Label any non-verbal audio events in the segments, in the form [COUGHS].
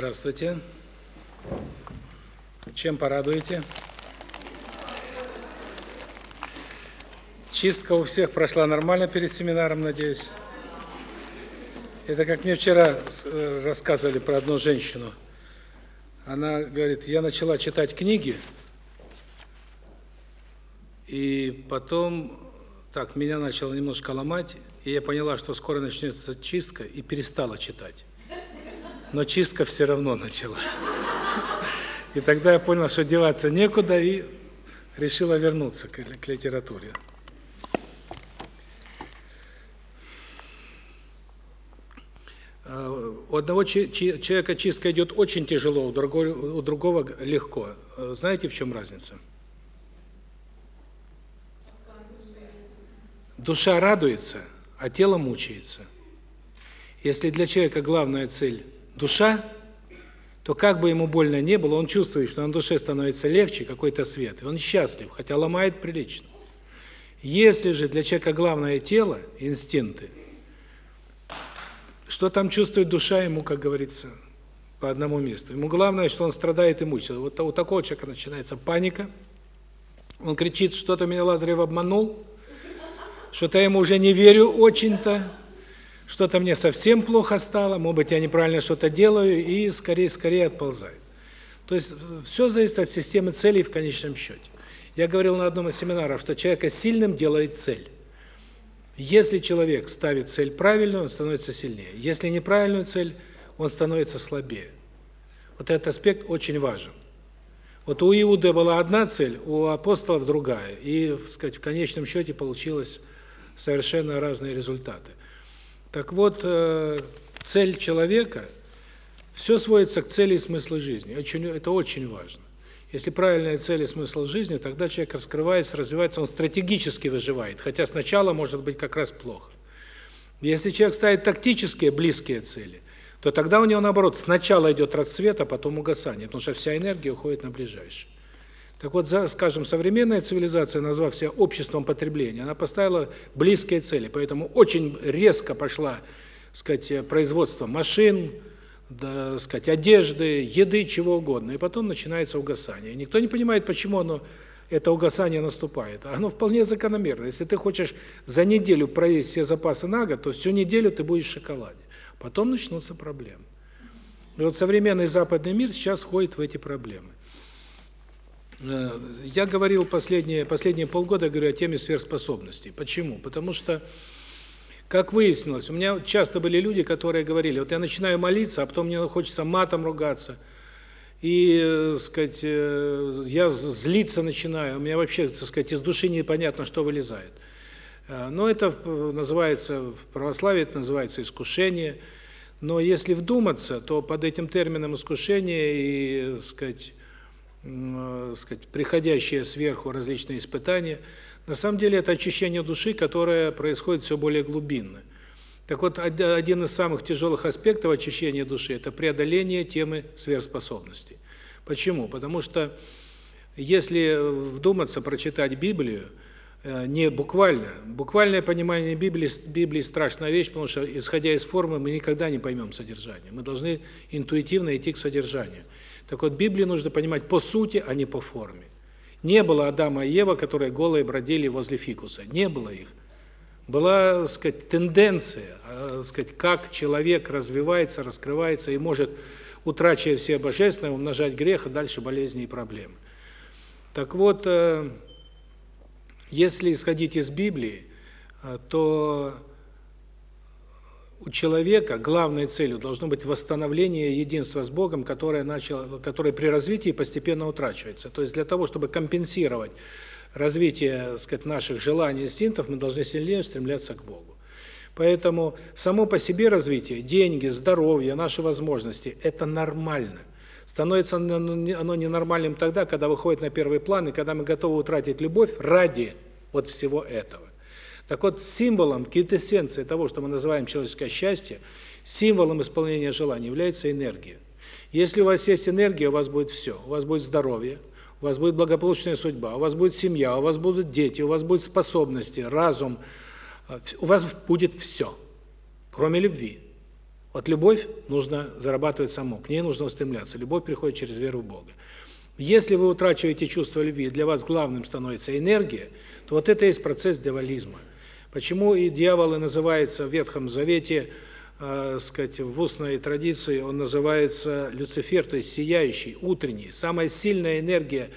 Здравствуйте. Чем порадуете? Чистка у всех прошла нормально перед семинаром, надеюсь. Это как мне вчера э, рассказывали про одну женщину. Она говорит, я начала читать книги, и потом, так, меня начало немножко ломать, и я поняла, что скоро начнется чистка, и перестала читать. Но чистка все равно началась. И тогда я понял, что деваться некуда, и решила вернуться к, к литературе. А, у одного человека чистка идет очень тяжело, у другого, у другого легко. Знаете, в чем разница? Душа радуется, а тело мучается. Если для человека главная цель – душа, то как бы ему больно не было, он чувствует, что на душе становится легче, какой-то свет, и он счастлив, хотя ломает прилично. Если же для человека главное тело, инстинкты, что там чувствует душа ему, как говорится, по одному месту. Ему главное, что он страдает и мучается. Вот у такого человека начинается паника, он кричит, что-то меня Лазарев обманул, что-то я ему уже не верю очень-то, что-то мне совсем плохо стало, может быть, я неправильно что-то делаю, и скорее-скорее отползает. То есть все зависит от системы целей в конечном счете. Я говорил на одном из семинаров, что человека сильным делает цель. Если человек ставит цель правильную, он становится сильнее. Если неправильную цель, он становится слабее. Вот этот аспект очень важен. Вот у Иуды была одна цель, у апостолов другая. И, так сказать, в конечном счете получилось совершенно разные результаты. Так вот, э, цель человека все сводится к цели и смыслу жизни. Это очень важно. Если правильная цель и смысл жизни, тогда человек раскрывается, развивается, он стратегически выживает, хотя сначала может быть как раз плохо. Если человек ставит тактические, близкие цели, то тогда у него наоборот сначала идет расцвет, а потом угасание, потому что вся энергия уходит на ближайшее. Так вот, за, скажем, современная цивилизация, назвав себя обществом потребления, она поставила близкие цели, поэтому очень резко пошла, сказать, производство машин, да, сказать, одежды, еды, чего угодно, и потом начинается угасание. Никто не понимает, почему оно это угасание наступает. Оно вполне закономерно. Если ты хочешь за неделю проесть все запасы на год, то всю неделю ты будешь в шоколаде. Потом начнутся проблемы. И вот современный западный мир сейчас входит в эти проблемы. Э, я говорил последние последние полгода говорю о теме сверхспособностей. Почему? Потому что как выяснилось, у меня часто были люди, которые говорили: "Вот я начинаю молиться, а потом мне хочется матом ругаться". И, э, сказать, э, я злиться начинаю, у меня вообще, так сказать, из души непонятно, что вылезает. Но это называется в православии это называется искушение. Но если вдуматься, то под этим термином искушение и, сказать, э, сказать, приходящие сверху различные испытания. На самом деле это очищение души, которое происходит все более глубинно. Так вот, один из самых тяжелых аспектов очищения души – это преодоление темы сверхспособностей. Почему? Потому что если вдуматься, прочитать Библию, э, не буквально. Буквальное понимание Библии, Библии страшная вещь, потому что, исходя из формы, мы никогда не поймем содержание. Мы должны интуитивно идти к содержанию. Так вот, Библию нужно понимать по сути, а не по форме. Не было Адама и Ева, которые голые бродили возле фикуса. Не было их. Была, так сказать, тенденция, так сказать, как человек развивается, раскрывается и может, утрачивая все божественное, умножать грех, а дальше болезни и проблемы. Так вот, э, если исходить из Библии, э, то у человека главной целью должно быть восстановление единства с Богом, которое начало, которое при развитии постепенно утрачивается. То есть для того, чтобы компенсировать развитие, сказать, наших желаний инстинктов, мы должны сильнее стремляться к Богу. Поэтому само по себе развитие, деньги, здоровье, наши возможности это нормально. Становится оно ненормальным тогда, когда выходит на первый план и когда мы готовы утратить любовь ради вот всего этого. Так вот, символом, квинтэссенцией того, что мы называем человеческое счастье, символом исполнения желаний является энергия. Если у вас есть энергия, у вас будет все. У вас будет здоровье, у вас будет благополучная судьба, у вас будет семья, у вас будут дети, у вас будут способности, разум. У вас будет все, кроме любви. Вот любовь нужно зарабатывать само, к ней нужно устремляться. Любовь приходит через веру в Бога. Если вы утрачиваете чувство любви, для вас главным становится энергия, то вот это и есть процесс дьяволизма. Почему и дьявол и называется в Ветхом Завете, э, сказать, в устной традиции, он называется Люцифер, то есть сияющий, утренний. Самая сильная энергия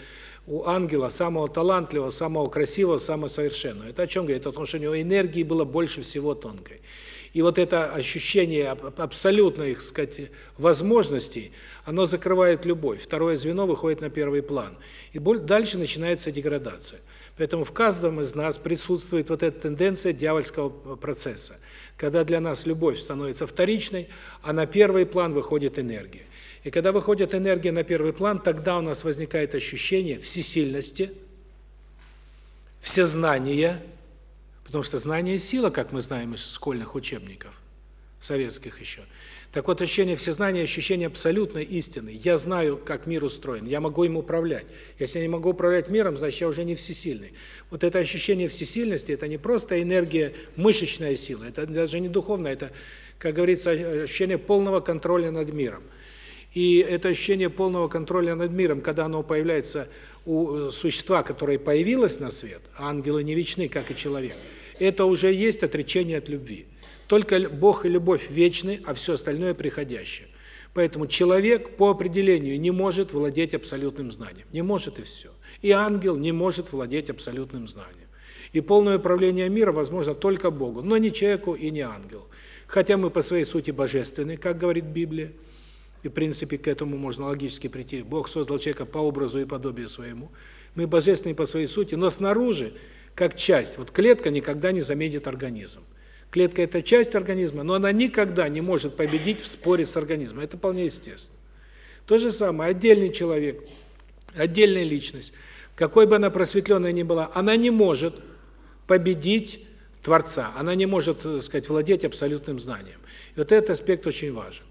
у ангела, самого талантливого, самого красивого, самого совершенного. Это о чем говорит? О том, что у него энергии было больше всего тонкой. И вот это ощущение абсолютных, сказать, возможностей, оно закрывает любовь. Второе звено выходит на первый план. И дальше начинается деградация. Поэтому в каждом из нас присутствует вот эта тенденция дьявольского процесса, когда для нас любовь становится вторичной, а на первый план выходит энергия. И когда выходит энергия на первый план, тогда у нас возникает ощущение всесильности, всезнания, Потому что знание – сила, как мы знаем из школьных учебников, советских еще. Так вот, ощущение всезнания – ощущение абсолютной истины. Я знаю, как мир устроен, я могу им управлять. Если я не могу управлять миром, значит, я уже не всесильный. Вот это ощущение всесильности – это не просто энергия, мышечная сила, это даже не духовная, это, как говорится, ощущение полного контроля над миром. И это ощущение полного контроля над миром, когда оно появляется у существа, которое появилось на свет, а ангелы не вечны, как и человек – это уже есть отречение от любви. Только Бог и любовь вечны, а все остальное приходящее. Поэтому человек по определению не может владеть абсолютным знанием. Не может и все. И ангел не может владеть абсолютным знанием. И полное управление миром возможно только Богу, но не человеку и не ангелу. Хотя мы по своей сути божественны, как говорит Библия, и в принципе к этому можно логически прийти. Бог создал человека по образу и подобию своему. Мы божественны по своей сути, но снаружи как часть. Вот клетка никогда не заменит организм. Клетка – это часть организма, но она никогда не может победить в споре с организмом. Это вполне естественно. То же самое, отдельный человек, отдельная личность, какой бы она просветленная ни была, она не может победить Творца, она не может, так сказать, владеть абсолютным знанием. И вот этот аспект очень важен.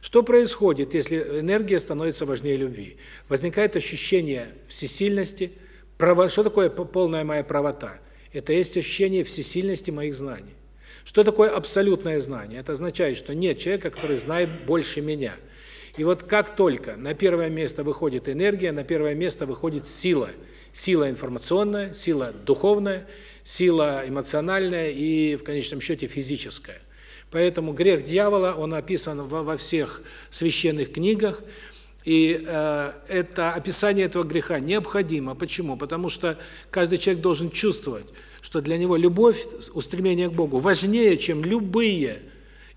Что происходит, если энергия становится важнее любви? Возникает ощущение всесильности – Право, что такое полная моя правота? Это есть ощущение всесильности моих знаний. Что такое абсолютное знание? Это означает, что нет человека, который знает больше меня. И вот как только на первое место выходит энергия, на первое место выходит сила. Сила информационная, сила духовная, сила эмоциональная и, в конечном счете, физическая. Поэтому грех дьявола, он описан во всех священных книгах, и э, это описание этого греха необходимо. Почему? Потому что каждый человек должен чувствовать, что для него любовь, устремление к Богу важнее, чем любые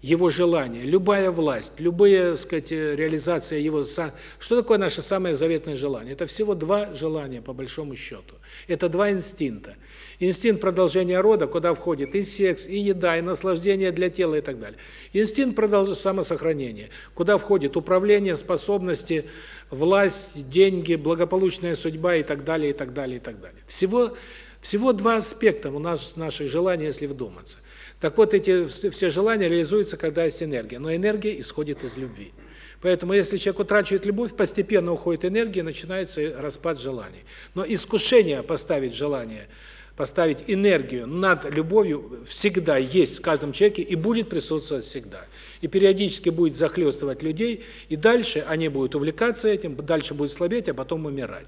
его желания, любая власть, любая, сказать, реализация его что такое наше самое заветное желание? Это всего два желания по большому счету. Это два инстинкта. Инстинкт продолжения рода, куда входит и секс, и еда, и наслаждение для тела и так далее. Инстинкт продолжения самосохранения, куда входит управление, способности, власть, деньги, благополучная судьба и так далее, и так далее, и так далее. Всего всего два аспекта у нас наших желаний, если вдуматься. Так вот, эти все желания реализуются, когда есть энергия. Но энергия исходит из любви. Поэтому, если человек утрачивает любовь, постепенно уходит энергия, начинается распад желаний. Но искушение поставить желание, поставить энергию над любовью всегда есть в каждом человеке и будет присутствовать всегда. И периодически будет захлестывать людей, и дальше они будут увлекаться этим, дальше будет слабеть, а потом умирать.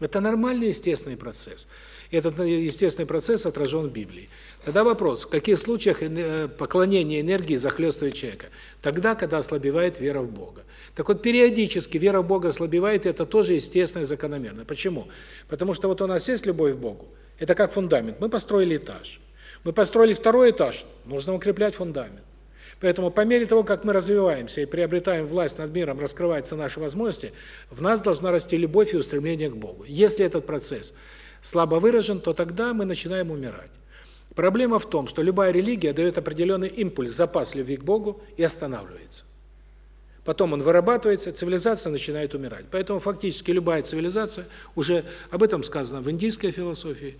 Это нормальный естественный процесс. Этот естественный процесс отражен в Библии. Тогда вопрос, в каких случаях э, поклонение энергии захлестывает человека? Тогда, когда ослабевает вера в Бога. Так вот, периодически вера в Бога ослабевает, и это тоже естественно и закономерно. Почему? Потому что вот у нас есть любовь к Богу, это как фундамент. Мы построили этаж. Мы построили второй этаж, нужно укреплять фундамент. Поэтому по мере того, как мы развиваемся и приобретаем власть над миром, раскрываются наши возможности, в нас должна расти любовь и устремление к Богу. Если этот процесс слабо выражен, то тогда мы начинаем умирать. Проблема в том, что любая религия дает определенный импульс, запас любви к Богу и останавливается. Потом он вырабатывается, цивилизация начинает умирать. Поэтому фактически любая цивилизация, уже об этом сказано в индийской философии,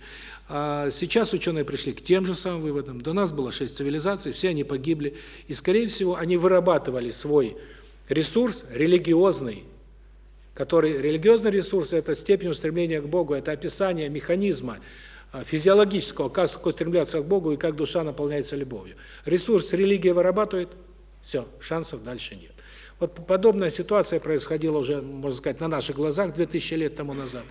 а сейчас ученые пришли к тем же самым выводам. До нас было шесть цивилизаций, все они погибли. И, скорее всего, они вырабатывали свой ресурс религиозный, который религиозный ресурс – это степень устремления к Богу, это описание механизма а, физиологического, как устремляться к Богу и как душа наполняется любовью. Ресурс религия вырабатывает, Все, шансов дальше нет. Вот подобная ситуация происходила уже, можно сказать, на наших глазах 2000 лет тому назад.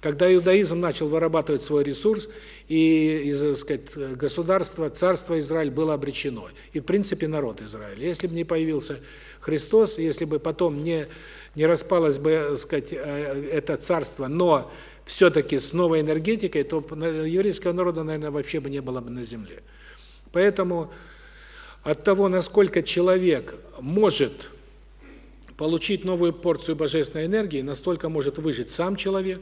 Когда иудаизм начал вырабатывать свой ресурс, и, из, так сказать, государство, царство Израиль было обречено. И, в принципе, народ Израиля. Если бы не появился Христос, если бы потом не, не распалось бы, так сказать, э, это царство, но все-таки с новой энергетикой, то еврейского народа, наверное, вообще бы не было бы на земле. Поэтому от того, насколько человек может получить новую порцию божественной энергии, настолько может выжить сам человек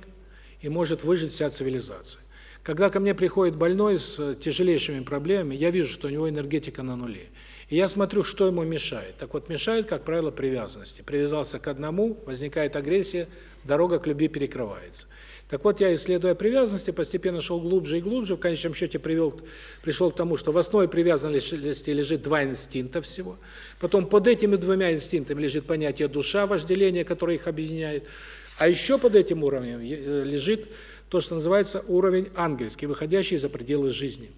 и может выжить вся цивилизация. Когда ко мне приходит больной с тяжелейшими проблемами, я вижу, что у него энергетика на нуле. И я смотрю, что ему мешает. Так вот, мешает, как правило, привязанности. Привязался к одному, возникает агрессия, дорога к любви перекрывается. Так вот, я, исследуя привязанности, постепенно шел глубже и глубже, в конечном счете привел, пришел к тому, что в основе привязанности лежит два инстинкта всего. Потом под этими двумя инстинктами лежит понятие душа, вожделение, которое их объединяет. А еще под этим уровнем э, лежит то, что называется уровень ангельский, выходящий за пределы жизни.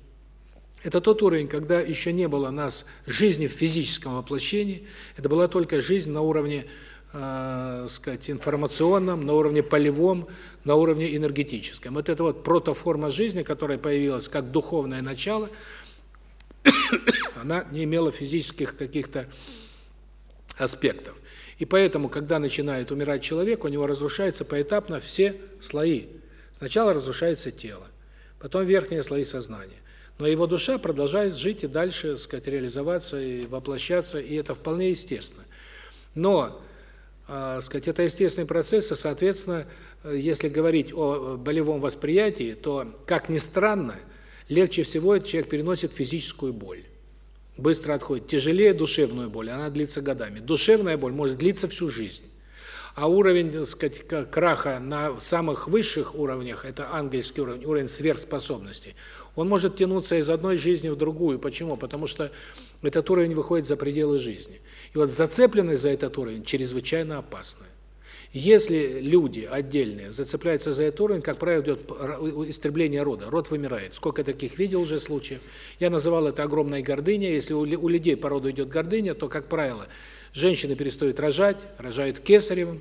Это тот уровень, когда еще не было нас жизни в физическом воплощении, это была только жизнь на уровне э, сказать, информационном, на уровне полевом, на уровне энергетическом. Вот это вот протоформа жизни, которая появилась как духовное начало, [COUGHS] она не имела физических каких-то аспектов. И поэтому, когда начинает умирать человек, у него разрушаются поэтапно все слои. Сначала разрушается тело, потом верхние слои сознания. Но его душа продолжает жить и дальше, сказать, реализоваться и воплощаться, и это вполне естественно. Но э, сказать, это естественный процесс, и, соответственно, если говорить о болевом восприятии, то, как ни странно, легче всего человек переносит физическую боль. Быстро отходит. Тяжелее душевную боль, она длится годами. Душевная боль может длиться всю жизнь. А уровень, так сказать, краха на самых высших уровнях, это ангельский уровень, уровень сверхспособностей, он может тянуться из одной жизни в другую. Почему? Потому что этот уровень выходит за пределы жизни. И вот зацепленность за этот уровень чрезвычайно опасная. Если люди отдельные зацепляются за этот уровень, как правило, идет истребление рода, род вымирает. Сколько таких видел уже случаев. Я называл это огромной гордыней. Если у людей по роду идет гордыня, то, как правило, женщины перестают рожать, рожают кесаревым,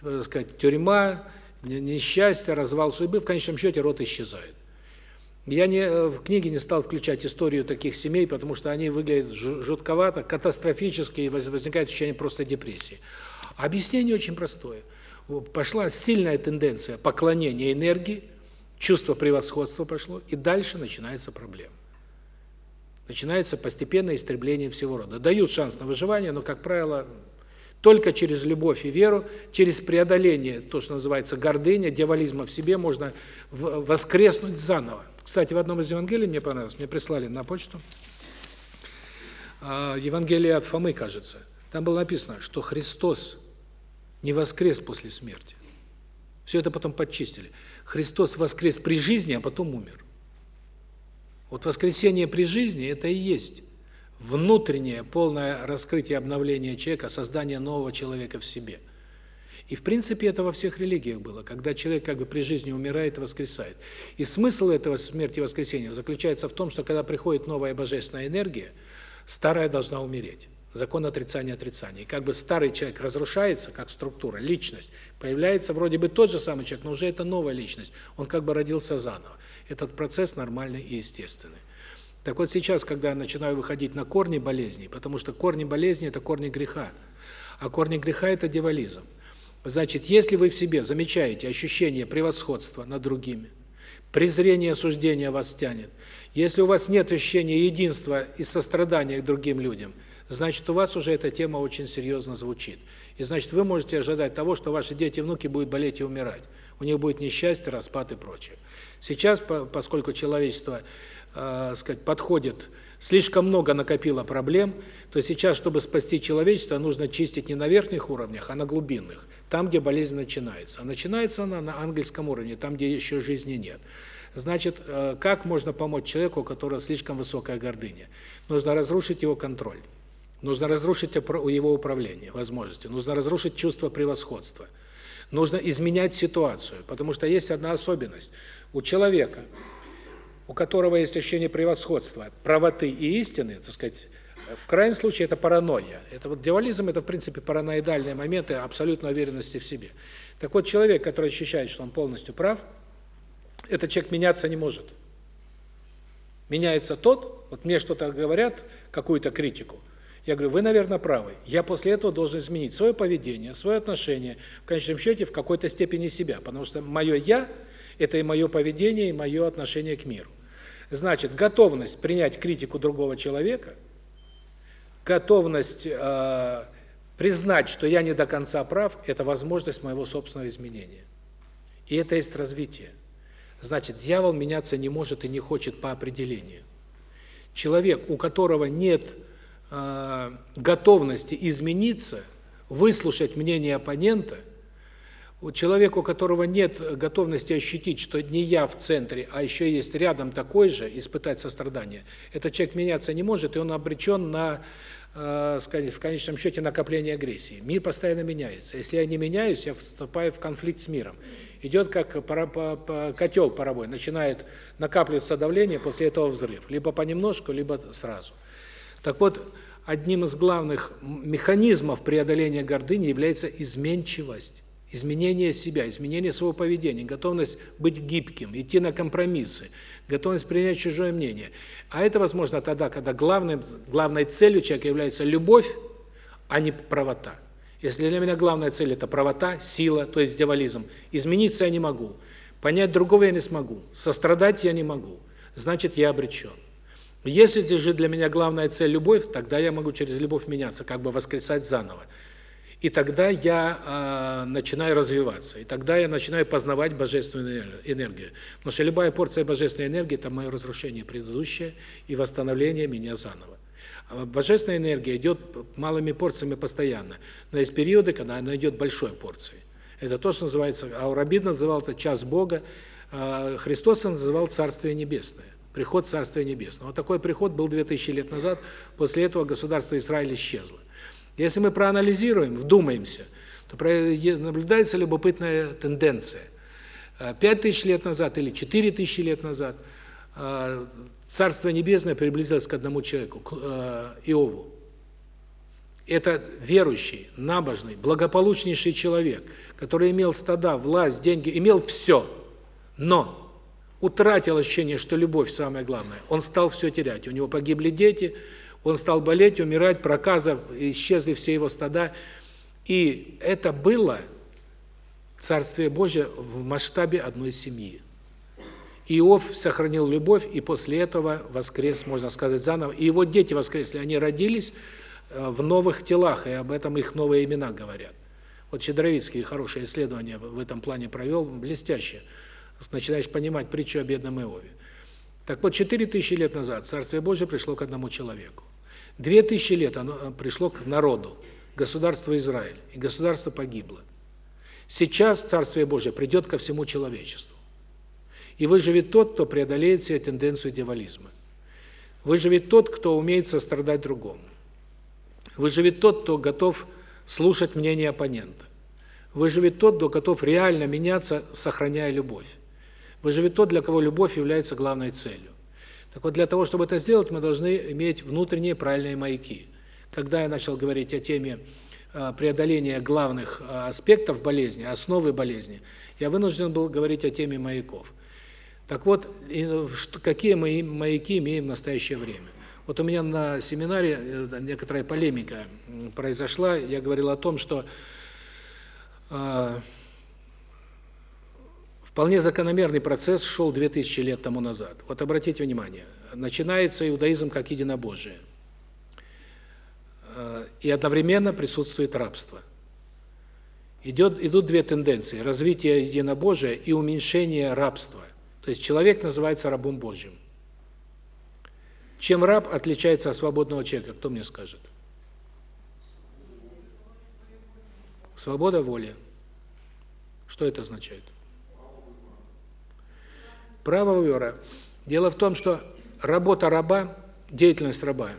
так сказать, тюрьма, несчастье, развал судьбы, в конечном счете род исчезает. Я не э, в книге не стал включать историю таких семей, потому что они выглядят жутковато, катастрофически, и возникает ощущение просто депрессии. Объяснение очень простое. Пошла сильная тенденция поклонения энергии, чувство превосходства пошло, и дальше начинается проблема. Начинается постепенное истребление всего рода. Дают шанс на выживание, но, как правило, только через любовь и веру, через преодоление, то, что называется гордыня, дьяволизма в себе, можно воскреснуть заново. Кстати, в одном из Евангелий мне понравилось, мне прислали на почту, а, Евангелие от Фомы, кажется. Там было написано, что Христос не воскрес после смерти. Все это потом подчистили. Христос воскрес при жизни, а потом умер. Вот воскресение при жизни – это и есть внутреннее полное раскрытие, обновление человека, создание нового человека в себе. И в принципе это во всех религиях было, когда человек как бы при жизни умирает и воскресает. И смысл этого смерти и воскресения заключается в том, что когда приходит новая божественная энергия, старая должна умереть. Закон отрицания отрицания. И как бы старый человек разрушается, как структура, личность, появляется вроде бы тот же самый человек, но уже это новая личность. Он как бы родился заново. Этот процесс нормальный и естественный. Так вот сейчас, когда я начинаю выходить на корни болезней, потому что корни болезни – это корни греха, а корни греха – это дьяволизм. Значит, если вы в себе замечаете ощущение превосходства над другими, презрение, осуждение вас тянет, если у вас нет ощущения единства и сострадания к другим людям, значит, у вас уже эта тема очень серьезно звучит. И значит, вы можете ожидать того, что ваши дети и внуки будут болеть и умирать. У них будет несчастье, распад и прочее. Сейчас, поскольку человечество, э, сказать, подходит слишком много накопило проблем, то сейчас, чтобы спасти человечество, нужно чистить не на верхних уровнях, а на глубинных, там, где болезнь начинается. А начинается она на ангельском уровне, там, где еще жизни нет. Значит, э, как можно помочь человеку, у которого слишком высокая гордыня? Нужно разрушить его контроль. Нужно разрушить его управление, возможности. Нужно разрушить чувство превосходства. Нужно изменять ситуацию, потому что есть одна особенность. У человека, у которого есть ощущение превосходства, правоты и истины, так сказать, В крайнем случае это паранойя. Это вот дьяволизм это в принципе параноидальные моменты абсолютной уверенности в себе. Так вот человек, который ощущает, что он полностью прав, этот человек меняться не может. Меняется тот, вот мне что-то говорят, какую-то критику. Я говорю: "Вы, наверное, правы. Я после этого должен изменить свое поведение, свое отношение, в конечном счете в какой-то степени себя, потому что мое я это и мое поведение, и мое отношение к миру". Значит, готовность принять критику другого человека, готовность э признать, что я не до конца прав это возможность моего собственного изменения. И это есть развитие. Значит, дьявол меняться не может и не хочет по определению. Человек, у которого нет э готовности измениться, выслушать мнение оппонента, у человека, у которого нет готовности ощутить, что не я в центре, а еще есть рядом такой же, испытать сострадание, этот человек меняться не может, и он обречен на, сказать, в конечном счете накопление агрессии. Мир постоянно меняется. Если я не меняюсь, я вступаю в конфликт с миром. Идет как по, по, котел паровой, начинает накапливаться давление, после этого взрыв. Либо понемножку, либо сразу. Так вот, одним из главных механизмов преодоления гордыни является изменчивость изменение себя, изменение своего поведения, готовность быть гибким, идти на компромиссы, готовность принять чужое мнение. А это возможно тогда, когда главным, главной целью человека является любовь, а не правота. Если для меня главная цель – это правота, сила, то есть дьяволизм, измениться я не могу, понять другого я не смогу, сострадать я не могу, значит, я обречен. Если же для меня главная цель – любовь, тогда я могу через любовь меняться, как бы воскресать заново. И тогда я э, начинаю развиваться, и тогда я начинаю познавать божественную энергию. Потому что любая порция божественной энергии – это мое разрушение предыдущее и восстановление меня заново. А божественная энергия идет малыми порциями постоянно, но есть периоды, когда она идет большой порцией. Это то, что называется, Аурабид называл это час Бога, а Христос называл Царствие Небесное, приход Царствия Небесного. Вот такой приход был 2000 лет назад, после этого государство Израиль исчезло. Если мы проанализируем, вдумаемся, то наблюдается любопытная тенденция. Э, пять тысяч лет назад или четыре тысячи лет назад э, Царство Небесное приблизилось к одному человеку, к э, Иову. Это верующий, набожный, благополучнейший человек, который имел стада, власть, деньги, имел все, но утратил ощущение, что любовь самое главное. Он стал все терять. У него погибли дети, он стал болеть, умирать, проказа, исчезли все его стада. И это было Царствие Божие в масштабе одной семьи. Иов сохранил любовь, и после этого воскрес, можно сказать, заново. И его дети воскресли, они родились э, в новых телах, и об этом их новые имена говорят. Вот Щедровицкий хорошее исследование в этом плане провел, блестяще. Начинаешь понимать притчу о бедном Иове. Так вот, 4000 лет назад Царствие Божие пришло к одному человеку. Две тысячи лет оно э, пришло к народу, государство Израиль, и государство погибло. Сейчас Царствие Божие придет ко всему человечеству. И выживет тот, кто преодолеет себе тенденцию дьяволизма. Выживет тот, кто умеет сострадать другому. Выживет тот, кто готов слушать мнение оппонента. Выживет тот, кто готов реально меняться, сохраняя любовь. Выживет тот, для кого любовь является главной целью. Так вот, для того, чтобы это сделать, мы должны иметь внутренние правильные маяки. Когда я начал говорить о теме а, преодоления главных а, аспектов болезни, основы болезни, я вынужден был говорить о теме маяков. Так вот, какие мы маяки имеем в настоящее время? Вот у меня на семинаре э, некоторая полемика произошла. Я говорил о том, что э, Вполне закономерный процесс шел 2000 лет тому назад. Вот обратите внимание, начинается иудаизм как единобожие. Э, и одновременно присутствует рабство. Идет идут две тенденции: развитие единобожия и уменьшение рабства. То есть человек называется рабом Божьим. Чем раб отличается от свободного человека, кто мне скажет? Свобода воли. Что это означает? Право выбора. Дело в том, что работа раба, деятельность раба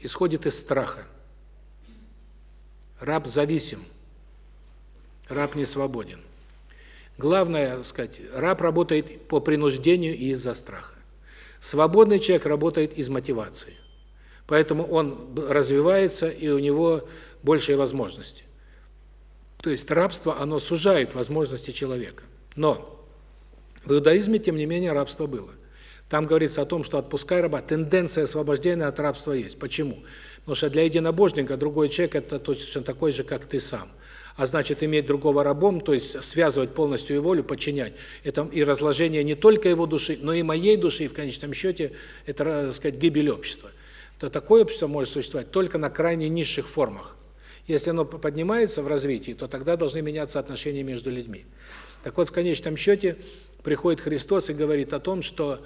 исходит из страха. Раб зависим. Раб не свободен. Главное, сказать, раб работает по принуждению и из-за страха. Свободный человек работает из мотивации. Поэтому он развивается, и у него большие возможности. То есть рабство, оно сужает возможности человека. Но в иудаизме, тем не менее, рабство было. Там говорится о том, что отпускай раба, тенденция освобождения от рабства есть. Почему? Потому что для единобожника другой человек – это точно такой же, как ты сам. А значит, иметь другого рабом, то есть связывать полностью его волю, подчинять, это и разложение не только его души, но и моей души, и в конечном счете, это, так сказать, гибель общества. То такое общество может существовать только на крайне низших формах. Если оно поднимается в развитии, то тогда должны меняться отношения между людьми. Так вот, в конечном счете, приходит Христос и говорит о том, что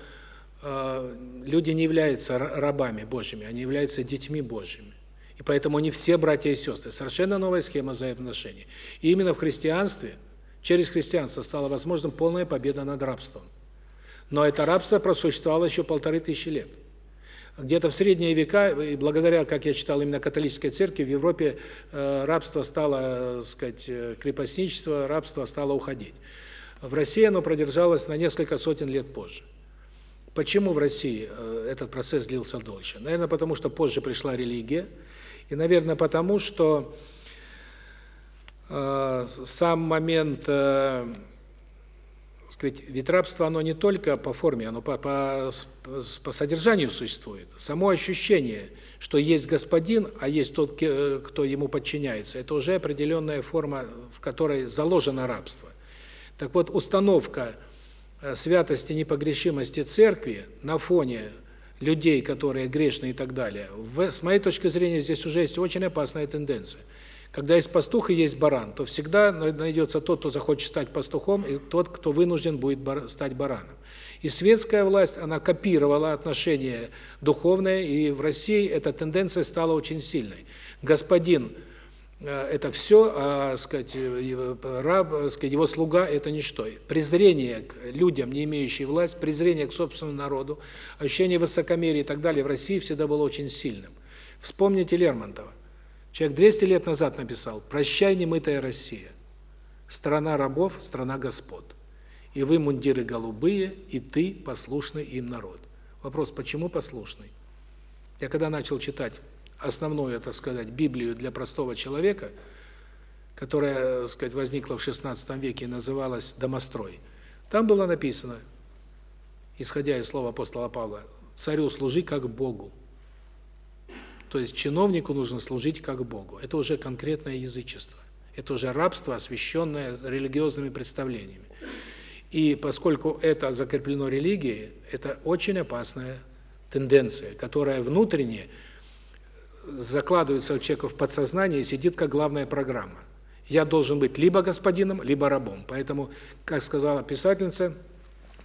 э, люди не являются рабами Божьими, они являются детьми Божьими. И поэтому они все братья и сестры. Совершенно новая схема взаимоотношений. И именно в христианстве, через христианство стала возможным полная победа над рабством. Но это рабство просуществовало еще полторы тысячи лет. Где-то в средние века, и благодаря, как я читал, именно католической церкви, в Европе э, рабство стало, э, сказать, э, крепостничество, рабство стало уходить. В России оно продержалось на несколько сотен лет позже. Почему в России этот процесс длился дольше? Наверное, потому что позже пришла религия, и, наверное, потому что э, сам момент, э, сказать, ведь оно не только по форме, оно по, по, по содержанию существует. Само ощущение, что есть господин, а есть тот, кто ему подчиняется, это уже определенная форма, в которой заложено рабство. Так вот, установка э, святости, непогрешимости церкви на фоне людей, которые грешные и так далее. В, с моей точки зрения, здесь уже есть очень опасная тенденция. Когда есть пастух и есть баран, то всегда найдется тот, кто захочет стать пастухом, и тот, кто вынужден будет бар, стать бараном. И светская власть, она копировала отношения духовные, и в России эта тенденция стала очень сильной. Господин это все, а, сказать, раб, сказать, его слуга это ничто. Презрение к людям, не имеющим власть, презрение к собственному народу, ощущение высокомерия и так далее в России всегда было очень сильным. Вспомните Лермонтова. Человек 200 лет назад написал: "Прощай, немытая Россия. Страна рабов, страна господ. И вы мундиры голубые, и ты послушный им народ". Вопрос: почему послушный? Я когда начал читать основную, так сказать, Библию для простого человека, которая, так сказать, возникла в XVI веке и называлась «Домострой», там было написано, исходя из слова апостола Павла, «Царю служи как Богу». То есть чиновнику нужно служить как Богу. Это уже конкретное язычество. Это уже рабство, освященное религиозными представлениями. И поскольку это закреплено религией, это очень опасная тенденция, которая внутренне закладывается у человека в подсознание и сидит как главная программа. Я должен быть либо господином, либо рабом. Поэтому, как сказала писательница,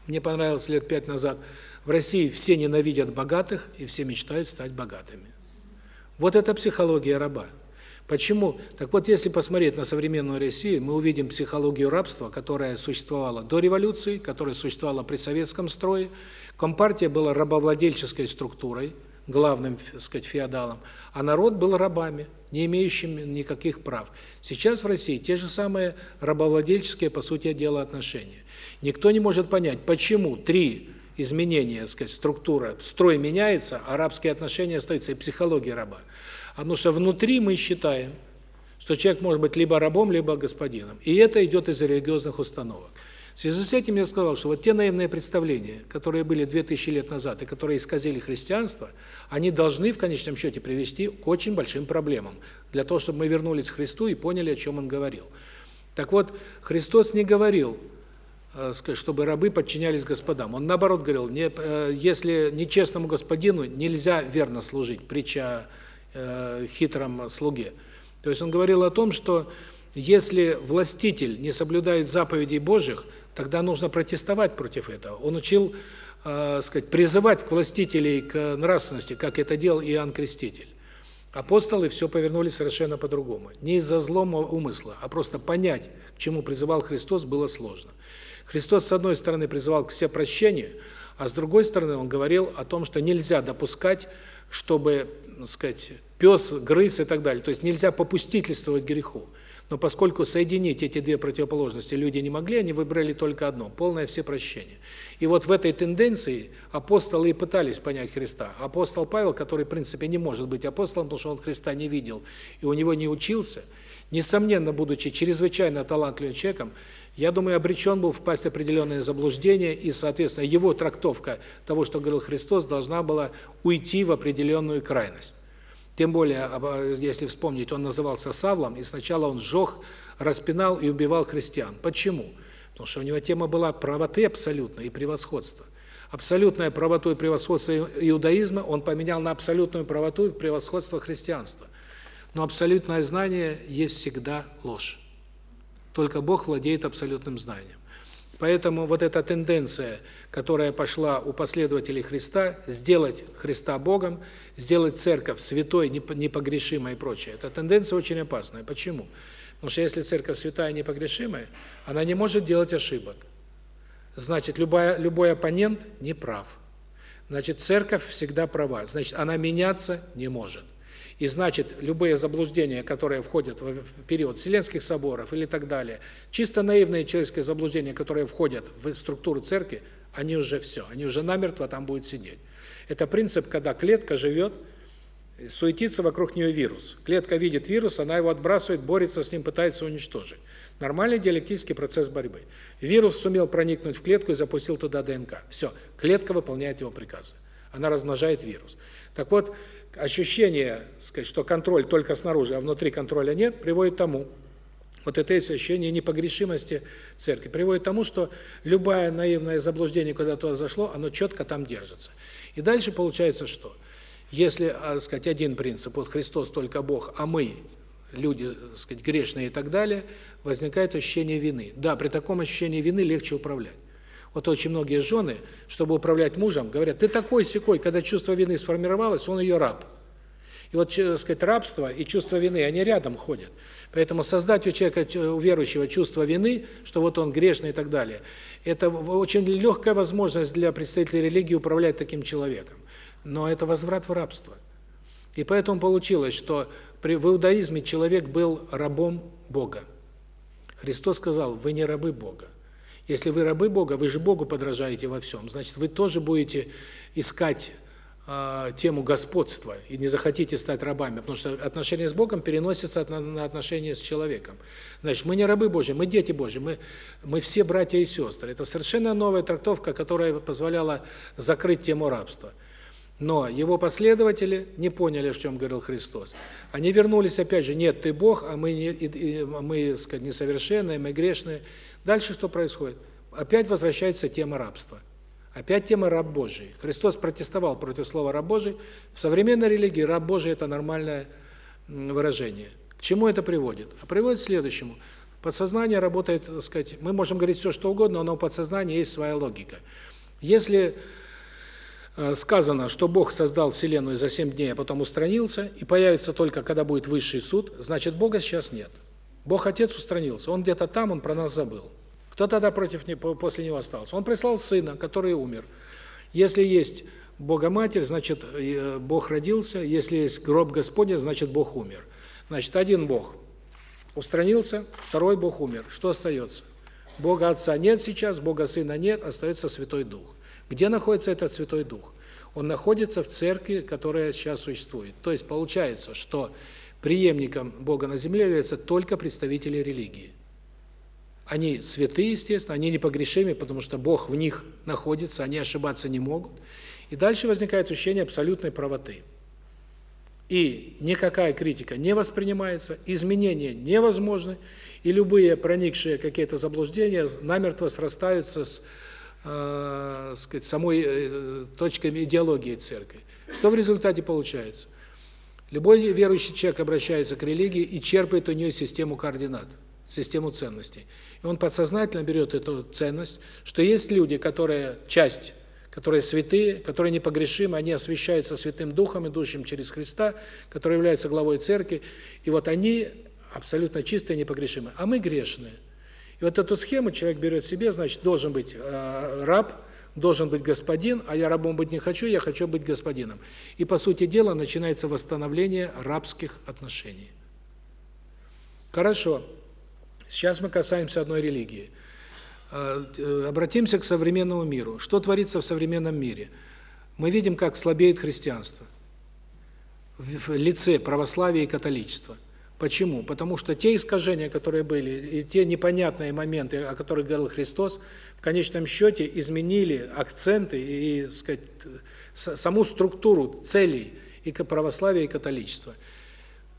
мне понравилось лет пять назад, в России все ненавидят богатых и все мечтают стать богатыми. Вот это психология раба. Почему? Так вот, если посмотреть на современную Россию, мы увидим психологию рабства, которая существовала до революции, которая существовала при советском строе. Компартия была рабовладельческой структурой, главным, так сказать, феодалом, а народ был рабами, не имеющими никаких прав. Сейчас в России те же самые рабовладельческие, по сути дела, отношения. Никто не может понять, почему три изменения, так сказать, структура, строй меняется, а рабские отношения остаются, и психология раба. Потому что внутри мы считаем, что человек может быть либо рабом, либо господином. И это идет из религиозных установок. В связи с этим я сказал, что вот те наивные представления, которые были 2000 лет назад и которые исказили христианство, они должны в конечном счете привести к очень большим проблемам, для того, чтобы мы вернулись к Христу и поняли, о чем Он говорил. Так вот, Христос не говорил, э, чтобы рабы подчинялись господам. Он наоборот говорил, не, э, если нечестному господину нельзя верно служить, притча э, хитром слуге. То есть он говорил о том, что если властитель не соблюдает заповедей Божьих, Тогда нужно протестовать против этого. Он учил, э, сказать, призывать к властителей к нравственности, как это делал Иоанн Креститель. Апостолы все повернули совершенно по-другому. Не из-за злого умысла, а просто понять, к чему призывал Христос, было сложно. Христос, с одной стороны, призывал к всепрощению, а с другой стороны, он говорил о том, что нельзя допускать, чтобы, сказать, пес грыз и так далее. То есть нельзя попустительствовать греху. Но поскольку соединить эти две противоположности люди не могли, они выбрали только одно – полное всепрощение. И вот в этой тенденции апостолы и пытались понять Христа. Апостол Павел, который, в принципе, не может быть апостолом, потому что он Христа не видел и у него не учился, несомненно, будучи чрезвычайно талантливым человеком, я думаю, обречен был впасть в определенное заблуждение, и, соответственно, его трактовка того, что говорил Христос, должна была уйти в определенную крайность. Тем более, если вспомнить, он назывался Савлом, и сначала он сжег, распинал и убивал христиан. Почему? Потому что у него тема была правоты абсолютной и превосходства. Абсолютная правоту и превосходство иудаизма он поменял на абсолютную правоту и превосходство христианства. Но абсолютное знание есть всегда ложь. Только Бог владеет абсолютным знанием. Поэтому вот эта тенденция, которая пошла у последователей Христа, сделать Христа Богом, сделать церковь святой, непогрешимой и прочее, эта тенденция очень опасная. Почему? Потому что если церковь святая и непогрешимая, она не может делать ошибок. Значит, любая, любой оппонент не прав. Значит, церковь всегда права. Значит, она меняться не может. И значит, любые заблуждения, которые входят в период Вселенских соборов или так далее, чисто наивные человеческие заблуждения, которые входят в структуру церкви, они уже все, они уже намертво там будут сидеть. Это принцип, когда клетка живет, суетится вокруг нее вирус. Клетка видит вирус, она его отбрасывает, борется с ним, пытается уничтожить. Нормальный диалектический процесс борьбы. Вирус сумел проникнуть в клетку и запустил туда ДНК. Все, клетка выполняет его приказы. Она размножает вирус. Так вот, ощущение, сказать, что контроль только снаружи, а внутри контроля нет, приводит к тому, вот это есть ощущение непогрешимости церкви, приводит к тому, что любое наивное заблуждение, куда то зашло, оно четко там держится. И дальше получается что? Если, так сказать, один принцип, вот Христос только Бог, а мы, люди, так сказать, грешные и так далее, возникает ощущение вины. Да, при таком ощущении вины легче управлять. Вот очень многие жены, чтобы управлять мужем, говорят, ты такой секой, когда чувство вины сформировалось, он ее раб. И вот, так сказать, рабство и чувство вины, они рядом ходят. Поэтому создать у человека, у верующего чувство вины, что вот он грешный и так далее, это очень легкая возможность для представителей религии управлять таким человеком. Но это возврат в рабство. И поэтому получилось, что при, в иудаизме человек был рабом Бога. Христос сказал, вы не рабы Бога. Если вы рабы Бога, вы же Богу подражаете во всем. Значит, вы тоже будете искать э, тему господства и не захотите стать рабами, потому что отношения с Богом переносятся на, на отношения с человеком. Значит, мы не рабы Божьи, мы дети Божьи, мы мы все братья и сестры. Это совершенно новая трактовка, которая позволяла закрыть тему рабства. Но его последователи не поняли, о чем говорил Христос. Они вернулись опять же: "Нет, ты Бог, а мы не мы, сказать, несовершенные, мы грешные". Дальше что происходит? Опять возвращается тема рабства. Опять тема раб Божий. Христос протестовал против слова раб Божий. В современной религии раб Божий это нормальное выражение. К чему это приводит? А приводит к следующему. Подсознание работает, так сказать, мы можем говорить все что угодно, но у подсознания есть своя логика. Если э, сказано, что Бог создал вселенную за 7 дней, а потом устранился и появится только когда будет высший суд, значит Бога сейчас нет. Бог Отец устранился, Он где-то там, Он про нас забыл. Кто тогда против него, после него остался? Он прислал Сына, который умер. Если есть Бога-Матерь, значит, э, Бог родился. Если есть гроб Господня, значит, Бог умер. Значит, один Бог устранился, второй Бог умер. Что остается? Бога Отца нет сейчас, Бога Сына нет, остается Святой Дух. Где находится этот Святой Дух? Он находится в церкви, которая сейчас существует. То есть получается, что преемником Бога на земле являются только представители религии. Они святые, естественно, они непогрешимы, потому что Бог в них находится, они ошибаться не могут. И дальше возникает ощущение абсолютной правоты. И никакая критика не воспринимается, изменения невозможны, и любые проникшие какие-то заблуждения намертво срастаются с, э, сказать, самой э, точкой идеологии церкви. Что в результате получается? Любой верующий человек обращается к религии и черпает у нее систему координат, систему ценностей. И он подсознательно берет эту ценность, что есть люди, которые часть, которые святые, которые непогрешимы, они освящаются Святым Духом, идущим через Христа, который является главой церкви, и вот они абсолютно чистые, непогрешимые, а мы грешные. И вот эту схему человек берет себе, значит, должен быть э, раб, должен быть господин, а я рабом быть не хочу, я хочу быть господином. И по сути дела начинается восстановление рабских отношений. Хорошо. Сейчас мы касаемся одной религии. Э, обратимся к современному миру. Что творится в современном мире? Мы видим, как слабеет христианство в лице православия и католичества. Почему? Потому что те искажения, которые были, и те непонятные моменты, о которых говорил Христос, в конечном счете изменили акценты и, сказать, саму структуру целей и православия, и католичества.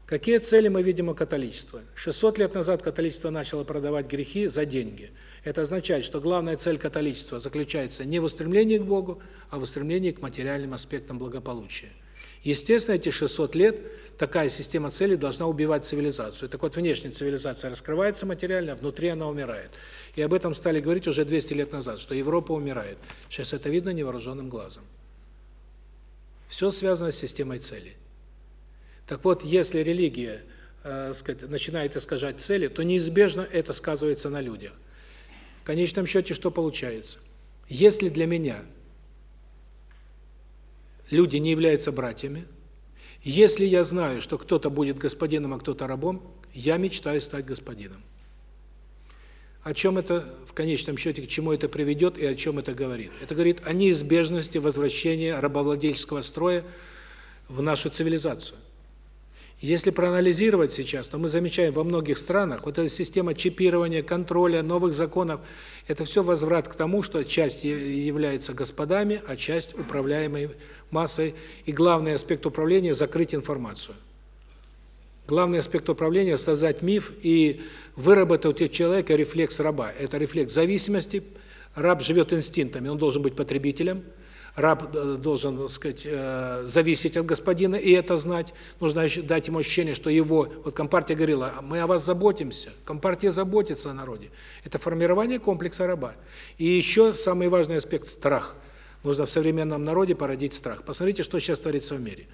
Какие цели мы видим у католичества? 600 лет назад католичество начало продавать грехи за деньги. Это означает, что главная цель католичества заключается не в устремлении к Богу, а в устремлении к материальным аспектам благополучия. Естественно, эти 600 лет такая система целей должна убивать цивилизацию. Так вот, внешняя цивилизация раскрывается материально, а внутри она умирает. И об этом стали говорить уже 200 лет назад, что Европа умирает. Сейчас это видно невооруженным глазом. Все связано с системой целей. Так вот, если религия, э, сказать, начинает искажать цели, то неизбежно это сказывается на людях. В конечном счете что получается? Если для меня люди не являются братьями. Если я знаю, что кто-то будет господином, а кто-то рабом, я мечтаю стать господином. О чем это в конечном счете, к чему это приведет и о чем это говорит? Это говорит о неизбежности возвращения рабовладельческого строя в нашу цивилизацию. Если проанализировать сейчас, то мы замечаем во многих странах вот эта система чипирования, контроля, новых законов это все возврат к тому, что часть является господами, а часть управляемой массой, и главный аспект управления закрыть информацию. Главный аспект управления создать миф и выработать у человека рефлекс раба. Это рефлекс зависимости. Раб живет инстинктами, он должен быть потребителем раб э, должен, так сказать, э, зависеть от господина и это знать. Нужно дать ему ощущение, что его, вот Компартия говорила, мы о вас заботимся, Компартия заботится о народе. Это формирование комплекса раба. И еще самый важный аспект – страх. Нужно в современном народе породить страх. Посмотрите, что сейчас творится в мире.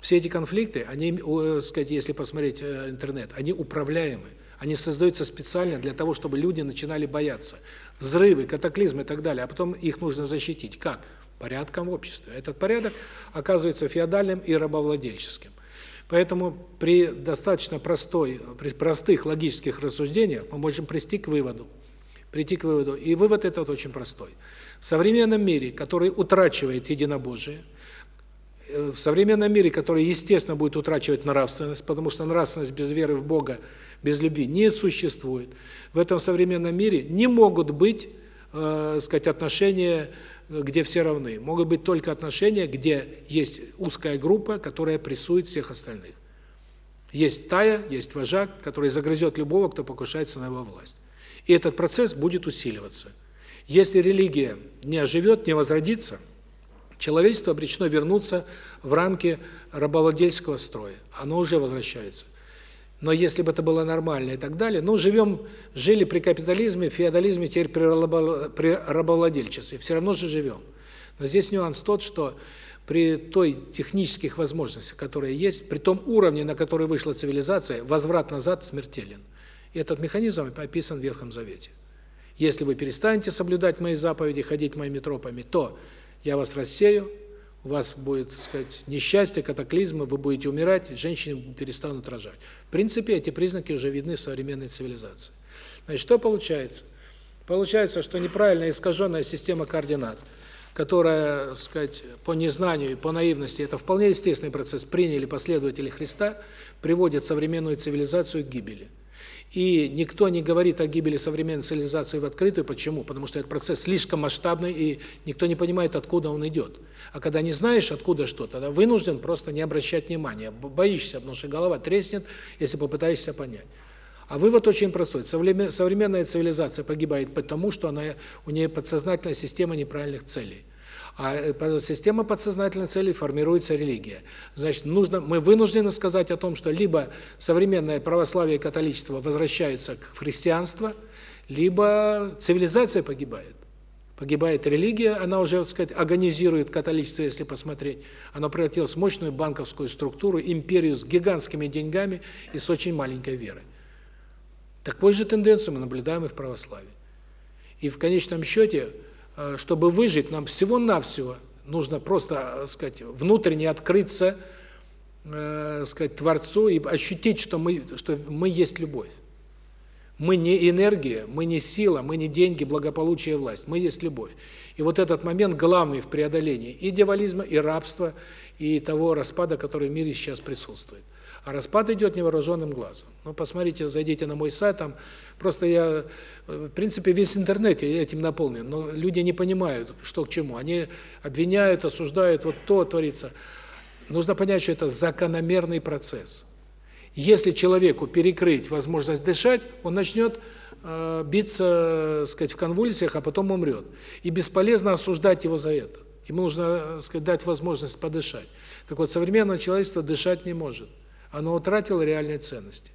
Все эти конфликты, они, э, сказать, если посмотреть интернет, они управляемы. Они создаются специально для того, чтобы люди начинали бояться. Взрывы, катаклизмы и так далее, а потом их нужно защитить. Как? порядком в обществе. Этот порядок оказывается феодальным и рабовладельческим. Поэтому при достаточно простой, при простых логических рассуждениях мы можем прийти к выводу. Прийти к выводу. И вывод этот очень простой. В современном мире, который утрачивает единобожие, э, в современном мире, который, естественно, будет утрачивать нравственность, потому что нравственность без веры в Бога, без любви не существует. В этом современном мире не могут быть, э, сказать, отношения где все равны. Могут быть только отношения, где есть узкая группа, которая прессует всех остальных. Есть стая, есть вожак, который загрызет любого, кто покушается на его власть. И этот процесс будет усиливаться. Если религия не оживет, не возродится, человечество обречено вернуться в рамки рабовладельского строя. Оно уже возвращается. Но если бы это было нормально и так далее, ну, живем, жили при капитализме, феодализме, теперь при, рабо, при рабовладельчестве, все равно же живем. Но здесь нюанс тот, что при той технических возможностях, которые есть, при том уровне, на который вышла цивилизация, возврат назад смертелен. И этот механизм описан в Ветхом Завете. Если вы перестанете соблюдать мои заповеди, ходить моими тропами, то я вас рассею, у вас будет, так сказать, несчастье, катаклизмы, вы будете умирать, женщины перестанут рожать. В принципе, эти признаки уже видны в современной цивилизации. Значит, что получается? Получается, что неправильно искаженная система координат, которая, так сказать, по незнанию и по наивности, это вполне естественный процесс, приняли последователи Христа, приводит современную цивилизацию к гибели. И никто не говорит о гибели современной цивилизации в открытую. Почему? Потому что этот процесс слишком масштабный, и никто не понимает, откуда он идет. А когда не знаешь, откуда что, тогда вынужден просто не обращать внимания. Боишься, потому что голова треснет, если попытаешься понять. А вывод очень простой. Современная цивилизация погибает потому, что она у нее подсознательная система неправильных целей. А э, система подсознательной цели формируется религия. Значит, нужно мы вынуждены сказать о том, что либо современное православие и католичество возвращаются к христианству, либо цивилизация погибает. Погибает религия, она уже, так сказать, агонизирует католичество, если посмотреть. Она превратилась в мощную банковскую структуру, империю с гигантскими деньгами и с очень маленькой верой. Такой же тенденцию мы наблюдаем и в православии. И в конечном счете чтобы выжить, нам всего-навсего нужно просто, э, сказать, внутренне открыться э, сказать, Творцу и ощутить, что мы, что мы есть любовь. Мы не энергия, мы не сила, мы не деньги, благополучие, власть. Мы есть любовь. И вот этот момент главный в преодолении и дьяволизма, и рабства, и того распада, который в мире сейчас присутствует. А распад идет невооруженным глазом. Ну, посмотрите, зайдите на мой сайт, там просто я, в принципе, весь интернет этим наполнен, но люди не понимают, что к чему. Они обвиняют, осуждают, вот то творится. Нужно понять, что это закономерный процесс. Если человеку перекрыть возможность дышать, он начнет э, биться, сказать, в конвульсиях, а потом умрет. И бесполезно осуждать его за это. Ему нужно, сказать, дать возможность подышать. Так вот, современное человечество дышать не может. Оно утратило реальные ценности.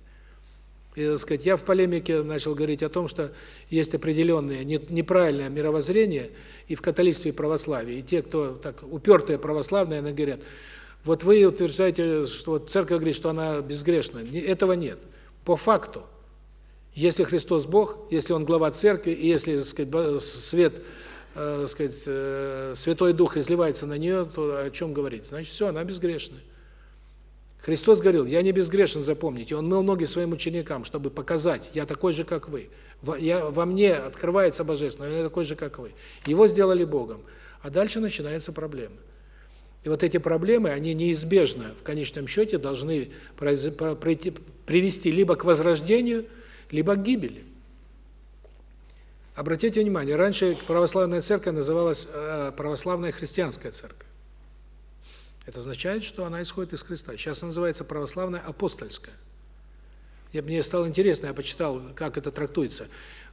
И, так сказать, я в полемике начал говорить о том, что есть определенное неправильное мировоззрение и в католичестве, и православии. И те, кто так упертые православные, они говорят, вот вы утверждаете, что вот церковь говорит, что она безгрешна. Этого нет. По факту, если Христос Бог, если Он глава церкви, и если, так сказать, свет, э, так сказать, э, Святой Дух изливается на нее, то о чем говорить? Значит, все, она безгрешная. Христос говорил, я не безгрешен, запомните. Он мыл ноги своим ученикам, чтобы показать, я такой же, как вы. Я, во мне открывается Божественное, я такой же, как вы. Его сделали Богом. А дальше начинаются проблемы. И вот эти проблемы, они неизбежно, в конечном счете, должны привести либо к возрождению, либо к гибели. Обратите внимание, раньше православная церковь называлась э, православная христианская церковь. Это означает, что она исходит из Христа. Сейчас она называется православная апостольская. Я, мне стало интересно, я почитал, как это трактуется.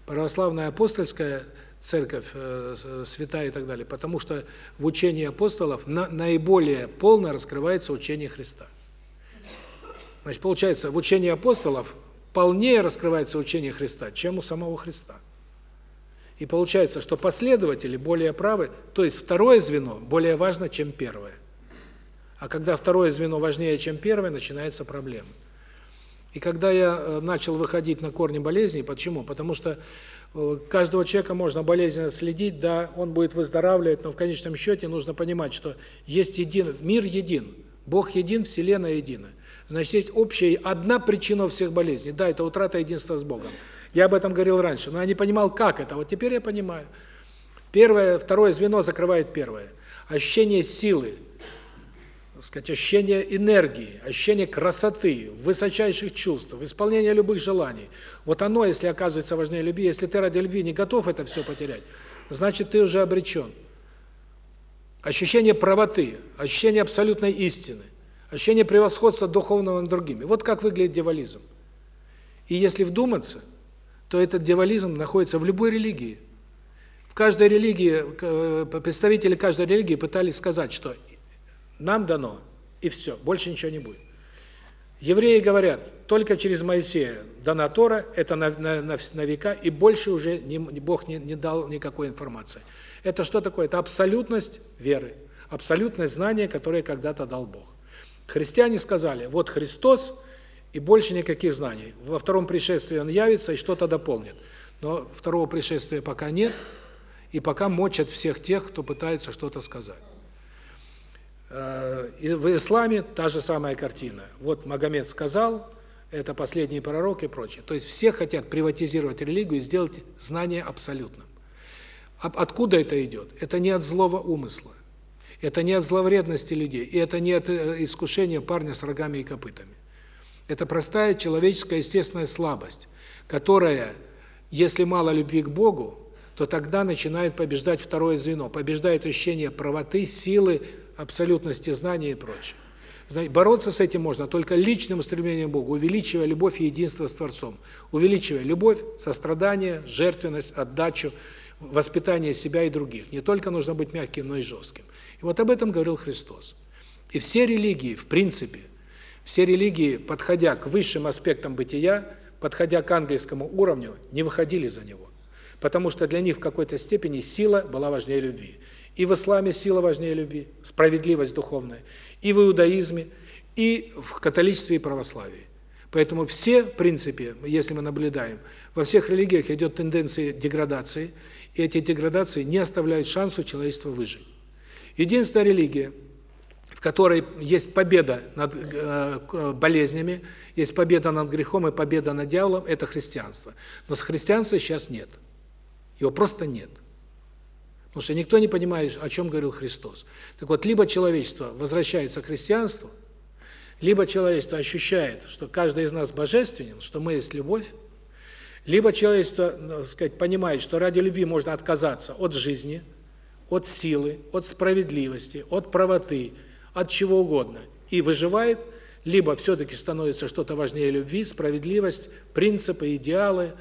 Православная апостольская церковь, э, святая и так далее, потому что в учении апостолов на, наиболее полно раскрывается учение Христа. Значит, получается, в учении апостолов полнее раскрывается учение Христа, чем у самого Христа. И получается, что последователи более правы, то есть второе звено более важно, чем первое. А когда второе звено важнее, чем первое, начинается проблема. И когда я э, начал выходить на корни болезней, почему? Потому что э, каждого человека можно болезненно следить, да, он будет выздоравливать, но в конечном счете нужно понимать, что есть един, мир един, Бог един, Вселенная едина. Значит, есть общая, одна причина всех болезней. Да, это утрата единства с Богом. Я об этом говорил раньше, но я не понимал, как это. Вот теперь я понимаю. Первое, второе звено закрывает первое. Ощущение силы, сказать, ощущение энергии, ощущение красоты, высочайших чувств, исполнение любых желаний. Вот оно, если оказывается важнее любви, если ты ради любви не готов это все потерять, значит, ты уже обречен. Ощущение правоты, ощущение абсолютной истины, ощущение превосходства духовного над другими. Вот как выглядит дьяволизм. И если вдуматься, то этот дьяволизм находится в любой религии. В каждой религии, э, представители каждой религии пытались сказать, что нам дано, и все, больше ничего не будет. Евреи говорят, только через Моисея дана Тора, это на, на, на, на века, и больше уже не, Бог не, не дал никакой информации. Это что такое? Это абсолютность веры, абсолютность знания, которое когда-то дал Бог. Христиане сказали, вот Христос, и больше никаких знаний. Во втором пришествии Он явится и что-то дополнит. Но второго пришествия пока нет, и пока мочат всех тех, кто пытается что-то сказать. Э, в исламе та же самая картина. Вот Магомед сказал, это последний пророк и прочее. То есть все хотят приватизировать религию и сделать знание абсолютным. Откуда это идет? Это не от злого умысла. Это не от зловредности людей, и это не от э, искушения парня с рогами и копытами. Это простая человеческая естественная слабость, которая, если мало любви к Богу, то тогда начинает побеждать второе звено, побеждает ощущение правоты, силы, абсолютности знания и прочее. Бороться с этим можно только личным устремлением к Богу, увеличивая любовь и единство с Творцом, увеличивая любовь, сострадание, жертвенность, отдачу, воспитание себя и других. Не только нужно быть мягким, но и жестким. И вот об этом говорил Христос. И все религии, в принципе, все религии, подходя к высшим аспектам бытия, подходя к ангельскому уровню, не выходили за него. Потому что для них в какой-то степени сила была важнее любви. И в исламе сила важнее любви, справедливость духовная, и в иудаизме, и в католичестве и православии. Поэтому все, в принципе, если мы наблюдаем, во всех религиях идет тенденция деградации, и эти деградации не оставляют шансу человечеству выжить. Единственная религия, в которой есть победа над э, болезнями, есть победа над грехом и победа над дьяволом, это христианство. Но с христианства сейчас нет. Его просто нет. Потому что никто не понимает, о чем говорил Христос. Так вот, либо человечество возвращается к христианству, либо человечество ощущает, что каждый из нас божественен, что мы есть любовь, либо человечество, так ну, сказать, понимает, что ради любви можно отказаться от жизни, от силы, от справедливости, от правоты, от чего угодно, и выживает, либо все-таки становится что-то важнее любви, справедливость, принципы, идеалы,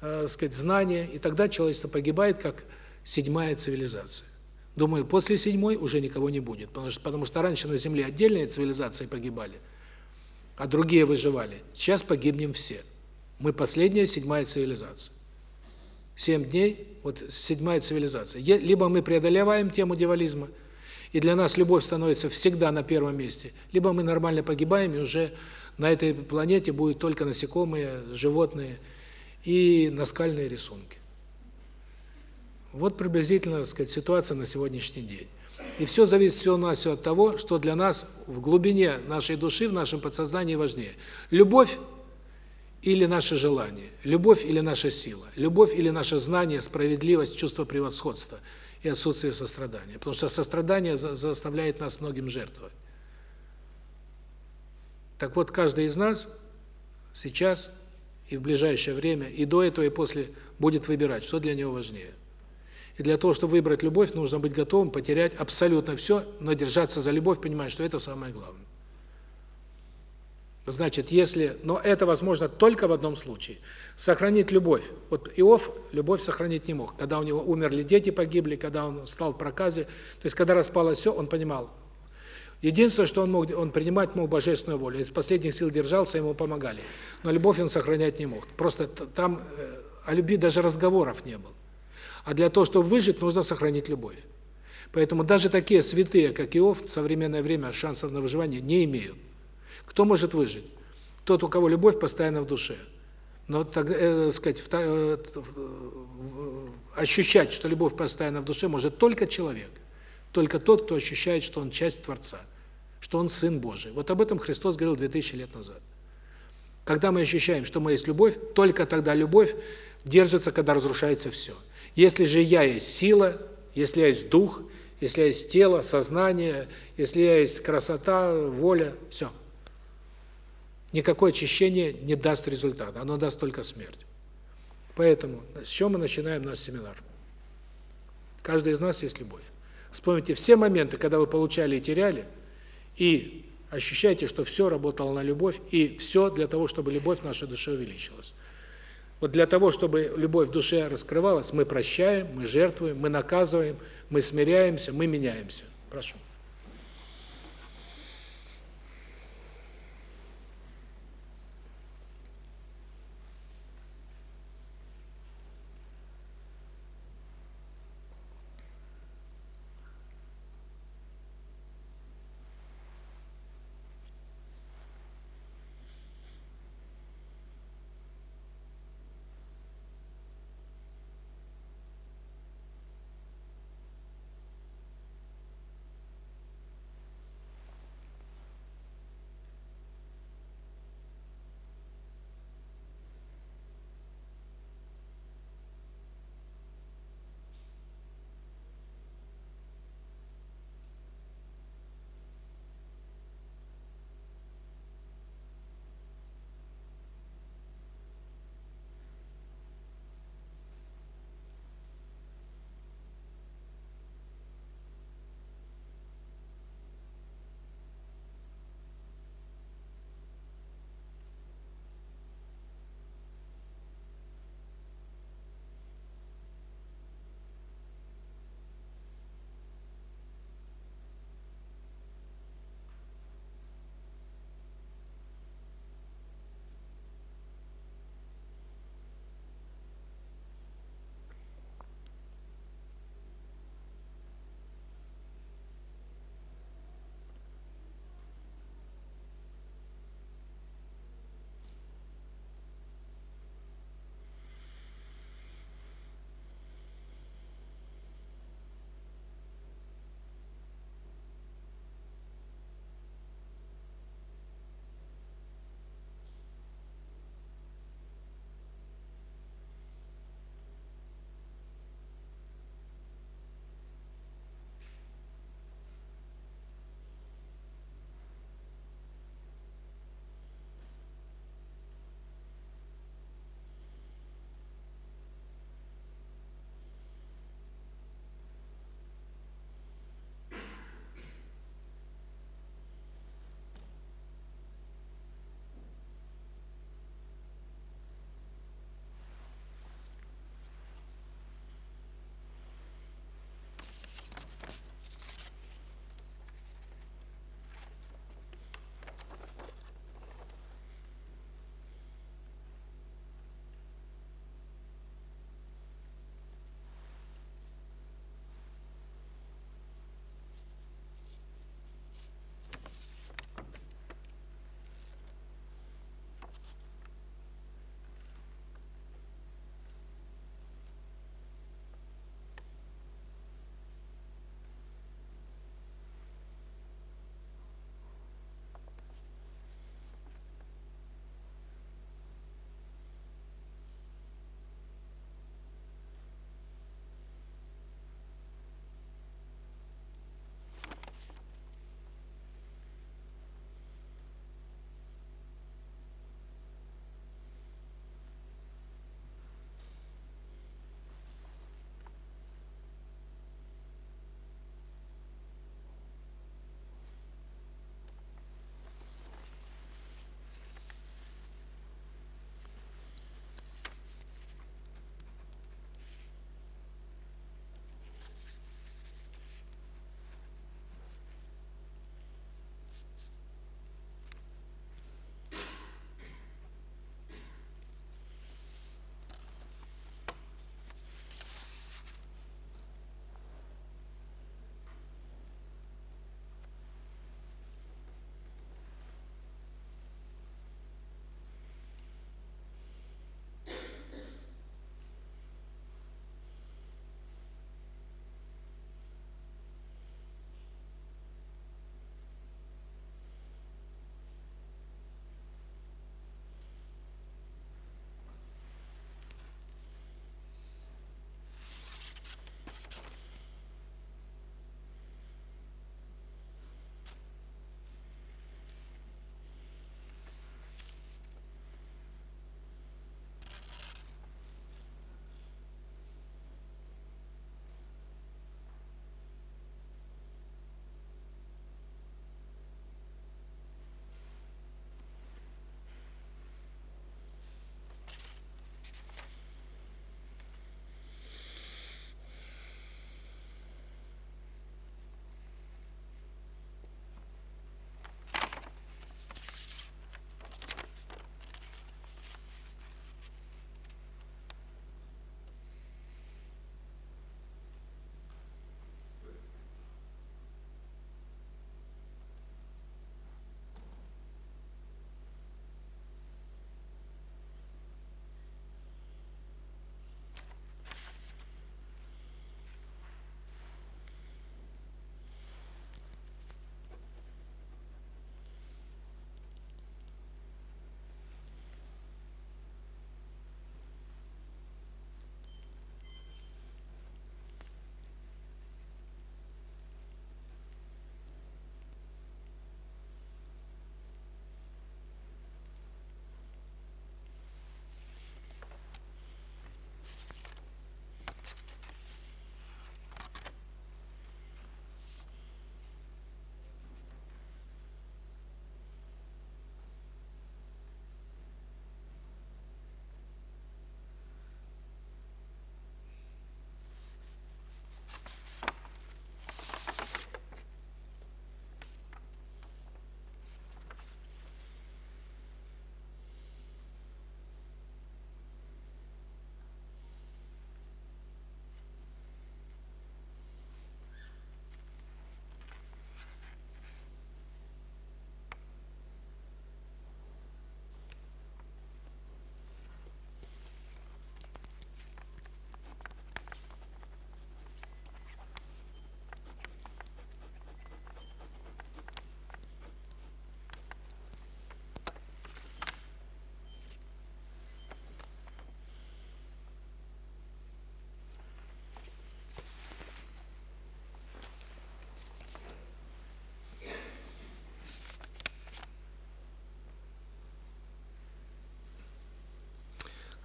э, сказать, знания, и тогда человечество погибает как седьмая цивилизация. Думаю, после седьмой уже никого не будет, потому что потому что раньше на земле отдельные цивилизации погибали, а другие выживали. Сейчас погибнем все. Мы последняя седьмая цивилизация. Семь дней вот седьмая цивилизация. Либо мы преодолеваем тему дьяволизма, и для нас любовь становится всегда на первом месте, либо мы нормально погибаем, и уже на этой планете будут только насекомые, животные и наскальные рисунки. Вот приблизительно, так сказать, ситуация на сегодняшний день. И все зависит все на все от того, что для нас в глубине нашей души, в нашем подсознании важнее. Любовь или наше желание, любовь или наша сила, любовь или наше знание, справедливость, чувство превосходства – и отсутствие сострадания. Потому что сострадание заставляет нас многим жертвовать. Так вот, каждый из нас сейчас и в ближайшее время, и до этого, и после, будет выбирать, что для него важнее. И для того, чтобы выбрать любовь, нужно быть готовым потерять абсолютно все, но держаться за любовь, понимая, что это самое главное. Значит, если, но это возможно только в одном случае. Сохранить любовь. Вот Иов любовь сохранить не мог. Когда у него умерли дети, погибли, когда он стал в проказе, то есть когда распалось все, он понимал. Единственное, что он мог, он принимать мог божественную волю. Из последних сил держался, ему помогали. Но любовь он сохранять не мог. Просто там э, о любви даже разговоров не было. А для того, чтобы выжить, нужно сохранить любовь. Поэтому даже такие святые, как Иов, в современное время шансов на выживание не имеют. Кто может выжить? Тот, у кого любовь постоянно в душе. Но так э, сказать, в, э, ощущать, что любовь постоянно в душе, может только человек. Только тот, кто ощущает, что он часть Творца, что он сын Божий. Вот об этом Христос говорил 2000 лет назад. Когда мы ощущаем, что мы есть любовь, только тогда любовь держится, когда разрушается все. Если же я есть сила, если я есть дух, если я есть тело, сознание, если я есть красота, воля, все. Никакое очищение не даст результата, оно даст только смерть. Поэтому с чего мы начинаем наш семинар? Каждый из нас есть любовь. Вспомните все моменты, когда вы получали и теряли, и ощущайте, что все работало на любовь, и все для того, чтобы любовь в нашей душе увеличилась. Вот для того, чтобы любовь в душе раскрывалась, мы прощаем, мы жертвуем, мы наказываем, мы смиряемся, мы меняемся. Прошу.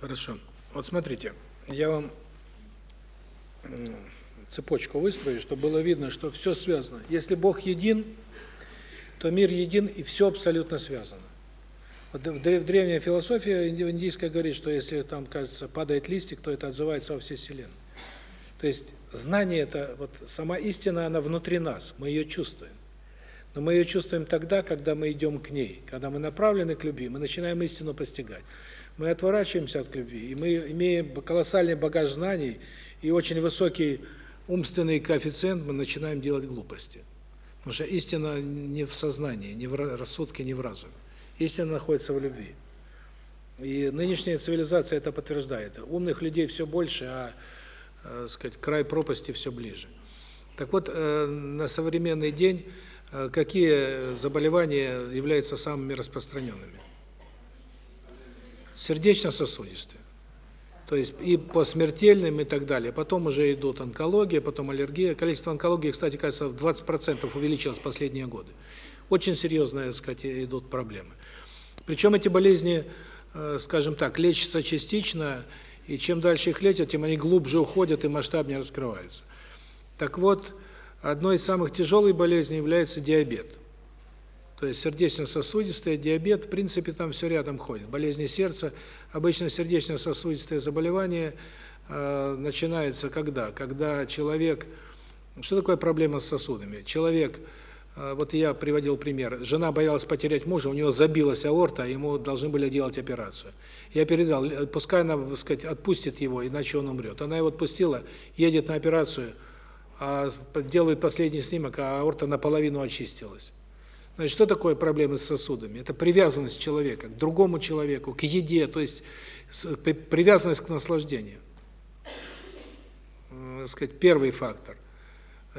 Хорошо. Вот смотрите, я вам цепочку выстрою, чтобы было видно, что все связано. Если Бог един, то мир един и все абсолютно связано. В древняя философия индийская говорит, что если там, кажется, падает листик, то это отзывается во всей вселенной. То есть знание это вот сама истина, она внутри нас, мы ее чувствуем. Но мы ее чувствуем тогда, когда мы идем к ней, когда мы направлены к любви, мы начинаем истину постигать. Мы отворачиваемся от любви, и мы имеем колоссальный багаж знаний и очень высокий умственный коэффициент, мы начинаем делать глупости. Потому что истина не в сознании, не в рассудке, не в разуме. Истина находится в любви. И нынешняя цивилизация это подтверждает. Умных людей все больше, а, э, сказать, край пропасти все ближе. Так вот, э, на современный день э, какие заболевания являются самыми распространенными? Сердечно-сосудистые. То есть и по смертельным и так далее. Потом уже идут онкология, потом аллергия. Количество онкологии, кстати, кажется, в 20% увеличилось в последние годы. Очень серьезные, так сказать, идут проблемы. Причем эти болезни, э, скажем так, лечатся частично, и чем дальше их лечат, тем они глубже уходят и масштабнее раскрываются. Так вот, одной из самых тяжелых болезней является диабет. То есть сердечно-сосудистый диабет, в принципе, там все рядом ходит. Болезни сердца, обычно сердечно-сосудистые заболевания э, начинаются когда? Когда человек... Что такое проблема с сосудами? Человек, э, вот я приводил пример, жена боялась потерять мужа, у него забилась аорта, ему должны были делать операцию. Я передал, э, пускай она, так сказать, отпустит его, иначе он умрет. Она его отпустила, едет на операцию, а делает последний снимок, а аорта наполовину очистилась. Значит, что такое проблемы с сосудами? Это привязанность человека к другому человеку, к еде, то есть привязанность к наслаждению. Э, сказать, первый фактор.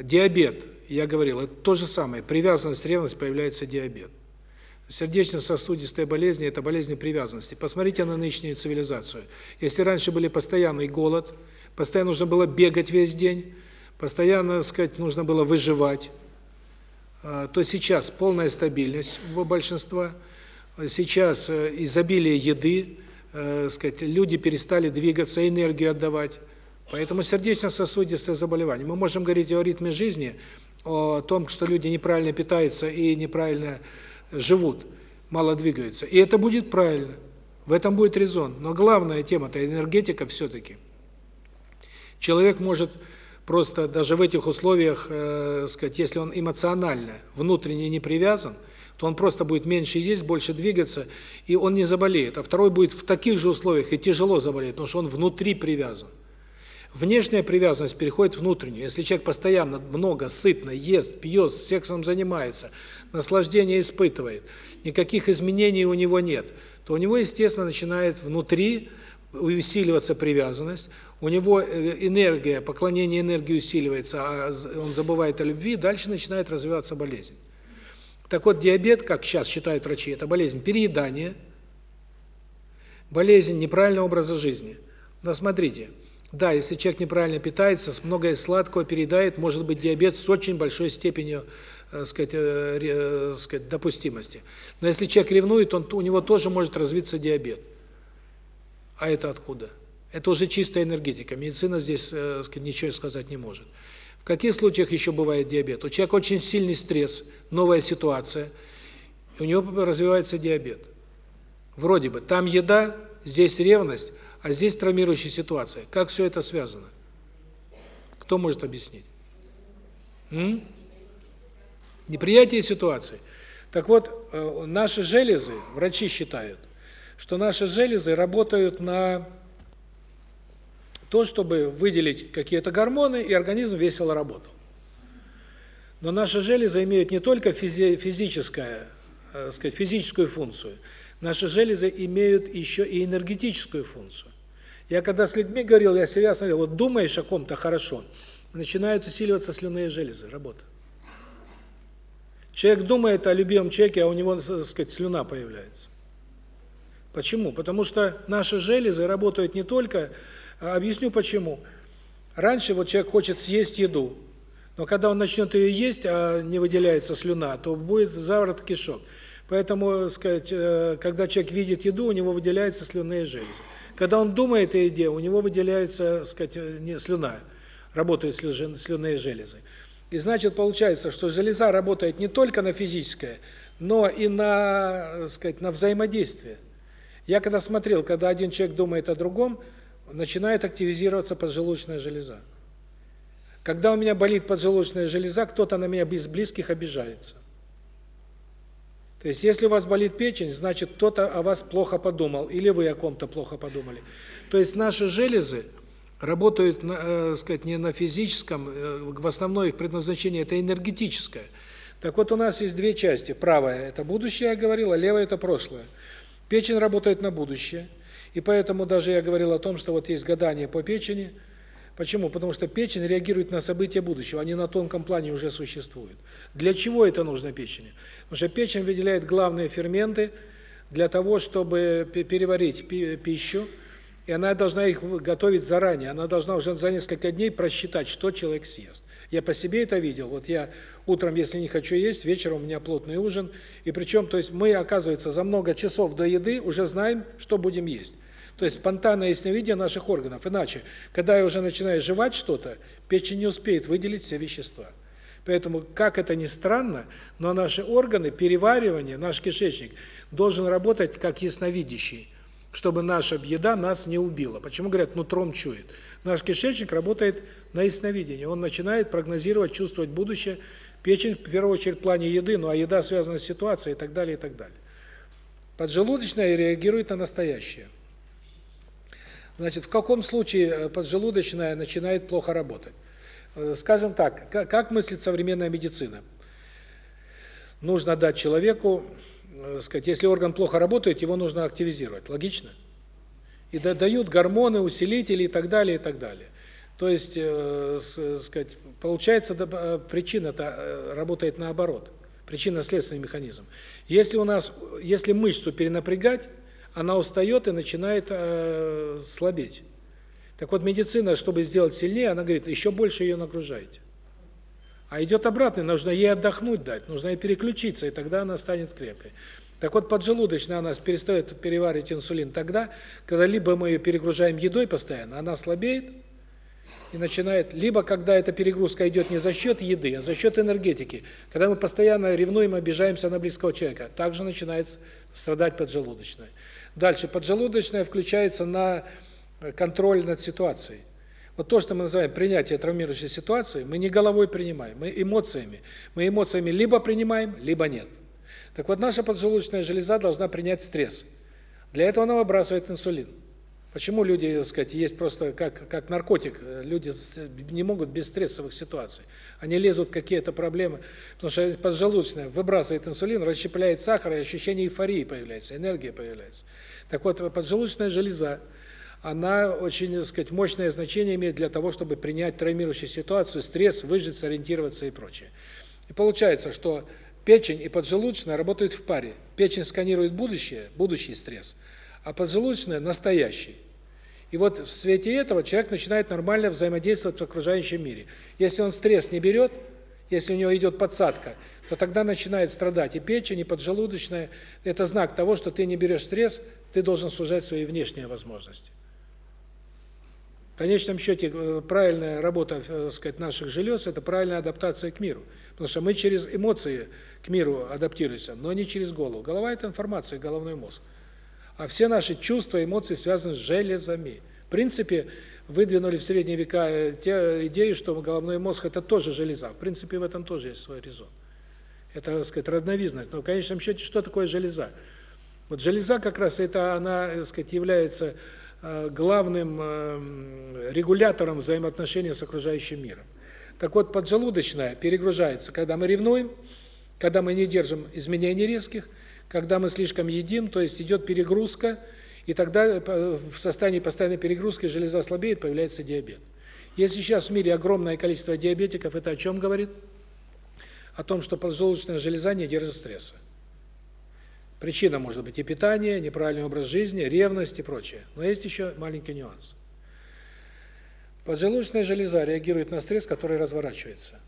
Диабет, я говорил, это то же самое. Привязанность, ревность, появляется диабет. Сердечно-сосудистые болезни – это болезни привязанности. Посмотрите на нынешнюю цивилизацию. Если раньше были постоянный голод, постоянно нужно было бегать весь день, постоянно, сказать, нужно было выживать, то сейчас полная стабильность у большинства. Сейчас э, изобилие еды, э, сказать, люди перестали двигаться, энергию отдавать. Поэтому сердечно-сосудистые заболевания. Мы можем говорить о ритме жизни, о том, что люди неправильно питаются и неправильно живут, мало двигаются. И это будет правильно. В этом будет резон. Но главная тема это энергетика все таки Человек может Просто даже в этих условиях, э, сказать, если он эмоционально, внутренне не привязан, то он просто будет меньше есть, больше двигаться, и он не заболеет. А второй будет в таких же условиях и тяжело заболеет, потому что он внутри привязан. Внешняя привязанность переходит в внутреннюю. Если человек постоянно много, сытно ест, пьет, сексом занимается, наслаждение испытывает, никаких изменений у него нет, то у него, естественно, начинает внутри усиливаться привязанность, у него э, энергия, поклонение энергии усиливается, а он забывает о любви, дальше начинает развиваться болезнь. Так вот, диабет, как сейчас считают врачи, это болезнь переедания, болезнь неправильного образа жизни. Но смотрите, да, если человек неправильно питается, многое сладкого переедает, может быть диабет с очень большой степенью, э, сказать, э, сказать, допустимости. Но если человек ревнует, он у него тоже может развиться диабет. А это откуда? Это уже чистая энергетика. Медицина здесь э, ничего сказать не может. В каких случаях еще бывает диабет? У человека очень сильный стресс, новая ситуация, у него развивается диабет. Вроде бы там еда, здесь ревность, а здесь травмирующая ситуация. Как все это связано? Кто может объяснить? М? Неприятие ситуации. Так вот, э, наши железы, врачи считают, что наши железы работают на то, чтобы выделить какие-то гормоны, и организм весело работал. Но наши железы имеют не только физи физическое, э, сказать, физическую функцию. Наши железы имеют еще и энергетическую функцию. Я когда с людьми говорил, я себя смотрел, вот думаешь о ком-то хорошо, начинают усиливаться слюнные железы, работа. Человек думает о любимом человеке, а у него, так сказать, слюна появляется. Почему? Потому что наши железы работают не только... А, объясню почему. Раньше вот человек хочет съесть еду, но когда он начнет ее есть, а не выделяется слюна, то будет заворот кишок. Поэтому, сказать, э, когда человек видит еду, у него выделяются слюнные железы. Когда он думает о еде, у него выделяется, сказать, э, не слюна, работают слюнные железы. И значит, получается, что железа работает не только на физическое, но и на, сказать, на взаимодействие. Я когда смотрел, когда один человек думает о другом, начинает активизироваться поджелудочная железа. Когда у меня болит поджелудочная железа, кто-то на меня из близких обижается. То есть, если у вас болит печень, значит, кто-то о вас плохо подумал, или вы о ком-то плохо подумали. То есть, наши железы работают, э, сказать, не на физическом, э, в основном их предназначение это энергетическое. Так вот, у нас есть две части. Правая – это будущее, я говорил, а левая – это прошлое. Печень работает на будущее, и поэтому даже я говорил о том, что вот есть гадание по печени – Почему? Потому что печень реагирует на события будущего, они на тонком плане уже существуют. Для чего это нужно печени? Потому что печень выделяет главные ферменты для того, чтобы переварить пищу, и она должна их готовить заранее. Она должна уже за несколько дней просчитать, что человек съест. Я по себе это видел. Вот я утром, если не хочу есть, вечером у меня плотный ужин. И причем, то есть мы, оказывается, за много часов до еды уже знаем, что будем есть. То есть спонтанное ясновидение наших органов. Иначе, когда я уже начинаю жевать что-то, печень не успеет выделить все вещества. Поэтому, как это ни странно, но наши органы переваривания, наш кишечник должен работать как ясновидящий, чтобы наша еда нас не убила. Почему говорят, нутром чует? Наш кишечник работает на ясновидении. Он начинает прогнозировать, чувствовать будущее. Печень, в первую очередь, в плане еды, ну а еда связана с ситуацией и так далее, и так далее. Поджелудочная реагирует на настоящее. Значит, в каком случае э, поджелудочная начинает плохо работать? Э, скажем так, как мыслит современная медицина? Нужно дать человеку, э, сказать, если орган плохо работает, его нужно активизировать. Логично? И дают гормоны, усилители и так далее, и так далее. То есть, э, сказать, получается, причина-то работает наоборот. Причинно-следственный механизм. Если у нас, если мышцу перенапрягать, она устает и начинает э, слабеть. Так вот, медицина, чтобы сделать сильнее, она говорит, еще больше ее нагружайте. А идет обратно, нужно ей отдохнуть дать, нужно ей переключиться, и тогда она станет крепкой. Так вот, поджелудочная у нас перестает переваривать инсулин тогда, когда либо мы ее перегружаем едой постоянно, она слабеет и начинает, либо когда эта перегрузка идет не за счет еды, а за счет энергетики, когда мы постоянно ревнуем, обижаемся на близкого человека, также начинает страдать поджелудочная. Дальше поджелудочная включается на э, контроль над ситуацией. Вот то, что мы называем принятие травмирующей ситуации, мы не головой принимаем, мы эмоциями. Мы эмоциями либо принимаем, либо нет. Так вот, наша поджелудочная железа должна принять стресс. Для этого она выбрасывает инсулин. Почему люди, так сказать, есть просто как как наркотик, люди не могут без стрессовых ситуаций. Они лезут в какие-то проблемы, потому что поджелудочная выбрасывает инсулин, расщепляет сахар, и ощущение эйфории появляется, энергия появляется. Так вот, поджелудочная железа, она очень, так сказать, мощное значение имеет для того, чтобы принять травмирующую ситуацию, стресс, выжить, сориентироваться и прочее. И получается, что печень и поджелудочная работают в паре. Печень сканирует будущее, будущий стресс, а поджелудочная – настоящий. И вот в свете этого человек начинает нормально взаимодействовать в окружающем мире. Если он стресс не берет, если у него идет подсадка, то тогда начинает страдать и печень, и поджелудочная. Это знак того, что ты не берешь стресс, ты должен сужать свои внешние возможности. В конечном счете, э, правильная работа, э, так сказать, наших желез – это правильная адаптация к миру. Потому что мы через эмоции к миру адаптируемся, но не через голову. Голова – это информация, головной мозг. А все наши чувства, эмоции связаны с железами. В принципе, выдвинули в средние века э, те идеи, что головной мозг – это тоже железа. В принципе, в этом тоже есть свой резон. Это, так сказать, родновизность. Но в конечном счете, что такое железа? Вот железа как раз это, она, так сказать, является э, главным э, регулятором взаимоотношений с окружающим миром. Так вот, поджелудочная перегружается, когда мы ревнуем, когда мы не держим изменений резких – когда мы слишком едим, то есть идет перегрузка, и тогда э, в состоянии постоянной перегрузки железа слабеет, появляется диабет. Если сейчас в мире огромное количество диабетиков, это о чем говорит? О том, что поджелудочная железа не держит стресса. Причина может быть и питание, неправильный образ жизни, ревность и прочее. Но есть еще маленький нюанс. Поджелудочная железа реагирует на стресс, который разворачивается.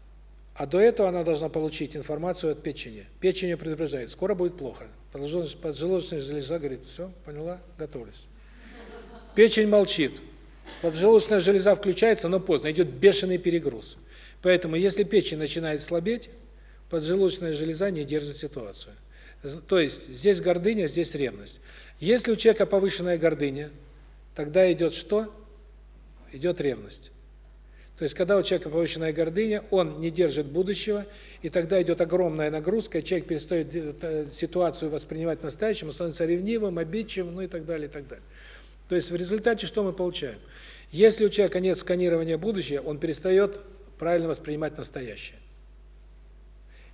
А до этого она должна получить информацию от печени. Печень ее предупреждает, скоро будет плохо. Поджелудочная железа говорит, все, поняла, готовлюсь. Печень молчит. Поджелудочная железа включается, но поздно, идет бешеный перегруз. Поэтому, если печень начинает слабеть, поджелудочная железа не держит ситуацию. То есть, здесь гордыня, здесь ревность. Если у человека повышенная гордыня, тогда идет что? Идет ревность. То есть, когда у человека повышенная гордыня, он не держит будущего, и тогда идет огромная нагрузка, человек перестает э, ситуацию воспринимать настоящим, становится ревнивым, обидчивым, ну и так далее, и так далее. То есть, в результате что мы получаем? Если у человека нет сканирования будущего, он перестает правильно воспринимать настоящее.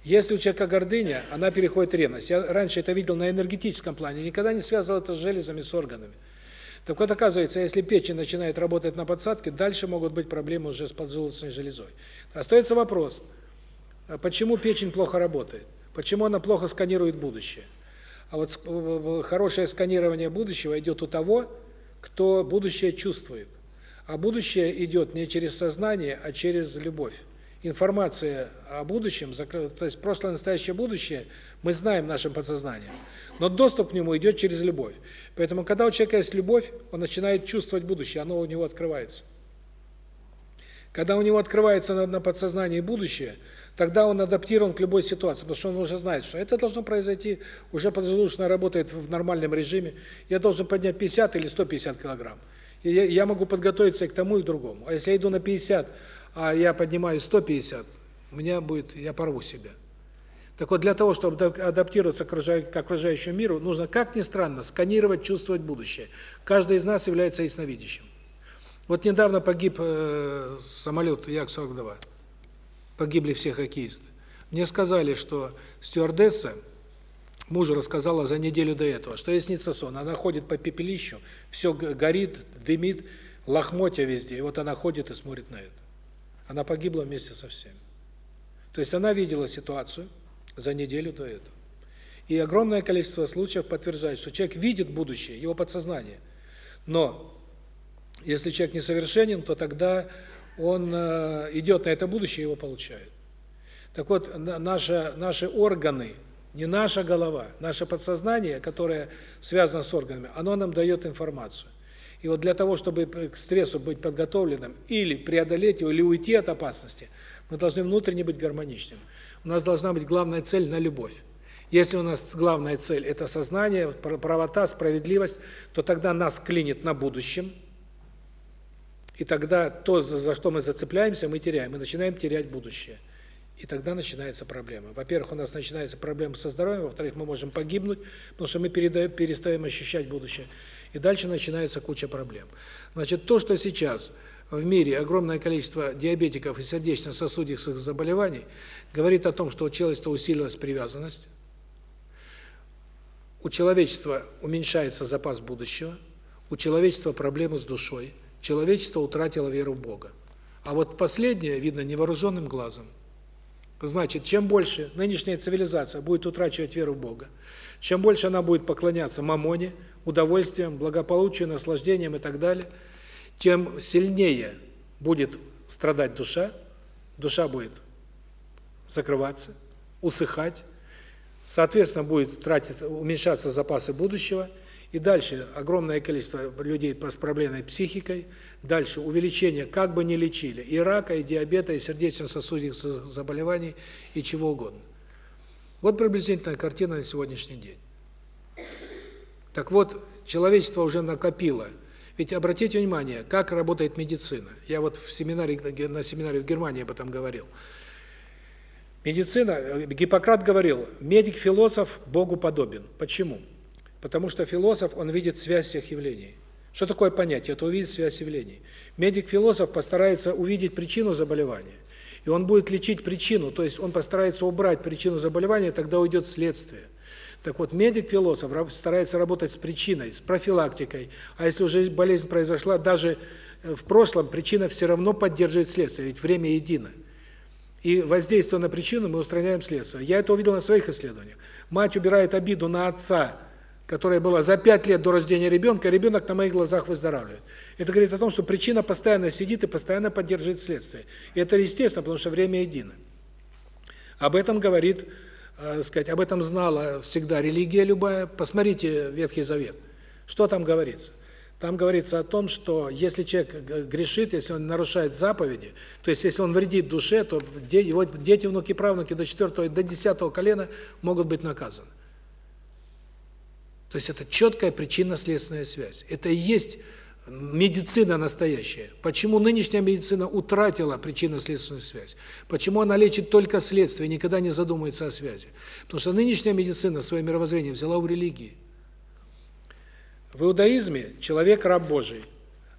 Если у человека гордыня, она переходит в ревность. Я раньше это видел на энергетическом плане, никогда не связывал это с железами, с органами. Так вот, оказывается, если печень начинает работать на подсадке, дальше могут быть проблемы уже с поджелудочной железой. Остается вопрос, а почему печень плохо работает? Почему она плохо сканирует будущее? А вот хорошее сканирование будущего идет у того, кто будущее чувствует. А будущее идет не через сознание, а через любовь. Информация о будущем, то есть прошлое, настоящее, будущее, мы знаем нашим подсознанием. Но доступ к нему идет через любовь. Поэтому, когда у человека есть любовь, он начинает чувствовать будущее, оно у него открывается. Когда у него открывается на, на подсознании будущее, тогда он адаптирован к любой ситуации, потому что он уже знает, что это должно произойти, уже поджелудочная работает в нормальном режиме, я должен поднять 50 или 150 килограмм. И я, я могу подготовиться и к тому, и к другому. А если я иду на 50, а я поднимаю 150, у меня будет, я порву себя. Так вот, для того, чтобы адаптироваться к окружающему миру, нужно, как ни странно, сканировать, чувствовать будущее. Каждый из нас является ясновидящим. Вот недавно погиб э, самолет Як-42. Погибли все хоккеисты. Мне сказали, что стюардесса мужу рассказала за неделю до этого, что ей снится сон. Она ходит по пепелищу, все горит, дымит, лохмотья везде. И вот она ходит и смотрит на это. Она погибла вместе со всеми. То есть она видела ситуацию, за неделю до этого. И огромное количество случаев подтверждает, что человек видит будущее, его подсознание. Но если человек несовершенен, то тогда он э, идет на это будущее и его получает. Так вот, наша, наши органы, не наша голова, наше подсознание, которое связано с органами, оно нам дает информацию. И вот для того, чтобы к стрессу быть подготовленным, или преодолеть его, или уйти от опасности, мы должны внутренне быть гармоничными. У нас должна быть главная цель на любовь. Если у нас главная цель это сознание, правота, справедливость, то тогда нас клинит на будущем. И тогда то, за что мы зацепляемся, мы теряем, мы начинаем терять будущее. И тогда начинается проблема. Во-первых, у нас начинается проблема со здоровьем, во-вторых, мы можем погибнуть, потому что мы перестаем ощущать будущее. И дальше начинается куча проблем. Значит, то, что сейчас в мире огромное количество диабетиков и сердечно-сосудистых заболеваний, говорит о том, что у человечества усилилась привязанность, у человечества уменьшается запас будущего, у человечества проблемы с душой, человечество утратило веру в Бога. А вот последнее видно невооруженным глазом. Значит, чем больше нынешняя цивилизация будет утрачивать веру в Бога, чем больше она будет поклоняться мамоне, удовольствиям, благополучию, наслаждениям и так далее – тем сильнее будет страдать душа, душа будет закрываться, усыхать, соответственно, будет тратить, уменьшаться запасы будущего, и дальше огромное количество людей с проблемной психикой, дальше увеличение, как бы ни лечили, и рака, и диабета, и сердечно-сосудистых заболеваний, и чего угодно. Вот приблизительная картина на сегодняшний день. Так вот, человечество уже накопило ведь обратите внимание, как работает медицина. Я вот в семинаре на семинаре в Германии об этом говорил. Медицина, Гиппократ говорил: "Медик-философ Богу подобен". Почему? Потому что философ, он видит связь всех явлений. Что такое понятие? Это увидеть связь явлений. Медик-философ постарается увидеть причину заболевания. И он будет лечить причину, то есть он постарается убрать причину заболевания, тогда уйдет следствие. Так вот, медик-философ старается работать с причиной, с профилактикой. А если уже болезнь произошла, даже э, в прошлом причина все равно поддерживает следствие, ведь время едино. И воздействуя на причину, мы устраняем следствие. Я это увидел на своих исследованиях. Мать убирает обиду на отца, которая была за пять лет до рождения ребенка, ребенок на моих глазах выздоравливает. Это говорит о том, что причина постоянно сидит и постоянно поддерживает следствие. И это естественно, потому что время едино. Об этом говорит, э, сказать, об этом знала всегда религия любая. Посмотрите Ветхий Завет. Что там говорится? Там говорится о том, что если человек грешит, если он нарушает заповеди, то есть если он вредит душе, то его дети, внуки, правнуки до 4 до 10 колена могут быть наказаны. То есть это четкая причинно-следственная связь. Это и есть медицина настоящая. Почему нынешняя медицина утратила причинно-следственную связь? Почему она лечит только следствие, никогда не задумывается о связи? Потому что нынешняя медицина свое мировоззрение взяла у религии. В иудаизме человек раб Божий,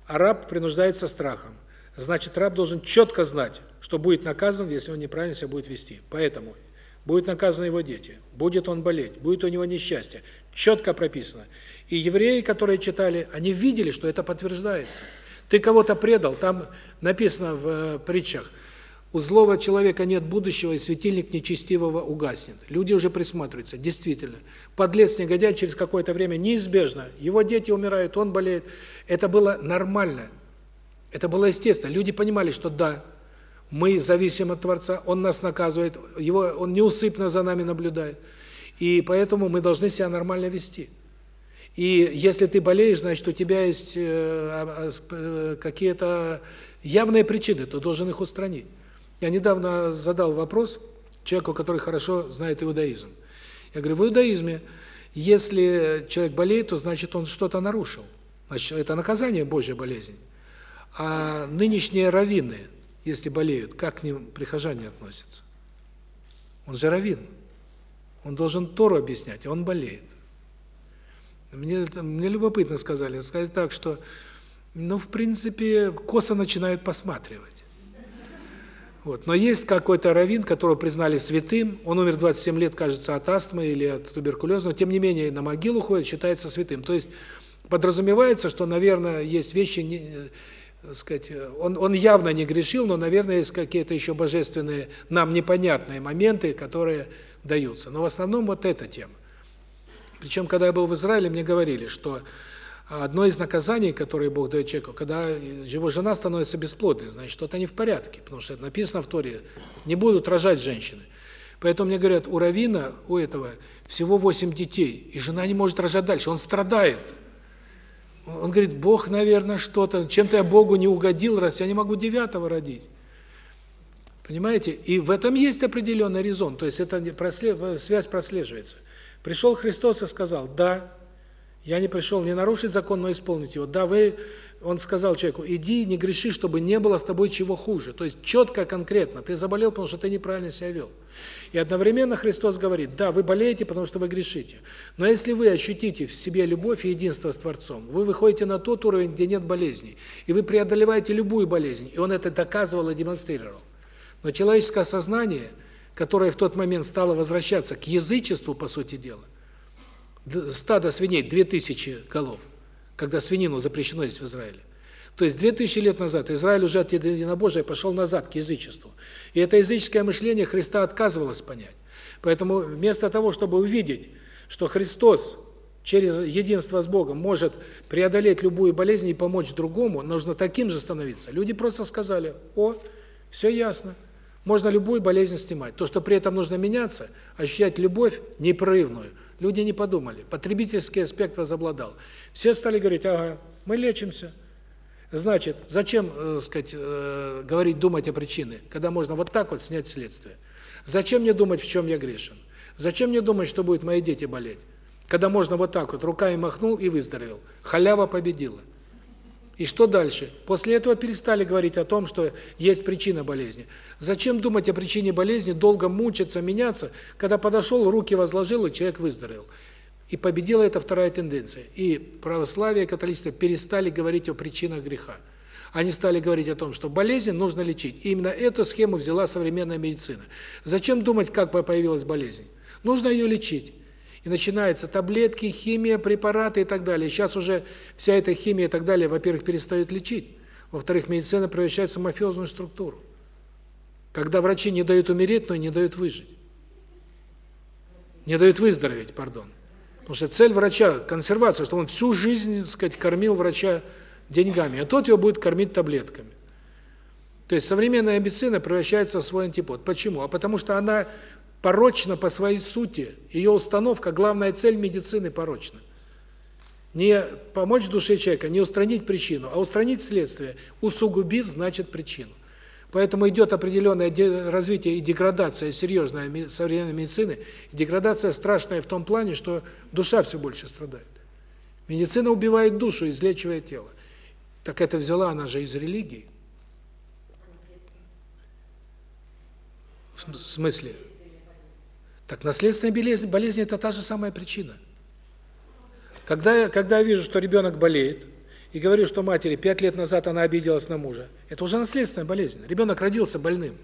а раб принуждается страхом. Значит, раб должен четко знать, что будет наказан, если он неправильно себя будет вести. Поэтому будут наказаны его дети, будет он болеть, будет у него несчастье. Четко прописано. И евреи, которые читали, они видели, что это подтверждается. Ты кого-то предал, там написано в э, притчах, у злого человека нет будущего, и светильник нечестивого угаснет. Люди уже присматриваются. Действительно, подлец негодяй через какое-то время неизбежно. Его дети умирают, он болеет. Это было нормально. Это было естественно. Люди понимали, что да, мы зависим от Творца, Он нас наказывает, его, Он неусыпно за нами наблюдает. И поэтому мы должны себя нормально вести. И если ты болеешь, значит, у тебя есть э, а, э, какие-то явные причины, то должен их устранить. Я недавно задал вопрос человеку, который хорошо знает иудаизм. Я говорю, в иудаизме, если человек болеет, то значит он что-то нарушил. Значит, это наказание Божья болезнь. А нынешние раввины, если болеют, как к ним прихожане относятся? Он же раввин. Он должен Тору объяснять, и он болеет. Мне мне любопытно сказали, сказали так, что ну, в принципе, косо начинают посматривать. Вот. Но есть какой-то раввин, которого признали святым, он умер 27 лет, кажется, от астмы или от туберкулеза, но тем не менее на могилу ходит, считается святым. То есть подразумевается, что, наверное, есть вещи, не, э, сказать, он он явно не грешил, но, наверное, есть какие-то еще божественные нам непонятные моменты, которые даются. Но в основном вот эта тема. Причем, когда я был в Израиле, мне говорили, что одно из наказаний, которые Бог дает человеку, когда его жена становится бесплодной, значит, что-то не в порядке, потому что это написано в Торе, не будут рожать женщины. Поэтому мне говорят, у Равина, у этого, всего восемь детей, и жена не может рожать дальше, он страдает. Он говорит, Бог, наверное, что-то, чем-то я Богу не угодил, раз я не могу девятого родить. Понимаете? И в этом есть определенный резон, то есть эта связь прослеживается. Пришел Христос и сказал, да, я не пришел не нарушить закон, но исполнить его. Да, вы, он сказал человеку, иди, не греши, чтобы не было с тобой чего хуже. То есть четко, конкретно. Ты заболел, потому что ты неправильно себя вел. И одновременно Христос говорит, да, вы болеете, потому что вы грешите. Но если вы ощутите в себе любовь и единство с Творцом, вы выходите на тот уровень, где нет болезней. И вы преодолеваете любую болезнь. И он это доказывал и демонстрировал. Но человеческое сознание – которая в тот момент стала возвращаться к язычеству, по сути дела, стадо свиней 2000 голов, когда свинину запрещено есть в Израиле. То есть 2000 лет назад Израиль уже от единобожия пошел назад к язычеству. И это языческое мышление Христа отказывалось понять. Поэтому вместо того, чтобы увидеть, что Христос через единство с Богом может преодолеть любую болезнь и помочь другому, нужно таким же становиться. Люди просто сказали, о, все ясно. Можно любую болезнь снимать. То, что при этом нужно меняться, ощущать любовь непрерывную, люди не подумали. Потребительский аспект возобладал. Все стали говорить, ага, мы лечимся. Значит, зачем, э, сказать, э, говорить, думать о причине, когда можно вот так вот снять следствие? Зачем мне думать, в чем я грешен? Зачем мне думать, что будут мои дети болеть? Когда можно вот так вот, руками махнул и выздоровел. Халява победила. И что дальше? После этого перестали говорить о том, что есть причина болезни. Зачем думать о причине болезни, долго мучиться, меняться, когда подошел, руки возложил, и человек выздоровел. И победила эта вторая тенденция. И православие и католичество перестали говорить о причинах греха. Они стали говорить о том, что болезнь нужно лечить. И именно эту схему взяла современная медицина. Зачем думать, как появилась болезнь? Нужно ее лечить. И начинаются таблетки, химия, препараты и так далее. Сейчас уже вся эта химия и так далее, во-первых, перестает лечить. Во-вторых, медицина превращается в мафиозную структуру. Когда врачи не дают умереть, но и не дают выжить. Не дают выздороветь, пардон. Потому что цель врача – консервация, что он всю жизнь, так сказать, кормил врача деньгами, а тот его будет кормить таблетками. То есть современная медицина превращается в свой антипод. Почему? А потому что она порочна по своей сути. Ее установка, главная цель медицины порочна. Не помочь душе человека, не устранить причину, а устранить следствие, усугубив, значит, причину. Поэтому идет определенное развитие и деградация серьезная современной медицины. Деградация страшная в том плане, что душа все больше страдает. Медицина убивает душу, излечивает тело. Так это взяла она же из религии. В смысле? Так наследственная болезнь, болезнь это та же самая причина. Когда я, когда я вижу, что ребенок болеет, и говорю, что матери пять лет назад она обиделась на мужа, это уже наследственная болезнь. Ребенок родился больным.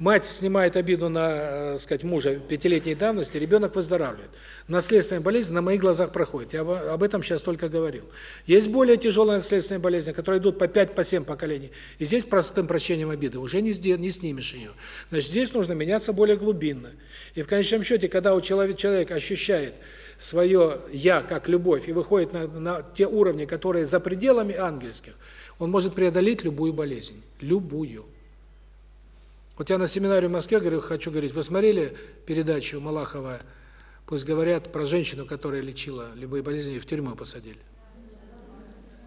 Мать снимает обиду на, э, сказать, мужа пятилетней давности, ребенок выздоравливает. Наследственная болезнь на моих глазах проходит. Я об этом сейчас только говорил. Есть более тяжелые наследственные болезни, которые идут по 5 по 7 поколений. И здесь простым прощением обиды уже не не снимешь ее. Значит, здесь нужно меняться более глубинно. И в конечном счете, когда у человека человек ощущает свое я как любовь и выходит на на те уровни, которые за пределами ангельских, он может преодолеть любую болезнь, любую. Вот я на семинаре в Москве говорю, хочу говорить, вы смотрели передачу Малахова, пусть говорят про женщину, которая лечила любые болезни, в тюрьму посадили.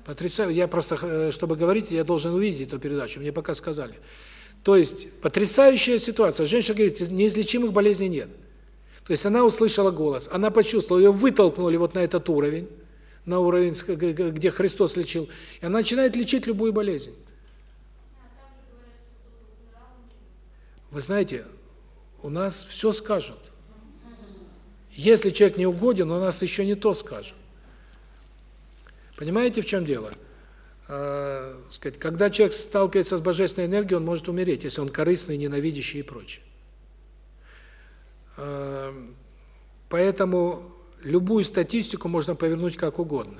Потрясаю. Я просто, э, чтобы говорить, я должен увидеть эту передачу, мне пока сказали. То есть, потрясающая ситуация. Женщина говорит, неизлечимых болезней нет. То есть, она услышала голос, она почувствовала, ее вытолкнули вот на этот уровень, на уровень, где Христос лечил, и она начинает лечить любую болезнь. Вы знаете, у нас все скажут. Если человек не угоден, у нас еще не то скажет. Понимаете, в чем дело? Э, сказать, когда человек сталкивается с божественной энергией, он может умереть, если он корыстный, ненавидящий и прочее. Э, поэтому любую статистику можно повернуть как угодно.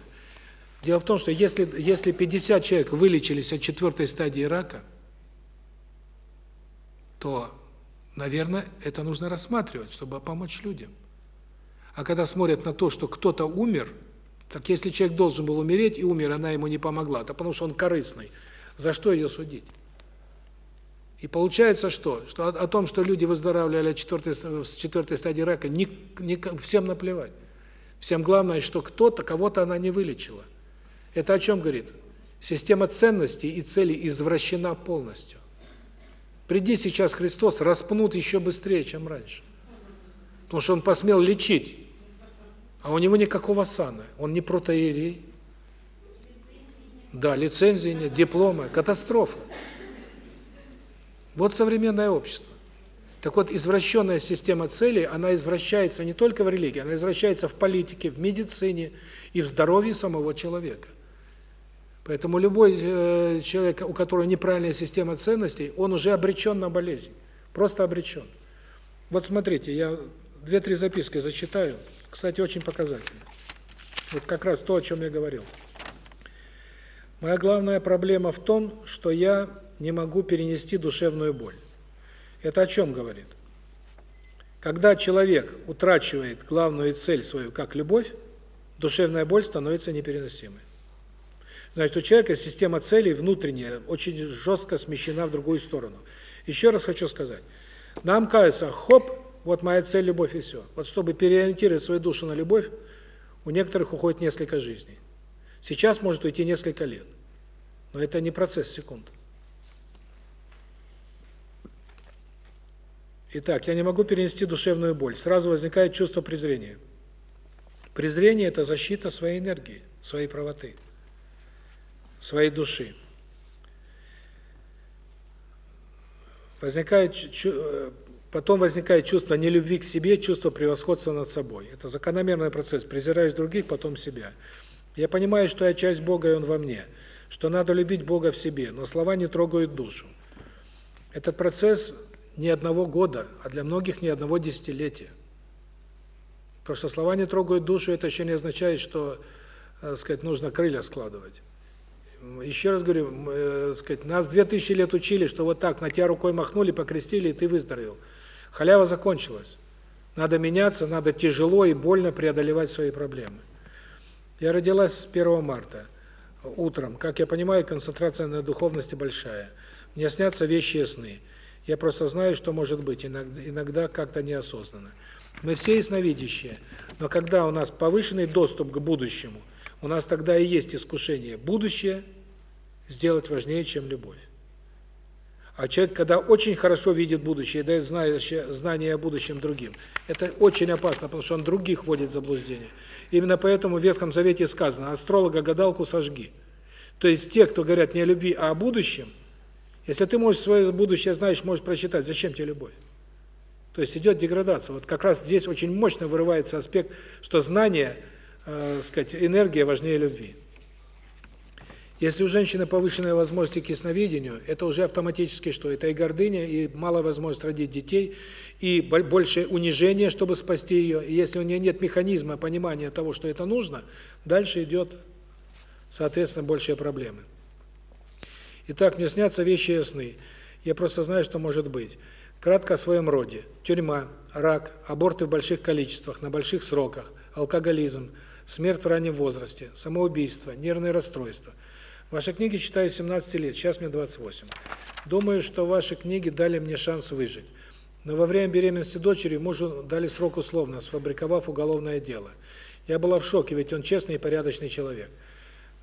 Дело в том, что если если 50 человек вылечились от четвертой стадии рака, то, наверное, это нужно рассматривать, чтобы помочь людям. А когда смотрят на то, что кто-то умер, так если человек должен был умереть и умер, она ему не помогла, то потому что он корыстный, за что ее судить? И получается что? Что о, о том, что люди выздоравливали от четвертой, с четвертой стадии рака, не, не, всем наплевать. Всем главное, что кто-то, кого-то она не вылечила. Это о чем говорит? Система ценностей и целей извращена полностью. Приди сейчас Христос, распнут еще быстрее, чем раньше. Потому что он посмел лечить, а у него никакого сана, он не протоиерей. Да, лицензии нет, диплома, катастрофа. Вот современное общество. Так вот, извращенная система целей, она извращается не только в религии, она извращается в политике, в медицине и в здоровье самого человека. Поэтому любой э, человек, у которого неправильная система ценностей, он уже обречен на болезнь. Просто обречен. Вот смотрите, я две-три записки зачитаю. Кстати, очень показательно. Вот как раз то, о чем я говорил. Моя главная проблема в том, что я не могу перенести душевную боль. Это о чем говорит? Когда человек утрачивает главную цель свою, как любовь, душевная боль становится непереносимой. Значит, у человека система целей внутренняя очень жестко смещена в другую сторону. Еще раз хочу сказать. Нам кажется, хоп, вот моя цель – любовь и все. Вот чтобы переориентировать свою душу на любовь, у некоторых уходит несколько жизней. Сейчас может уйти несколько лет. Но это не процесс секунд. Итак, я не могу перенести душевную боль. Сразу возникает чувство презрения. Презрение – это защита своей энергии, своей правоты своей души. Возникает потом возникает чувство нелюбви к себе, чувство превосходства над собой. Это закономерный процесс. Презираешь других, потом себя. Я понимаю, что я часть Бога, и Он во мне. Что надо любить Бога в себе, но слова не трогают душу. Этот процесс не одного года, а для многих не одного десятилетия. То, что слова не трогают душу, это еще не означает, что, так э, сказать, нужно крылья складывать. Еще раз говорю, э, сказать, нас 2000 лет учили, что вот так на тебя рукой махнули, покрестили, и ты выздоровел. Халява закончилась. Надо меняться, надо тяжело и больно преодолевать свои проблемы. Я родилась с 1 марта. утром. Как я понимаю, концентрация на духовности большая. Мне снятся вещи сны. Я просто знаю, что может быть, иногда, иногда как-то неосознанно. Мы все ясновидящие, но когда у нас повышенный доступ к будущему, у нас тогда и есть искушение будущее сделать важнее, чем любовь. А человек, когда очень хорошо видит будущее и дает знания о будущем другим, это очень опасно, потому что он других вводит в заблуждение. Именно поэтому в Ветхом Завете сказано «астролога гадалку сожги». То есть те, кто говорят не о любви, а о будущем, если ты можешь свое будущее знаешь, можешь прочитать, зачем тебе любовь? То есть идет деградация. Вот как раз здесь очень мощно вырывается аспект, что знание, э, сказать, энергия важнее любви. Если у женщины повышенная возможность к ясновидению, это уже автоматически что? Это и гордыня, и малая возможность родить детей, и большее унижение, чтобы спасти ее. И если у нее нет механизма понимания того, что это нужно, дальше идет, соответственно, большие проблемы. Итак, мне снятся вещи и сны. Я просто знаю, что может быть. Кратко о своем роде. Тюрьма, рак, аборты в больших количествах, на больших сроках, алкоголизм, смерть в раннем возрасте, самоубийство, нервные расстройства. Ваши книги читаю с 17 лет, сейчас мне 28. Думаю, что ваши книги дали мне шанс выжить. Но во время беременности дочери мужу дали срок условно, сфабриковав уголовное дело. Я была в шоке, ведь он честный и порядочный человек.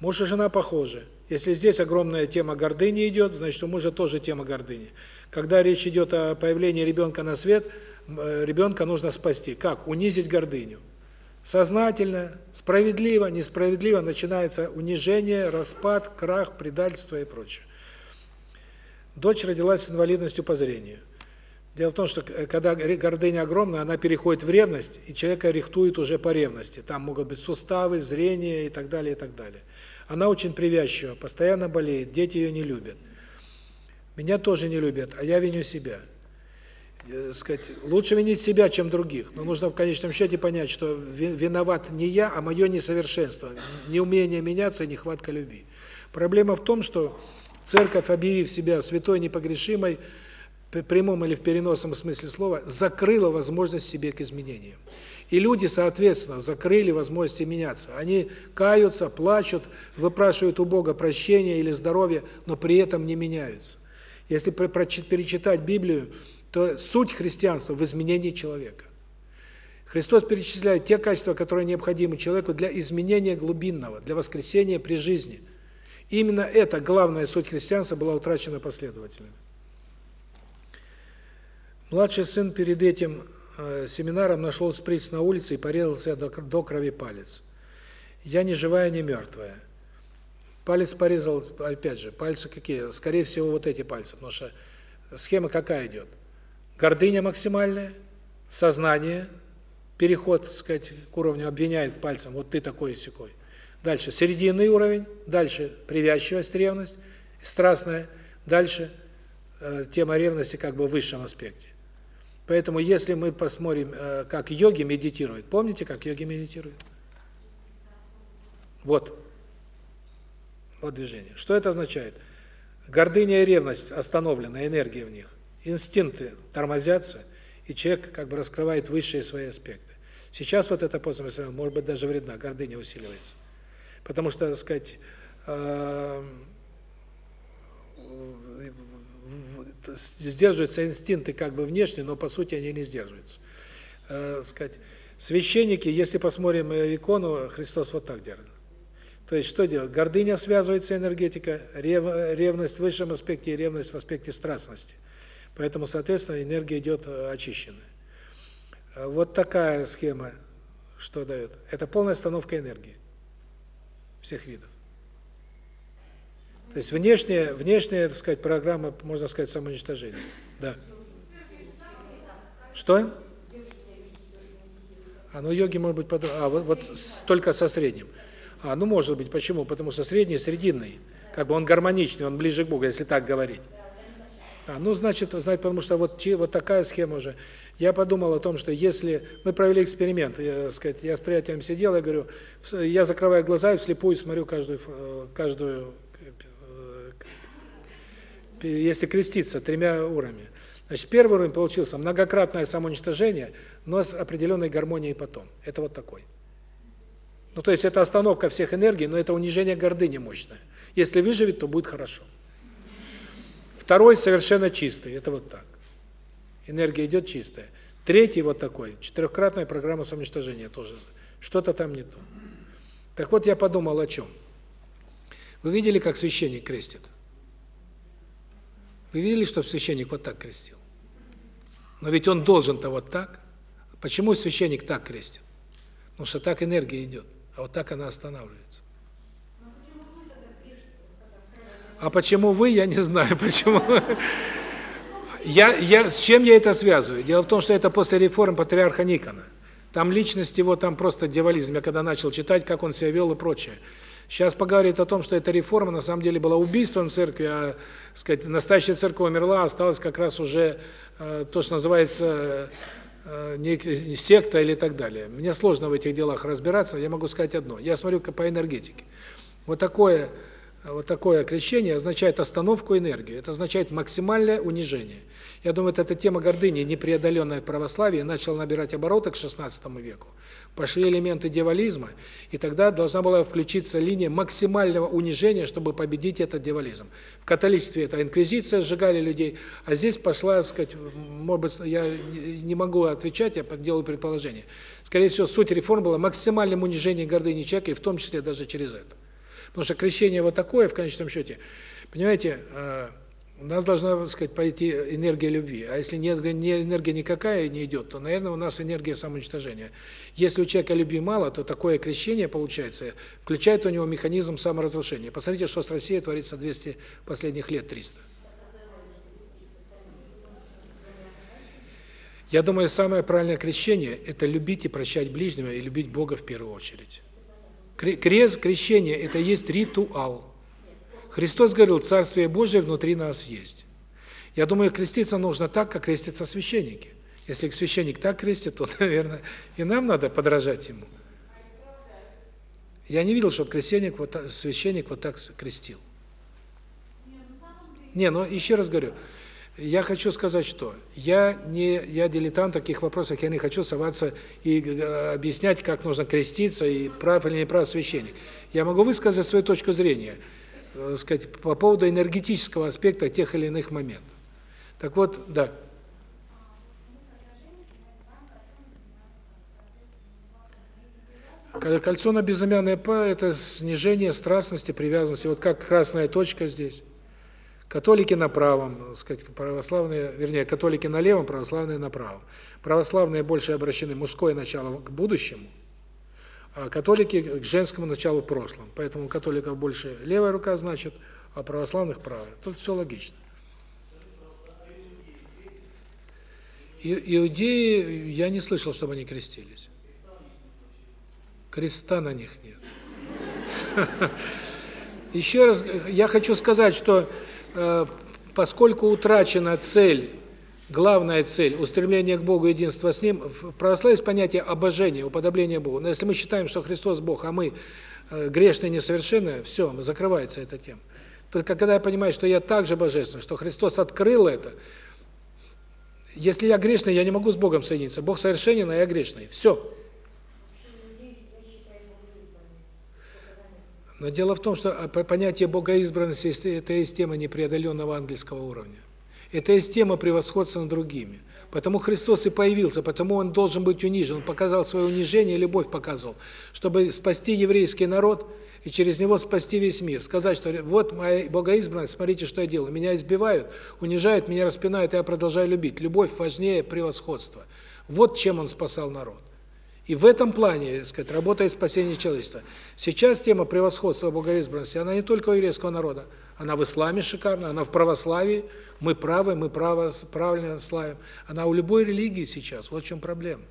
Муж и жена похожи. Если здесь огромная тема гордыни идет, значит, у мужа тоже тема гордыни. Когда речь идет о появлении ребенка на свет, э, ребенка нужно спасти. Как? Унизить гордыню. Сознательно, справедливо, несправедливо начинается унижение, распад, крах, предательство и прочее. Дочь родилась с инвалидностью по зрению. Дело в том, что э, когда гордыня огромная, она переходит в ревность, и человека рихтует уже по ревности. Там могут быть суставы, зрение и так далее, и так далее. Она очень привязчива, постоянно болеет, дети ее не любят. Меня тоже не любят, а я виню себя. Э, сказать, лучше винить себя, чем других. Но нужно в конечном счете понять, что виноват не я, а мое несовершенство, неумение меняться нехватка любви. Проблема в том, что церковь, объявив себя святой, непогрешимой, прямом или в переносном смысле слова, закрыла возможность себе к изменениям. И люди, соответственно, закрыли возможности меняться. Они каются, плачут, выпрашивают у Бога прощения или здоровья, но при этом не меняются. Если перечитать Библию, то суть христианства в изменении человека. Христос перечисляет те качества, которые необходимы человеку для изменения глубинного, для воскресения при жизни. именно эта главная суть христианства была утрачена последователями. Младший сын перед этим э, семинаром нашел сприц на улице и порезался до, до крови палец. Я не живая, не мертвая. Палец порезал, опять же, пальцы какие? Скорее всего, вот эти пальцы, потому что схема какая идет? Гордыня максимальная, сознание, переход, так сказать, к уровню обвиняет пальцем, вот ты такой и сякой. Дальше серединный уровень, дальше привязчивость, ревность, страстная, дальше э, тема ревности как бы в высшем аспекте. Поэтому если мы посмотрим, э, как йоги медитируют, помните, как йоги медитируют? Вот. Вот движение. Что это означает? Гордыня и ревность остановлена, энергия в них. Инстинкты тормозятся, и человек как бы раскрывает высшие свои аспекты. Сейчас вот эта поза, может быть, даже вредна, гордыня усиливается. Потому что, так сказать, э, сдерживаются инстинкты как бы внешние, но по сути они не сдерживаются. Э, сказать, священники, если посмотрим икону, Христос вот так делает. То есть что делать? Гордыня связывается энергетика, рев, ревность в высшем аспекте и ревность в аспекте страстности. Поэтому, соответственно, энергия идет э, очищенная. Э, вот такая схема что дает? Это полная остановка энергии всех видов. То есть внешняя, внешняя, так сказать, программа, можно сказать, самоуничтожения. Да. Что? А, ну йоги может быть под... А, вот, вот только со средним. А, ну может быть, почему? Потому что средний срединный, как бы он гармоничный, он ближе к Богу, если так говорить. А, ну значит, знать, потому что вот вот такая схема уже. Я подумал о том, что если мы провели эксперимент, я, сказать, я с приятелем сидел, я говорю, я закрываю глаза и вслепую смотрю каждую э, каждую если креститься тремя уровнями. Значит, первый уровень получился многократное самоуничтожение, но с определенной гармонией потом. Это вот такой. Ну, то есть это остановка всех энергий, но это унижение гордыни мощное. Если выживет, то будет хорошо. Второй совершенно чистый, это вот так. Энергия идет чистая. Третий вот такой, четырехкратная программа самоуничтожения тоже. Что-то там не то. Так вот, я подумал о чем. Вы видели, как священник крестит? Вы видели, что священник вот так крестил? Но ведь он должен-то вот так. Почему священник так крестит? Потому что так энергия идет, а вот так она останавливается. А почему вы, я не знаю, [LAUGHS] почему. Я, я, с чем я это связываю? Дело в том, что это после реформ патриарха Никона. Там личность его, там просто дьяволизм. Я когда начал читать, как он себя вел и прочее. Сейчас поговорит о том, что эта реформа на самом деле была убийством церкви, а, сказать, настоящая церковь умерла, осталось как раз уже э, то, что называется э, не секта или так далее. Мне сложно в этих делах разбираться, я могу сказать одно. Я смотрю по энергетике. Вот такое вот такое крещение означает остановку энергии, это означает максимальное унижение. Я думаю, эта тема гордыни, непреодоленная в православии, начала набирать обороты к XVI веку. Пошли элементы дьяволизма, и тогда должна была включиться линия максимального унижения, чтобы победить этот дьяволизм. В католичестве это инквизиция, сжигали людей, а здесь пошла, сказать, может быть, я не могу отвечать, я делаю предположение. Скорее всего, суть реформ была максимальным унижением гордыни человека, и в том числе даже через это. Потому что крещение вот такое, в конечном счете, понимаете, э, у нас должна, так сказать, пойти энергия любви. А если нет энергия никакая не идет, то, наверное, у нас энергия самоуничтожения. Если у человека любви мало, то такое крещение, получается, включает у него механизм саморазрушения. Посмотрите, что с Россией творится 200 последних лет, 300. Я думаю, самое правильное крещение – это любить и прощать ближнего, и любить Бога в первую очередь. Крест, крещение – это есть ритуал. Христос говорил, Царствие Божие внутри нас есть. Я думаю, креститься нужно так, как крестятся священники. Если священник так крестит, то, [LAUGHS] наверное, и нам надо подражать ему. Я не видел, чтобы крестьяник, вот, священник вот так крестил. Не, ну еще раз говорю, я хочу сказать, что я не я дилетант в таких вопросах, я не хочу соваться и э, объяснять, как нужно креститься и прав или не прав священник. Я могу высказать свою точку зрения, э, сказать, по поводу энергетического аспекта тех или иных моментов. Так вот, да. Кольцо на безымянное П – это снижение страстности, привязанности. Вот как красная точка здесь. Католики на правом, сказать, православные, вернее, католики на левом, православные на правом. Православные больше обращены мужское начало к будущему, а католики к женскому началу в прошлом. Поэтому у католиков больше левая рука, значит, а православных правая. Тут все логично. И, иудеи, я не слышал, чтобы они крестились. Креста на них нет. [LAUGHS] Еще раз я хочу сказать, что Э, поскольку утрачена цель, главная цель устремление к Богу, единство с ним, в православии есть понятие обожения, уподобления Богу. Но если мы считаем, что Христос Бог, а мы э, грешные, несовершенные, все, закрывается эта тема. Только когда я понимаю, что я также божественный, что Христос открыл это, если я грешный, я не могу с Богом соединиться. Бог совершенен, а я грешный. Все. Но дело в том, что а, понятие богоизбранности – это есть тема непреодоленного ангельского уровня. Это есть тема превосходства над другими. Потому Христос и появился, потому Он должен быть унижен. Он показал свое унижение, любовь показывал, чтобы спасти еврейский народ и через него спасти весь мир. Сказать, что вот моя богоизбранность, смотрите, что я делаю. Меня избивают, унижают, меня распинают, а я продолжаю любить. Любовь важнее превосходства. Вот чем Он спасал народ. И в этом плане, так сказать, работает спасение человечества. Сейчас тема превосходства богоизбранности, она не только у еврейского народа, она в исламе шикарна, она в православии, мы правы, мы право, правильно славим. Она у любой религии сейчас, вот в чем проблема.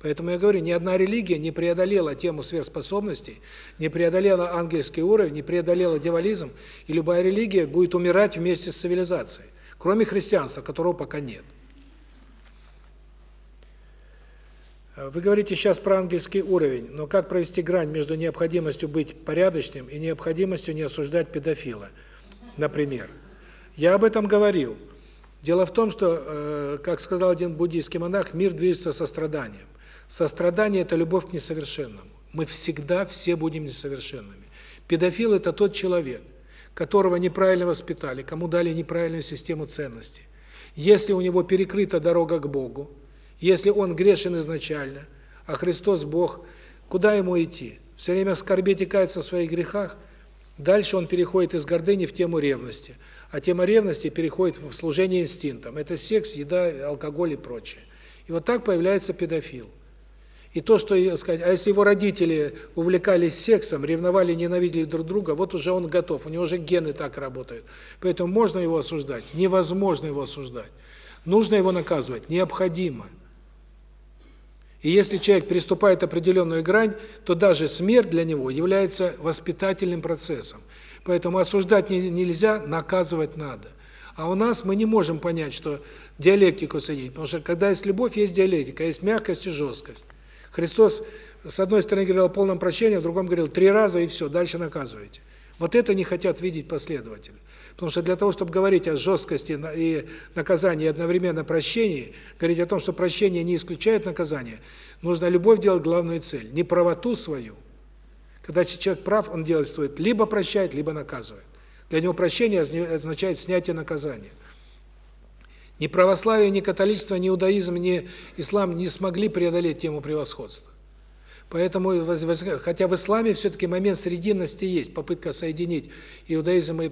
Поэтому я говорю, ни одна религия не преодолела тему сверхспособностей, не преодолела ангельский уровень, не преодолела дьяволизм, и любая религия будет умирать вместе с цивилизацией, кроме христианства, которого пока нет. Вы говорите сейчас про ангельский уровень, но как провести грань между необходимостью быть порядочным и необходимостью не осуждать педофила, например? Я об этом говорил. Дело в том, что, э, как сказал один буддийский монах, мир движется состраданием. Сострадание – это любовь к несовершенному. Мы всегда все будем несовершенными. Педофил – это тот человек, которого неправильно воспитали, кому дали неправильную систему ценностей. Если у него перекрыта дорога к Богу, если он грешен изначально, а Христос Бог, куда ему идти? Все время скорбеть и каяться в своих грехах? Дальше он переходит из гордыни в тему ревности. А тема ревности переходит в служение инстинктам. Это секс, еда, алкоголь и прочее. И вот так появляется педофил. И то, что, сказать, а если его родители увлекались сексом, ревновали, ненавидели друг друга, вот уже он готов, у него уже гены так работают. Поэтому можно его осуждать? Невозможно его осуждать. Нужно его наказывать? Необходимо. И если человек переступает определенную грань, то даже смерть для него является воспитательным процессом. Поэтому осуждать нельзя, наказывать надо. А у нас мы не можем понять, что диалектику соединить, потому что когда есть любовь, есть диалектика, есть мягкость и жесткость. Христос с одной стороны говорил о полном прощении, а в другом говорил три раза и все, дальше наказываете. Вот это не хотят видеть последователи. Потому что для того, чтобы говорить о жесткости и наказании, и одновременно прощении, говорить о том, что прощение не исключает наказание, нужно любовь делать главную цель, не правоту свою. Когда человек прав, он делает стоит либо прощает, либо наказывает. Для него прощение означает снятие наказания. Ни православие, ни католичество, ни иудаизм, ни ислам не смогли преодолеть тему превосходства. Поэтому, хотя в исламе все-таки момент срединности есть, попытка соединить иудаизм и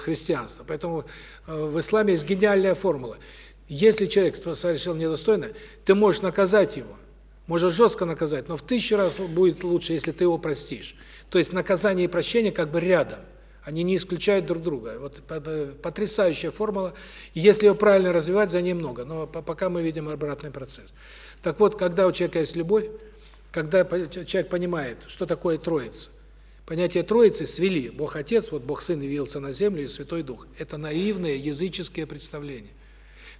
христианство. Поэтому э, в исламе есть гениальная формула. Если человек совершил недостойно, ты можешь наказать его, можешь жестко наказать, но в тысячу раз будет лучше, если ты его простишь. То есть наказание и прощение как бы рядом. Они не исключают друг друга. Вот потрясающая формула. Если ее правильно развивать, за ней много. Но пока мы видим обратный процесс. Так вот, когда у человека есть любовь, когда человек понимает, что такое Троица, понятие Троицы свели Бог Отец, вот Бог Сын явился на землю и Святой Дух. Это наивные языческие представления.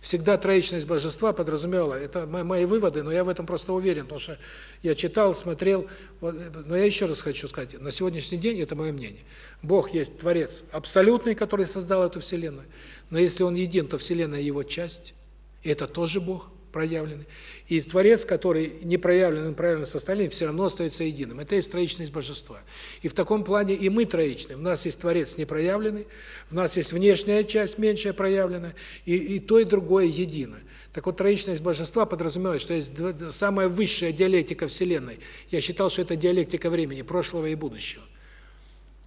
Всегда троичность божества подразумевала, это мои выводы, но я в этом просто уверен, потому что я читал, смотрел, но я еще раз хочу сказать, на сегодняшний день это мое мнение. Бог есть Творец абсолютный, который создал эту Вселенную, но если Он един, то Вселенная его часть, и это тоже Бог проявленный. И Творец, который не проявлен в правильном состоянии, все равно остается единым. Это есть троичность божества. И в таком плане и мы троичны. У нас есть Творец непроявленный, у нас есть внешняя часть, меньшая проявленная, и, и то, и другое едино. Так вот, троичность божества подразумевает, что есть самая высшая диалектика Вселенной. Я считал, что это диалектика времени, прошлого и будущего.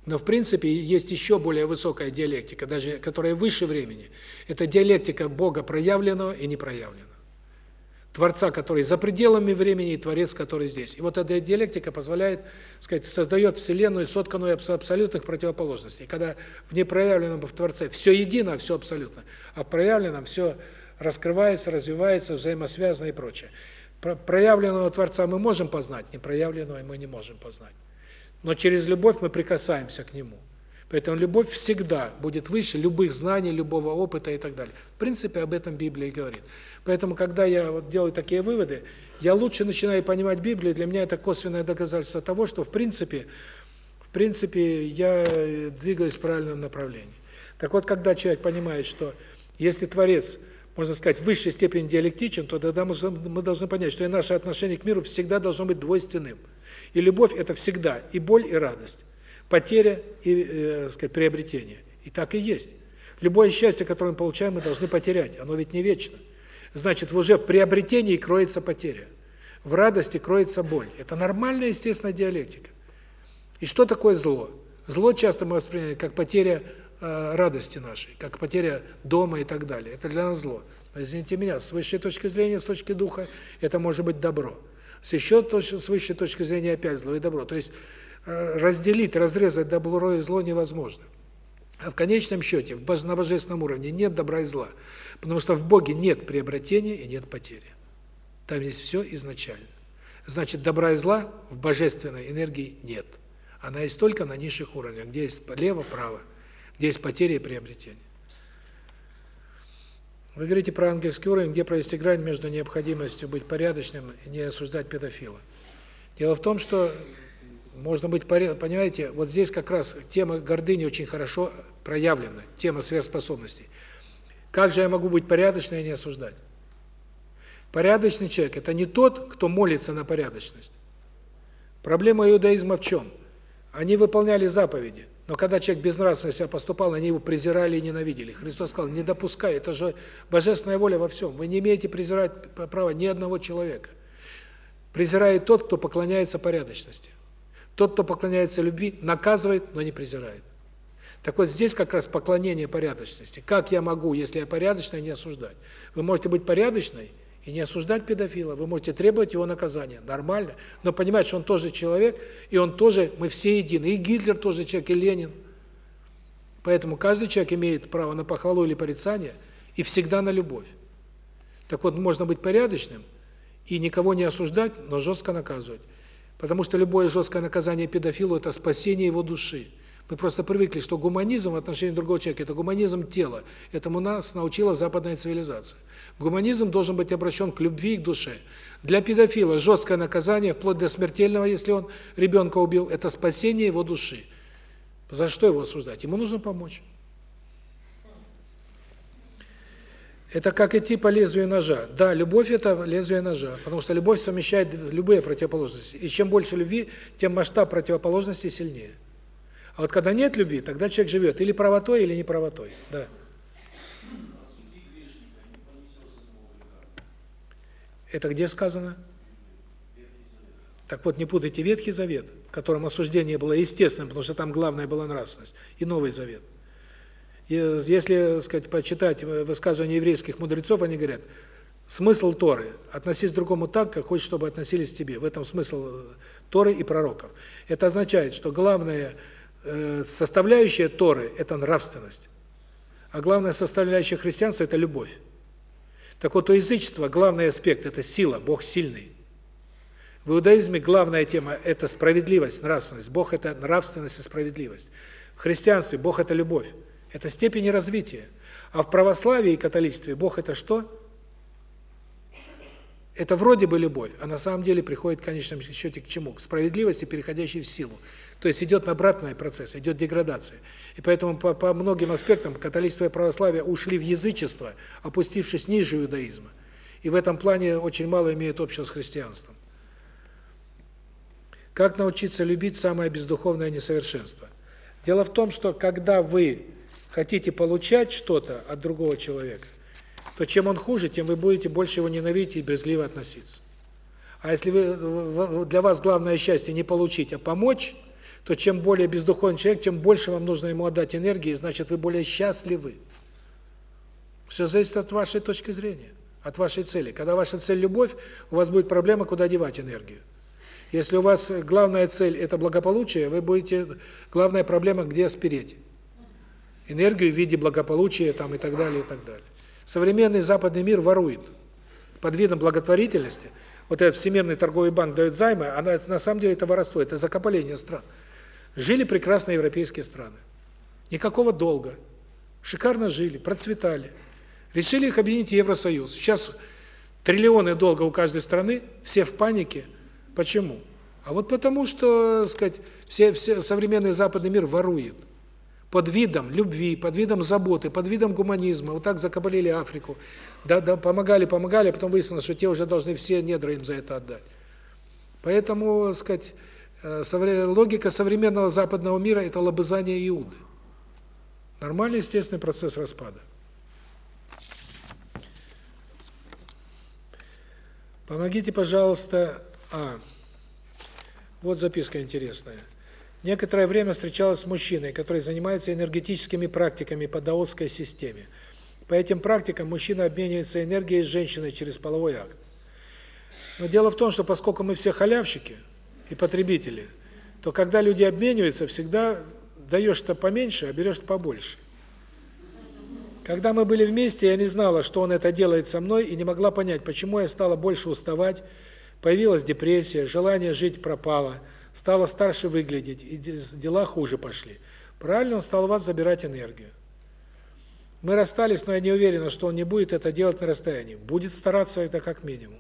Но в принципе есть еще более высокая диалектика, даже которая выше времени. Это диалектика Бога проявленного и непроявленного. Творца, который за пределами времени, и Творец, который здесь. И вот эта диалектика позволяет, сказать, создает Вселенную, сотканную из абсолютных противоположностей. Когда в непроявленном в Творце все едино, все абсолютно, а в проявленном все раскрывается, развивается, взаимосвязано и прочее. Проявленного Творца мы можем познать, непроявленного мы не можем познать. Но через любовь мы прикасаемся к Нему. Поэтому любовь всегда будет выше любых знаний, любого опыта и так далее. В принципе, об этом Библия говорит. Поэтому, когда я вот делаю такие выводы, я лучше начинаю понимать Библию, для меня это косвенное доказательство того, что в принципе, в принципе, я двигаюсь в правильном направлении. Так вот, когда человек понимает, что если Творец, можно сказать, в высшей степени диалектичен, то тогда мы должны понять, что и наше отношение к миру всегда должно быть двойственным. И любовь – это всегда и боль, и радость потеря и, э, сказать, приобретение. И так и есть. Любое счастье, которое мы получаем, мы должны потерять. Оно ведь не вечно. Значит, уже в приобретении кроется потеря. В радости кроется боль. Это нормальная, естественная диалектика. И что такое зло? Зло часто мы воспринимаем как потеря э, радости нашей, как потеря дома и так далее. Это для нас зло. Извините меня, с высшей точки зрения, с точки духа, это может быть добро. С еще с высшей точки зрения опять зло и добро. То есть Э, разделить, разрезать добро и зло невозможно. А в конечном счете, в на божественном уровне нет добра и зла, потому что в Боге нет приобретения и нет потери. Там есть все изначально. Значит, добра и зла в божественной энергии нет. Она есть только на низших уровнях, где есть лево, право, где есть потери и приобретение. Вы говорите про ангельский уровень, где провести грань между необходимостью быть порядочным и не осуждать педофила. Дело в том, что можно быть, понимаете, вот здесь как раз тема гордыни очень хорошо проявлена, тема сверхспособностей. Как же я могу быть порядочным и не осуждать? Порядочный человек – это не тот, кто молится на порядочность. Проблема иудаизма в чем? Они выполняли заповеди, но когда человек безнравственно себя поступал, они его презирали и ненавидели. Христос сказал, не допускай, это же божественная воля во всем. Вы не имеете презирать право ни одного человека. Презирает тот, кто поклоняется порядочности. Тот, кто поклоняется любви, наказывает, но не презирает. Так вот здесь как раз поклонение порядочности. Как я могу, если я порядочная, не осуждать? Вы можете быть порядочной и не осуждать педофила, вы можете требовать его наказания, нормально, но понимать, что он тоже человек, и он тоже, мы все едины, и Гитлер тоже человек, и Ленин. Поэтому каждый человек имеет право на похвалу или порицание, и всегда на любовь. Так вот, можно быть порядочным и никого не осуждать, но жестко наказывать. Потому что любое жесткое наказание педофилу – это спасение его души. Мы просто привыкли, что гуманизм в отношении другого человека – это гуманизм тела. Этому нас научила западная цивилизация. Гуманизм должен быть обращен к любви и к душе. Для педофила жесткое наказание, вплоть до смертельного, если он ребенка убил, это спасение его души. За что его осуждать? Ему нужно помочь. Это как идти по лезвию ножа. Да, любовь – это лезвие ножа, потому что любовь совмещает любые противоположности. И чем больше любви, тем масштаб противоположностей сильнее. А вот когда нет любви, тогда человек живет или правотой, или неправотой. Да. Это где сказано? Так вот, не путайте Ветхий Завет, в котором осуждение было естественным, потому что там главное была нравственность, и Новый Завет. И если, так сказать, почитать высказывания еврейских мудрецов, они говорят, смысл Торы – относись к другому так, как хочешь, чтобы относились к тебе. В этом смысл Торы и пророков. Это означает, что главное – Э, составляющая Торы – это нравственность, а главная составляющая христианства – это любовь. Так вот, у язычества главный аспект – это сила, Бог сильный. В иудаизме главная тема – это справедливость, нравственность. Бог – это нравственность и справедливость. В христианстве Бог – это любовь, это степени развития. А в православии и католичестве Бог – это что? Это вроде бы любовь, а на самом деле приходит в конечном счете к чему? К справедливости, переходящей в силу. То есть идет обратный процесс, идет деградация. И поэтому по, по многим аспектам католичество и православие ушли в язычество, опустившись ниже иудаизма. И в этом плане очень мало имеют общего с христианством. Как научиться любить самое бездуховное несовершенство? Дело в том, что когда вы хотите получать что-то от другого человека, то чем он хуже, тем вы будете больше его ненавидеть и брезгливо относиться. А если вы для вас главное счастье не получить, а помочь, то чем более бездуховный человек, тем больше вам нужно ему отдать энергии, значит, вы более счастливы. Все зависит от вашей точки зрения, от вашей цели. Когда ваша цель – любовь, у вас будет проблема, куда девать энергию. Если у вас главная цель – это благополучие, вы будете… Главная проблема – где спереть. Энергию в виде благополучия там, и так далее, и так далее. Современный западный мир ворует под видом благотворительности. Вот этот Всемирный торговый банк дает займы, а на, на самом деле это воровство, это закопаление стран. Жили прекрасно европейские страны. Никакого долга. Шикарно жили, процветали. Решили их объединить в Евросоюз. Сейчас триллионы долга у каждой страны, все в панике. Почему? А вот потому что, сказать, все, все современный западный мир ворует под видом любви, под видом заботы, под видом гуманизма. Вот так закабалили Африку. Да, да, помогали, помогали, а потом выяснилось, что те уже должны все недра им за это отдать. Поэтому, сказать, логика современного западного мира – это лобызание Иуды. Нормальный, естественный процесс распада. Помогите, пожалуйста, а, вот записка интересная. Некоторое время встречалась с мужчиной, который занимается энергетическими практиками по даосской системе. По этим практикам мужчина обменивается энергией с женщиной через половой акт. Но дело в том, что поскольку мы все халявщики и потребители, то когда люди обмениваются, всегда даешь-то поменьше, а берешь побольше. Когда мы были вместе, я не знала, что он это делает со мной, и не могла понять, почему я стала больше уставать, появилась депрессия, желание жить пропало – стала старше выглядеть, и дела хуже пошли. Правильно он стал у вас забирать энергию. Мы расстались, но я не уверена, что он не будет это делать на расстоянии. Будет стараться это как минимум.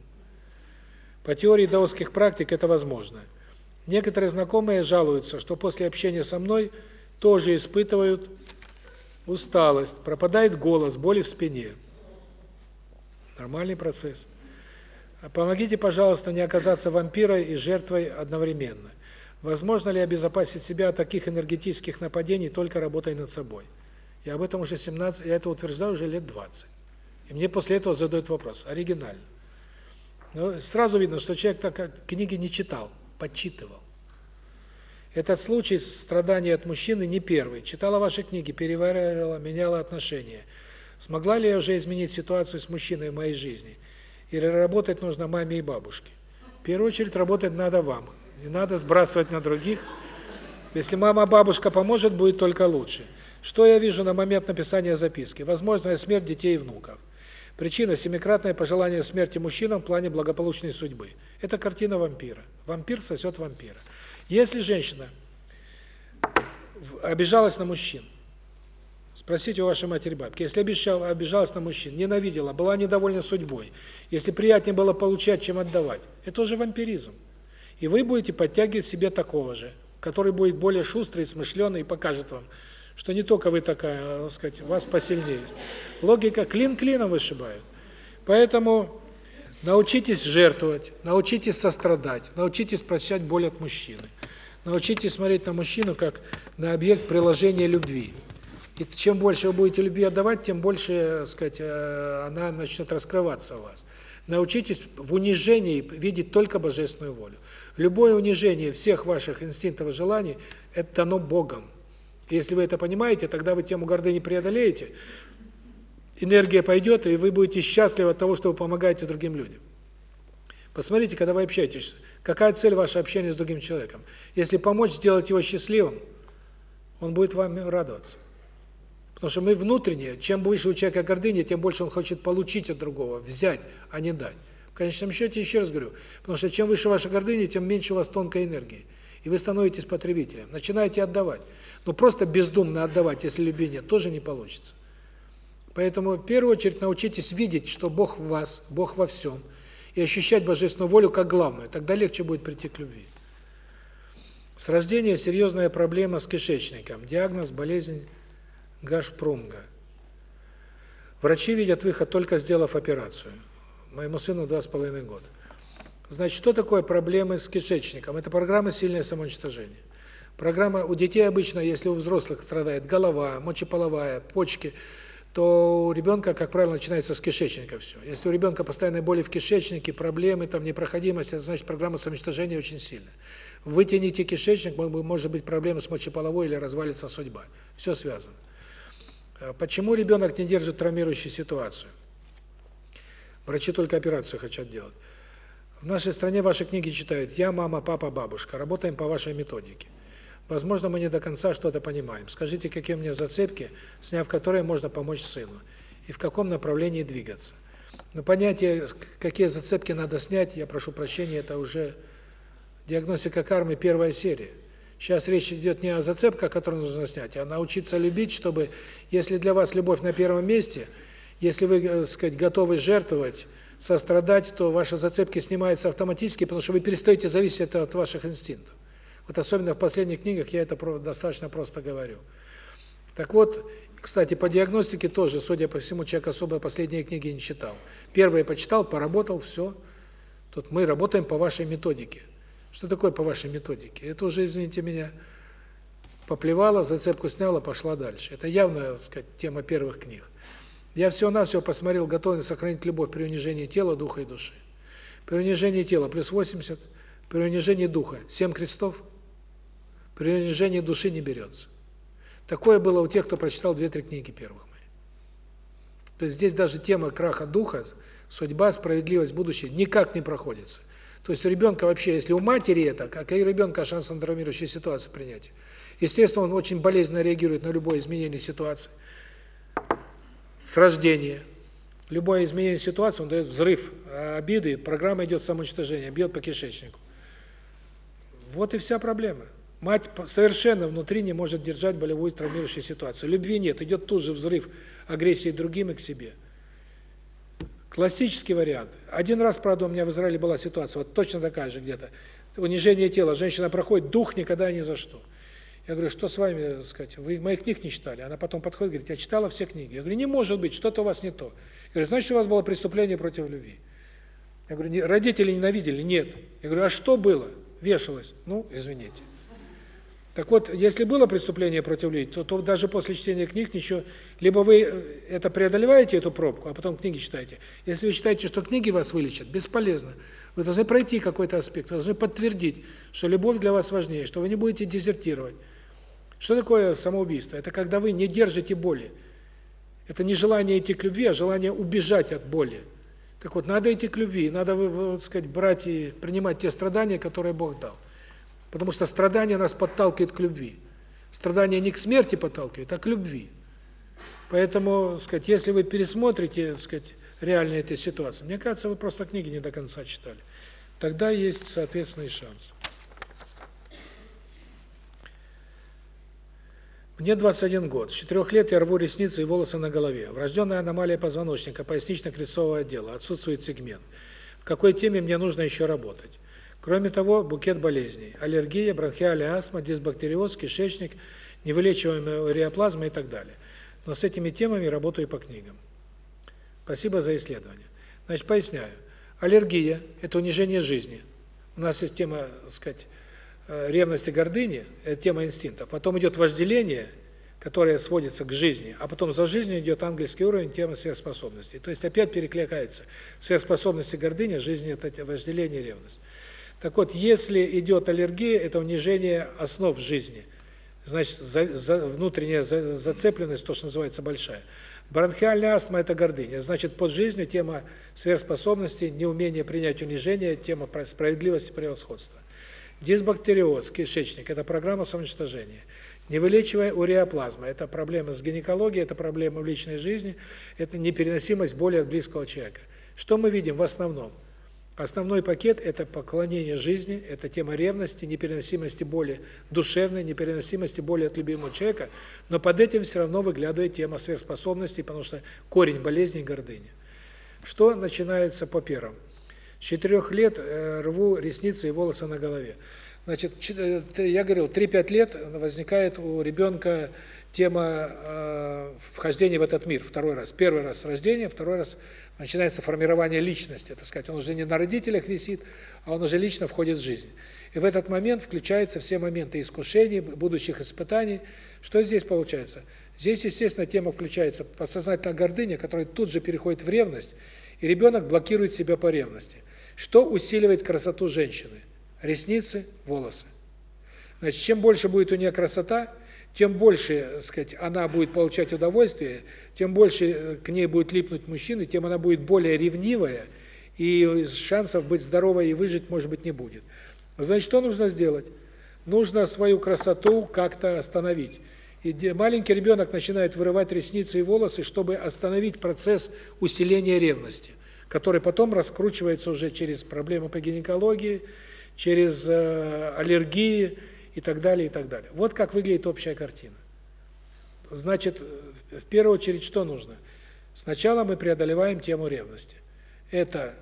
По теории даосских практик это возможно. Некоторые знакомые жалуются, что после общения со мной тоже испытывают усталость, пропадает голос, боли в спине. Нормальный процесс. Помогите, пожалуйста, не оказаться вампирой и жертвой одновременно. Возможно ли обезопасить себя от таких энергетических нападений, только работая над собой? Я об этом уже 17, я это утверждаю уже лет 20. И мне после этого задают вопрос, оригинально. Но сразу видно, что человек так книги не читал, подчитывал. Этот случай страдания от мужчины не первый. Читала ваши книги, переваривала, меняла отношения. Смогла ли я уже изменить ситуацию с мужчиной в моей жизни? Или работать нужно маме и бабушке? В первую очередь работать надо вам. Не надо сбрасывать на других. Если мама, бабушка поможет, будет только лучше. Что я вижу на момент написания записки? Возможная смерть детей и внуков. Причина – семикратное пожелание смерти мужчинам в плане благополучной судьбы. Это картина вампира. Вампир сосет вампира. Если женщина обижалась на мужчин, спросите у вашей матери бабки, если обижалась на мужчин, ненавидела, была недовольна судьбой, если приятнее было получать, чем отдавать, это уже вампиризм. И вы будете подтягивать себе такого же, который будет более шустрый, смышленый и покажет вам, что не только вы такая, а, так сказать, вас посильнее есть. Логика клин клином вышибает. Поэтому научитесь жертвовать, научитесь сострадать, научитесь прощать боль от мужчины. Научитесь смотреть на мужчину как на объект приложения любви. И чем больше вы будете любви отдавать, тем больше, так сказать, э, она начнет раскрываться у вас. Научитесь в унижении видеть только божественную волю. Любое унижение всех ваших инстинктов и желаний – это дано Богом. Если вы это понимаете, тогда вы тему гордыни преодолеете, энергия пойдет, и вы будете счастливы от того, что вы помогаете другим людям. Посмотрите, когда вы общаетесь, какая цель вашего общения с другим человеком. Если помочь сделать его счастливым, он будет вам радоваться. Потому что мы внутренне, чем выше у человека гордыня, тем больше он хочет получить от другого, взять, а не дать. В конечном счете, еще раз говорю, потому что чем выше ваша гордыня, тем меньше у вас тонкой энергии. И вы становитесь потребителем, начинаете отдавать. Но просто бездумно отдавать, если любви нет, тоже не получится. Поэтому в первую очередь научитесь видеть, что Бог в вас, Бог во всем, и ощущать божественную волю как главную, тогда легче будет прийти к любви. С рождения серьезная проблема с кишечником, диагноз болезнь Гашпрунга. Врачи видят выход только сделав операцию. Моему сыну два с половиной года. Значит, что такое проблемы с кишечником? Это программа сильное самоуничтожение. Программа у детей обычно, если у взрослых страдает голова, мочеполовая, почки, то у ребенка, как правило, начинается с кишечника все. Если у ребенка постоянные боли в кишечнике, проблемы, там непроходимость, это значит программа самоуничтожения очень сильная. Вытяните кишечник, может быть проблема с мочеполовой или развалится судьба. Все связано. А почему ребенок не держит травмирующую ситуацию? Врачи только операцию хотят делать. В нашей стране ваши книги читают «Я, мама, папа, бабушка». Работаем по вашей методике. Возможно, мы не до конца что-то понимаем. Скажите, какие у меня зацепки, сняв которые можно помочь сыну, и в каком направлении двигаться. Но понятие, какие зацепки надо снять, я прошу прощения, это уже диагностика кармы первая серия. Сейчас речь идет не о зацепках, которые нужно снять, а научиться любить, чтобы, если для вас любовь на первом месте, если вы, так э, сказать, готовы жертвовать, сострадать, то ваши зацепки снимаются автоматически, потому что вы перестаете зависеть от ваших инстинктов. Вот особенно в последних книгах я это достаточно просто говорю. Так вот, кстати, по диагностике тоже, судя по всему, человек особо последние книги не читал. Первые почитал, поработал, все. Тут мы работаем по вашей методике. Что такое по вашей методике? Это уже, извините меня, поплевала, зацепку сняла, пошла дальше. Это явно, так сказать, тема первых книг. Я всего-навсего посмотрел готовность сохранить любовь при унижении тела, духа и души. При унижении тела плюс 80, при унижении духа 7 крестов – при унижении души не берется. Такое было у тех, кто прочитал две-три книги первых моих. То есть здесь даже тема краха духа, судьба, справедливость, будущее никак не проходится. То есть у ребенка вообще, если у матери это, как и у ребенка шанс на травмирующую ситуацию принятия. Естественно, он очень болезненно реагирует на любое изменение ситуации. С рождения. Любое изменение ситуации, он дает взрыв обиды, программа идет самоуничтожение, бьет по кишечнику. Вот и вся проблема. Мать совершенно внутри не может держать болевую травмирующую ситуацию. Любви нет, идет тут же взрыв агрессии другим и к себе. Классический вариант. Один раз, правда, у меня в Израиле была ситуация, вот точно такая же где-то. Унижение тела, женщина проходит, дух никогда ни за что. Я говорю, что с вами, так сказать, вы моих книг не читали? Она потом подходит, говорит, я читала все книги. Я говорю, не может быть, что-то у вас не то. Я говорю, значит, у вас было преступление против любви. Я говорю, родители ненавидели? Нет. Я говорю, а что было? Вешалось. Ну, извините. Так вот, если было преступление против людей, то, то даже после чтения книг ничего... Либо вы э, это преодолеваете, эту пробку, а потом книги читаете. Если вы считаете, что книги вас вылечат, бесполезно. Вы должны пройти какой-то аспект, вы должны подтвердить, что любовь для вас важнее, что вы не будете дезертировать. Что такое самоубийство? Это когда вы не держите боли. Это не желание идти к любви, а желание убежать от боли. Так вот, надо идти к любви, надо, вот сказать, брать и принимать те страдания, которые Бог дал. Потому что страдание нас подталкивает к любви. Страдание не к смерти подталкивает, а к любви. Поэтому, сказать, если вы пересмотрите, сказать, реально этой ситуации, мне кажется, вы просто книги не до конца читали. Тогда есть соответственный шанс. Мне 21 год. С 4 лет я рву ресницы и волосы на голове. Врожденная аномалия позвоночника, пояснично-крестцового отдела, отсутствует сегмент. В какой теме мне нужно еще работать? Кроме того, букет болезней. Аллергия, бронхиальная астма, дисбактериоз, кишечник, невылечиваемая уреоплазма и так далее. Но с этими темами работаю по книгам. Спасибо за исследование. Значит, поясняю. Аллергия – это унижение жизни. У нас есть тема, так сказать, Э, ревности, гордыни – это тема инстинктов. Потом идет вожделение, которое сводится к жизни, а потом за жизнью идет ангельский уровень, тема сверхспособностей. То есть опять перекликается сверхспособности гордыня, жизнь – это вожделение, ревность. Так вот, если идет аллергия, это унижение основ жизни. Значит, за, за, внутренняя за, зацепленность, то, что называется, большая. Бронхиальная астма – это гордыня. Значит, под жизнью тема сверхспособности, неумение принять унижение, тема справедливости, превосходства. Дисбактериоз, кишечник – это программа самоуничтожения. Невылечивая уреоплазма – это проблема с гинекологией, это проблема в личной жизни, это непереносимость боли от близкого человека. Что мы видим в основном? Основной пакет – это поклонение жизни, это тема ревности, непереносимости боли душевной, непереносимости боли от любимого человека, но под этим все равно выглядывает тема сверхспособностей, потому что корень болезни – гордыня. Что начинается по первому? С четырех лет э, рву ресницы и волосы на голове. Значит, э, я говорил, 3-5 лет возникает у ребенка тема э, вхождения в этот мир второй раз. Первый раз с рождения, второй раз начинается формирование личности, так сказать. Он уже не на родителях висит, а он уже лично входит в жизнь. И в этот момент включаются все моменты искушений, будущих испытаний. Что здесь получается? Здесь, естественно, тема включается подсознательная гордыня, которая тут же переходит в ревность, и ребенок блокирует себя по ревности. Что усиливает красоту женщины? Ресницы, волосы. Значит, чем больше будет у нее красота, тем больше, так сказать, она будет получать удовольствие, тем больше э, к ней будет липнуть мужчины, тем она будет более ревнивая, и шансов быть здоровой и выжить, может быть, не будет. Значит, что нужно сделать? Нужно свою красоту как-то остановить. И маленький ребенок начинает вырывать ресницы и волосы, чтобы остановить процесс усиления ревности который потом раскручивается уже через проблемы по гинекологии, через э, аллергии и так далее, и так далее. Вот как выглядит общая картина. Значит, в первую очередь что нужно? Сначала мы преодолеваем тему ревности. Это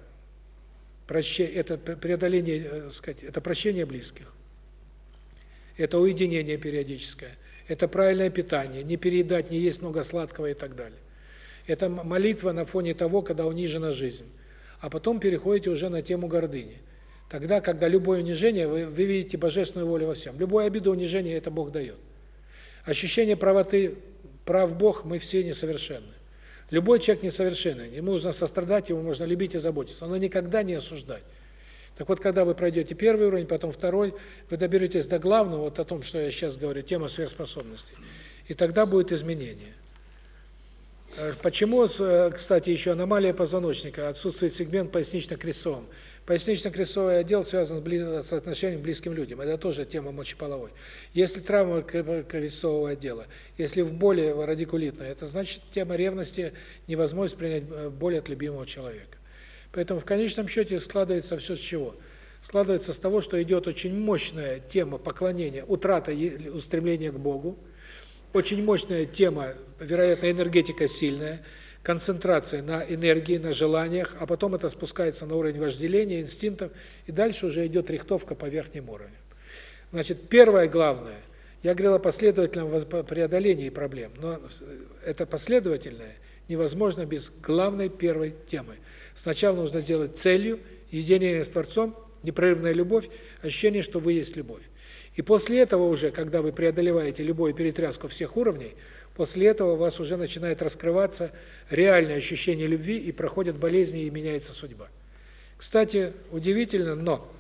прощение, это преодоление, э, сказать, это прощение близких. Это уединение периодическое. Это правильное питание, не переедать, не есть много сладкого и так далее. Это молитва на фоне того, когда унижена жизнь. А потом переходите уже на тему гордыни. Тогда, когда любое унижение, вы, вы видите божественную волю во всем. Любое обида, унижение – это Бог дает. Ощущение правоты, прав Бог, мы все несовершенны. Любой человек несовершенный, ему нужно сострадать, ему можно любить и заботиться, но никогда не осуждать. Так вот, когда вы пройдете первый уровень, потом второй, вы доберетесь до главного, вот о том, что я сейчас говорю, тема сверхспособностей. И тогда будет изменение. Э, почему, э, кстати, еще аномалия позвоночника, отсутствует сегмент пояснично-крестцовым? Пояснично-крестцовый отдел связан с, близ... с отношением к близким людям. Это тоже тема мочеполовой. Если травма крестцового отдела, если в боли радикулитная, это значит тема ревности, невозможность принять э, боль от любимого человека. Поэтому в конечном счете складывается все с чего? Складывается с того, что идет очень мощная тема поклонения, утрата устремления к Богу, очень мощная тема, вероятно, энергетика сильная, концентрация на энергии, на желаниях, а потом это спускается на уровень вожделения, инстинктов, и дальше уже идет рихтовка по верхним уровням. Значит, первое главное, я говорил о последовательном преодолении проблем, но это последовательное невозможно без главной первой темы. Сначала нужно сделать целью единение с Творцом, непрерывная любовь, ощущение, что вы есть любовь. И после этого уже, когда вы преодолеваете любую перетряску всех уровней, после этого у вас уже начинает раскрываться реальное ощущение любви, и проходят болезни, и меняется судьба. Кстати, удивительно, но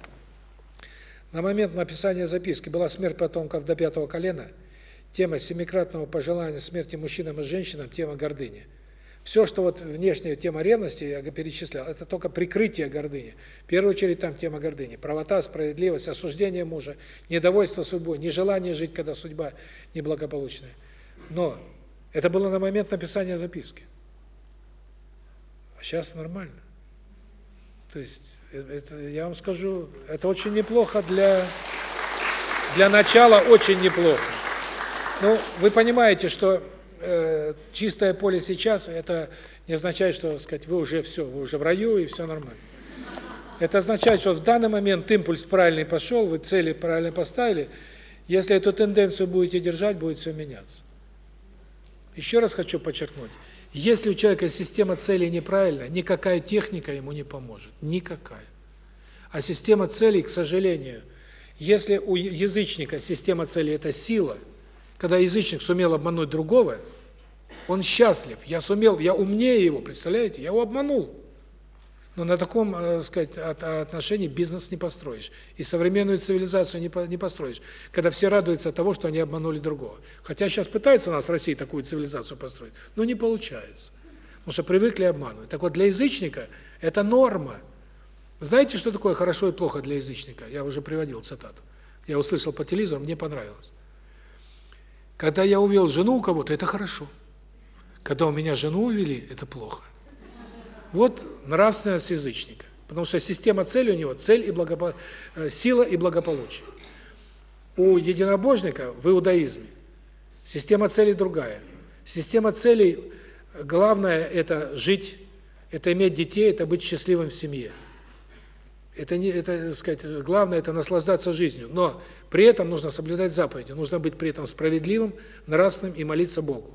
на момент написания записки была смерть потомков до пятого колена, тема семикратного пожелания смерти мужчинам и женщинам, тема гордыни. Все, что вот внешняя тема ревности, я перечислял, это только прикрытие гордыни. В первую очередь там тема гордыни. Правота, справедливость, осуждение мужа, недовольство судьбой, нежелание жить, когда судьба неблагополучная. Но это было на момент написания записки. А сейчас нормально. То есть, э, это, я вам скажу, это очень неплохо для, для начала, очень неплохо. Ну, вы понимаете, что э, чистое поле сейчас, это не означает, что, сказать, вы уже все, вы уже в раю и все нормально. Это означает, что в данный момент импульс правильный пошел, вы цели правильно поставили. Если эту тенденцию будете держать, будет все меняться. Еще раз хочу подчеркнуть. Если у человека система целей неправильная, никакая техника ему не поможет. Никакая. А система целей, к сожалению, если у язычника система целей – это сила – когда язычник сумел обмануть другого, он счастлив. Я сумел, я умнее его, представляете? Я его обманул. Но на таком, э, сказать, отношении бизнес не построишь. И современную цивилизацию не не построишь, когда все радуются от того, что они обманули другого. Хотя сейчас пытаются нас в России такую цивилизацию построить, но не получается. Потому что привыкли обманывать. Так вот, для язычника это норма. Знаете, что такое хорошо и плохо для язычника? Я уже приводил цитату. Я услышал по телевизору, мне понравилось. Когда я увел жену у кого-то, это хорошо. Когда у меня жену увели, это плохо. Вот нравственность язычника. Потому что система цели у него цель и благопо... Э, сила и благополучие. У единобожника в иудаизме система целей другая. Система целей главное это жить, это иметь детей, это быть счастливым в семье. Это не это, сказать, главное это наслаждаться жизнью, но при этом нужно соблюдать заповеди, нужно быть при этом справедливым, нравственным и молиться Богу.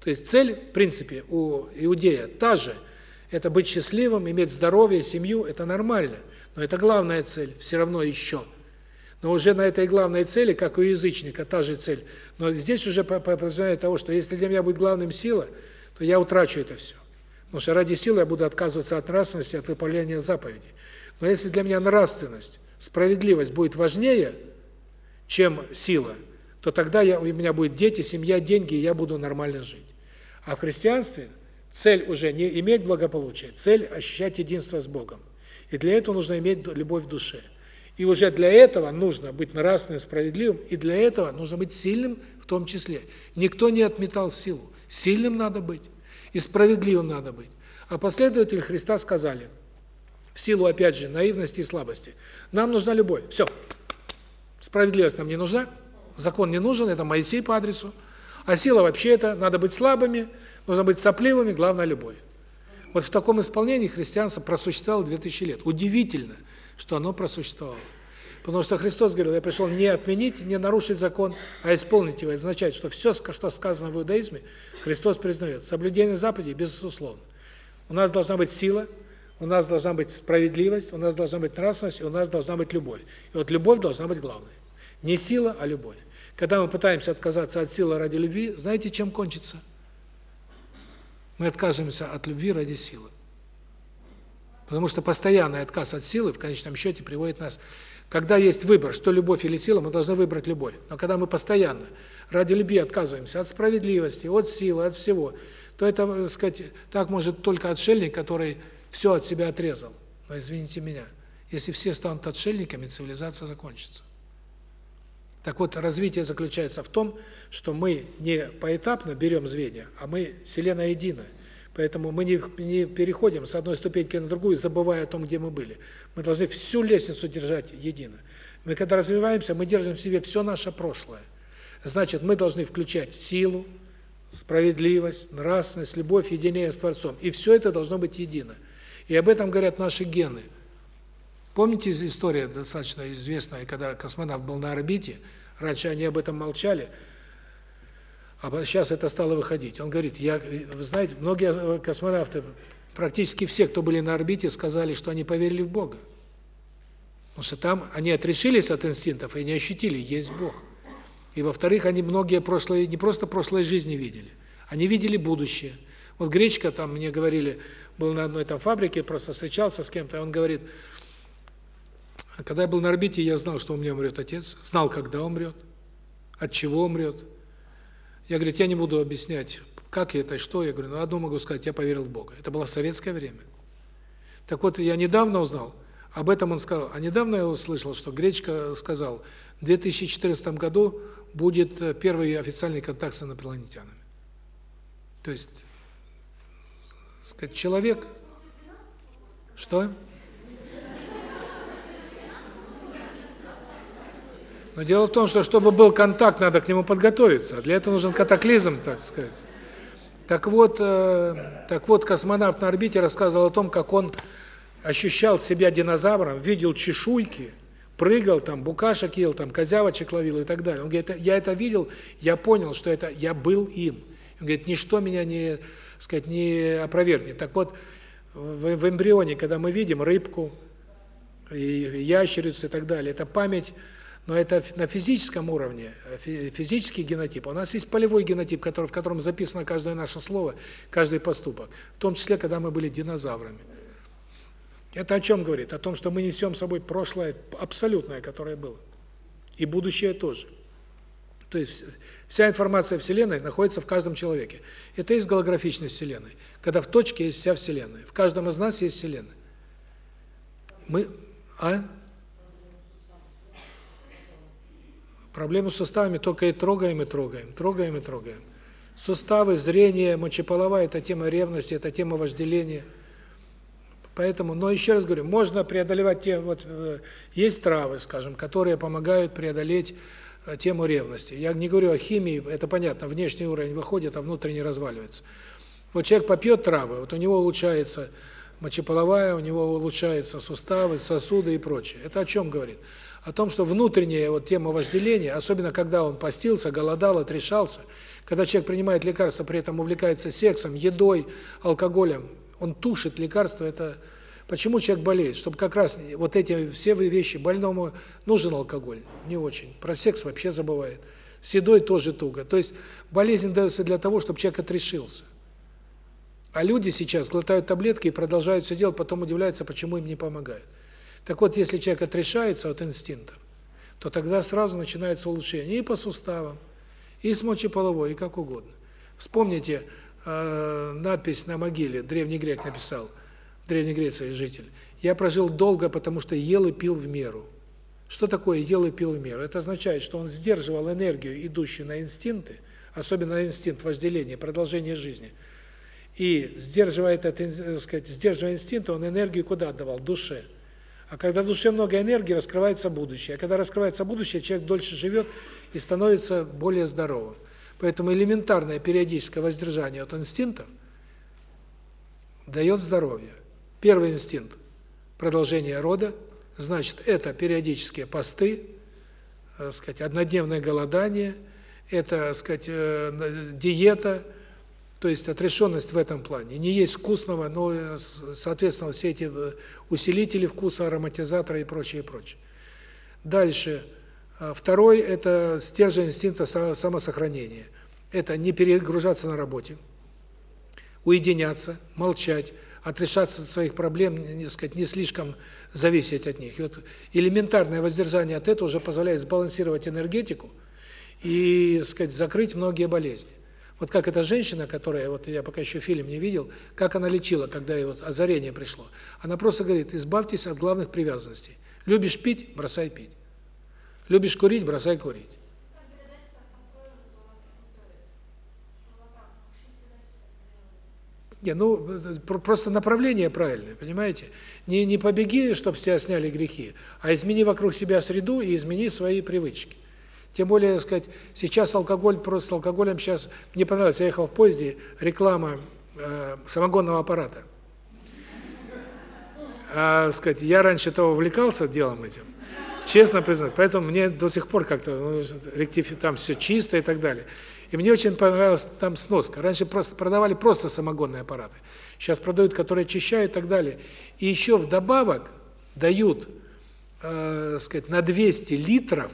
То есть цель, в принципе, у иудея та же это быть счастливым, иметь здоровье, семью это нормально, но это главная цель, все равно еще. Но уже на этой главной цели, как у язычника, та же цель. Но здесь уже подразумевает того, что если для меня будет главным сила, то я утрачу это все. Потому что ради силы я буду отказываться от нравственности, от выполнения заповедей. Но если для меня нравственность, справедливость будет важнее, чем сила, то тогда я, у меня будет дети, семья, деньги, и я буду нормально жить. А в христианстве цель уже не иметь благополучия, цель ощущать единство с Богом. И для этого нужно иметь любовь в душе. И уже для этого нужно быть нравственным, справедливым, и для этого нужно быть сильным в том числе. Никто не отметал силу. Сильным надо быть, и справедливым надо быть. А последователи Христа сказали – в силу, опять же, наивности и слабости. Нам нужна любовь. Все. Справедливость нам не нужна, закон не нужен, это Моисей по адресу. А сила вообще это, надо быть слабыми, нужно быть сопливыми, главное – любовь. Вот в таком исполнении христианство просуществовало 2000 лет. Удивительно, что оно просуществовало. Потому что Христос говорил, я пришел не отменить, не нарушить закон, а исполнить его. Это означает, что все, что сказано в иудаизме, Христос признает. Соблюдение заповедей, безусловно. У нас должна быть сила – у нас должна быть справедливость, у нас должна быть нравственность, и у нас должна быть любовь. И вот любовь должна быть главной. Не сила, а любовь. Когда мы пытаемся отказаться от силы ради любви, знаете, чем кончится? Мы отказываемся от любви ради силы. Потому что постоянный отказ от силы в конечном счете приводит нас... Когда есть выбор, что любовь или сила, мы должны выбрать любовь. Но когда мы постоянно ради любви отказываемся от справедливости, от силы, от всего, то это, так сказать, так может только отшельник, который все от себя отрезал. Но извините меня, если все станут отшельниками, цивилизация закончится. Так вот, развитие заключается в том, что мы не поэтапно берем звенья, а мы Вселенная единая. Поэтому мы не, не переходим с одной ступеньки на другую, забывая о том, где мы были. Мы должны всю лестницу держать едино. Мы когда развиваемся, мы держим в себе все наше прошлое. Значит, мы должны включать силу, справедливость, нравственность, любовь, единение с Творцом. И все это должно быть едино. И об этом говорят наши гены. Помните история достаточно известная, когда космонавт был на орбите, раньше они об этом молчали, А сейчас это стало выходить. Он говорит, я, вы знаете, многие космонавты, практически все, кто были на орбите, сказали, что они поверили в Бога. Потому что там они отрешились от инстинктов и не ощутили, есть Бог. И во-вторых, они многие прошлые, не просто прошлой жизни видели, они видели будущее. Вот Гречка, там мне говорили, был на одной там фабрике, просто встречался с кем-то, он говорит, когда я был на орбите, я знал, что у меня умрет отец, знал, когда умрет, от чего умрет. Я, говорит, я не буду объяснять, как это и что. Я говорю, ну одно могу сказать, я поверил в Бога. Это было советское время. Так вот, я недавно узнал, об этом он сказал, а недавно я услышал, что Гречка сказал, в 2014 году будет э, первый официальный контакт с инопланетянами. То есть, сказать, человек... Что? Но дело в том, что чтобы был контакт, надо к нему подготовиться. А для этого нужен катаклизм, так сказать. Так вот, э, так вот, космонавт на орбите рассказывал о том, как он ощущал себя динозавром, видел чешуйки, прыгал там, букашек ел, там козявочек ловил и так далее. Он говорит, я это видел, я понял, что это я был им. Он говорит, ничто меня не, сказать, не опровергнет. Так вот, в, в эмбрионе, когда мы видим рыбку, и ящерицу и так далее, это память, но это на физическом уровне, физический генотип. У нас есть полевой генотип, который, в котором записано каждое наше слово, каждый поступок, в том числе, когда мы были динозаврами. Это о чем говорит? О том, что мы несем с собой прошлое абсолютное, которое было. И будущее тоже. То есть вся информация Вселенной находится в каждом человеке. Это есть голографичность Вселенной. Когда в точке есть вся Вселенная. В каждом из нас есть Вселенная. Мы... А? Проблему с суставами только и трогаем, и трогаем. Трогаем и трогаем. Суставы, зрение, мочеполовая – это тема ревности, это тема вожделения – Поэтому, но еще раз говорю, можно преодолевать те вот э, есть травы, скажем, которые помогают преодолеть э, тему ревности. Я не говорю о химии, это понятно, внешний уровень выходит, а внутренний разваливается. Вот человек попьет травы, вот у него улучшается мочеполовая, у него улучшаются суставы, сосуды и прочее. Это о чем говорит? О том, что внутренняя вот тема вожделения, особенно когда он постился, голодал, отрешался, когда человек принимает лекарства, при этом увлекается сексом, едой, алкоголем, он тушит лекарство, это почему человек болеет, чтобы как раз вот эти все вещи больному нужен алкоголь, не очень. Про секс вообще забывает. С едой тоже туго. То есть болезнь дается для того, чтобы человек отрешился. А люди сейчас глотают таблетки и продолжают все делать, потом удивляются, почему им не помогает. Так вот, если человек отрешается от инстинктов, то тогда сразу начинается улучшение и по суставам, и с мочеполовой, и как угодно. Вспомните, э, надпись на могиле, древний грек написал, в Древней Греции житель. Я прожил долго, потому что ел и пил в меру. Что такое ел и пил в меру? Это означает, что он сдерживал энергию, идущую на инстинкты, особенно инстинкт вожделения, продолжения жизни. И сдерживая этот, так сказать, сдерживая инстинкт, он энергию куда отдавал? Душе. А когда в душе много энергии, раскрывается будущее. А когда раскрывается будущее, человек дольше живет и становится более здоровым. Поэтому элементарное периодическое воздержание от инстинктов дает здоровье. Первый инстинкт продолжение рода, значит, это периодические посты, так сказать, однодневное голодание, это, сказать, э, диета, то есть отрешенность в этом плане. Не есть вкусного, но, соответственно, все эти э, усилители вкуса, ароматизаторы и прочее, прочее. Дальше а, второй – это стержень инстинкта самосохранения. Это не перегружаться на работе, уединяться, молчать, отрешаться от своих проблем, не сказать, не слишком зависеть от них. И вот элементарное воздержание от этого уже позволяет сбалансировать энергетику и, сказать, закрыть многие болезни. Вот как эта женщина, которая, вот я пока еще фильм не видел, как она лечила, когда ей вот озарение пришло. Она просто говорит, избавьтесь от главных привязанностей. Любишь пить – бросай пить. Любишь курить, бросай курить. Не, ну просто направление правильное, понимаете? Не не побеги, чтобы тебя сняли грехи, а измени вокруг себя среду и измени свои привычки. Тем более, так сказать, сейчас алкоголь просто с алкоголем сейчас мне понравилось, я ехал в поезде, реклама э, самогонного аппарата. А, сказать, я раньше того увлекался делом этим. Честно признать. Поэтому мне до сих пор как-то ну, ректифи там все чисто и так далее. И мне очень понравилась там сноска. Раньше просто продавали просто самогонные аппараты. Сейчас продают, которые очищают и так далее. И еще вдобавок дают, э, сказать, на 200 литров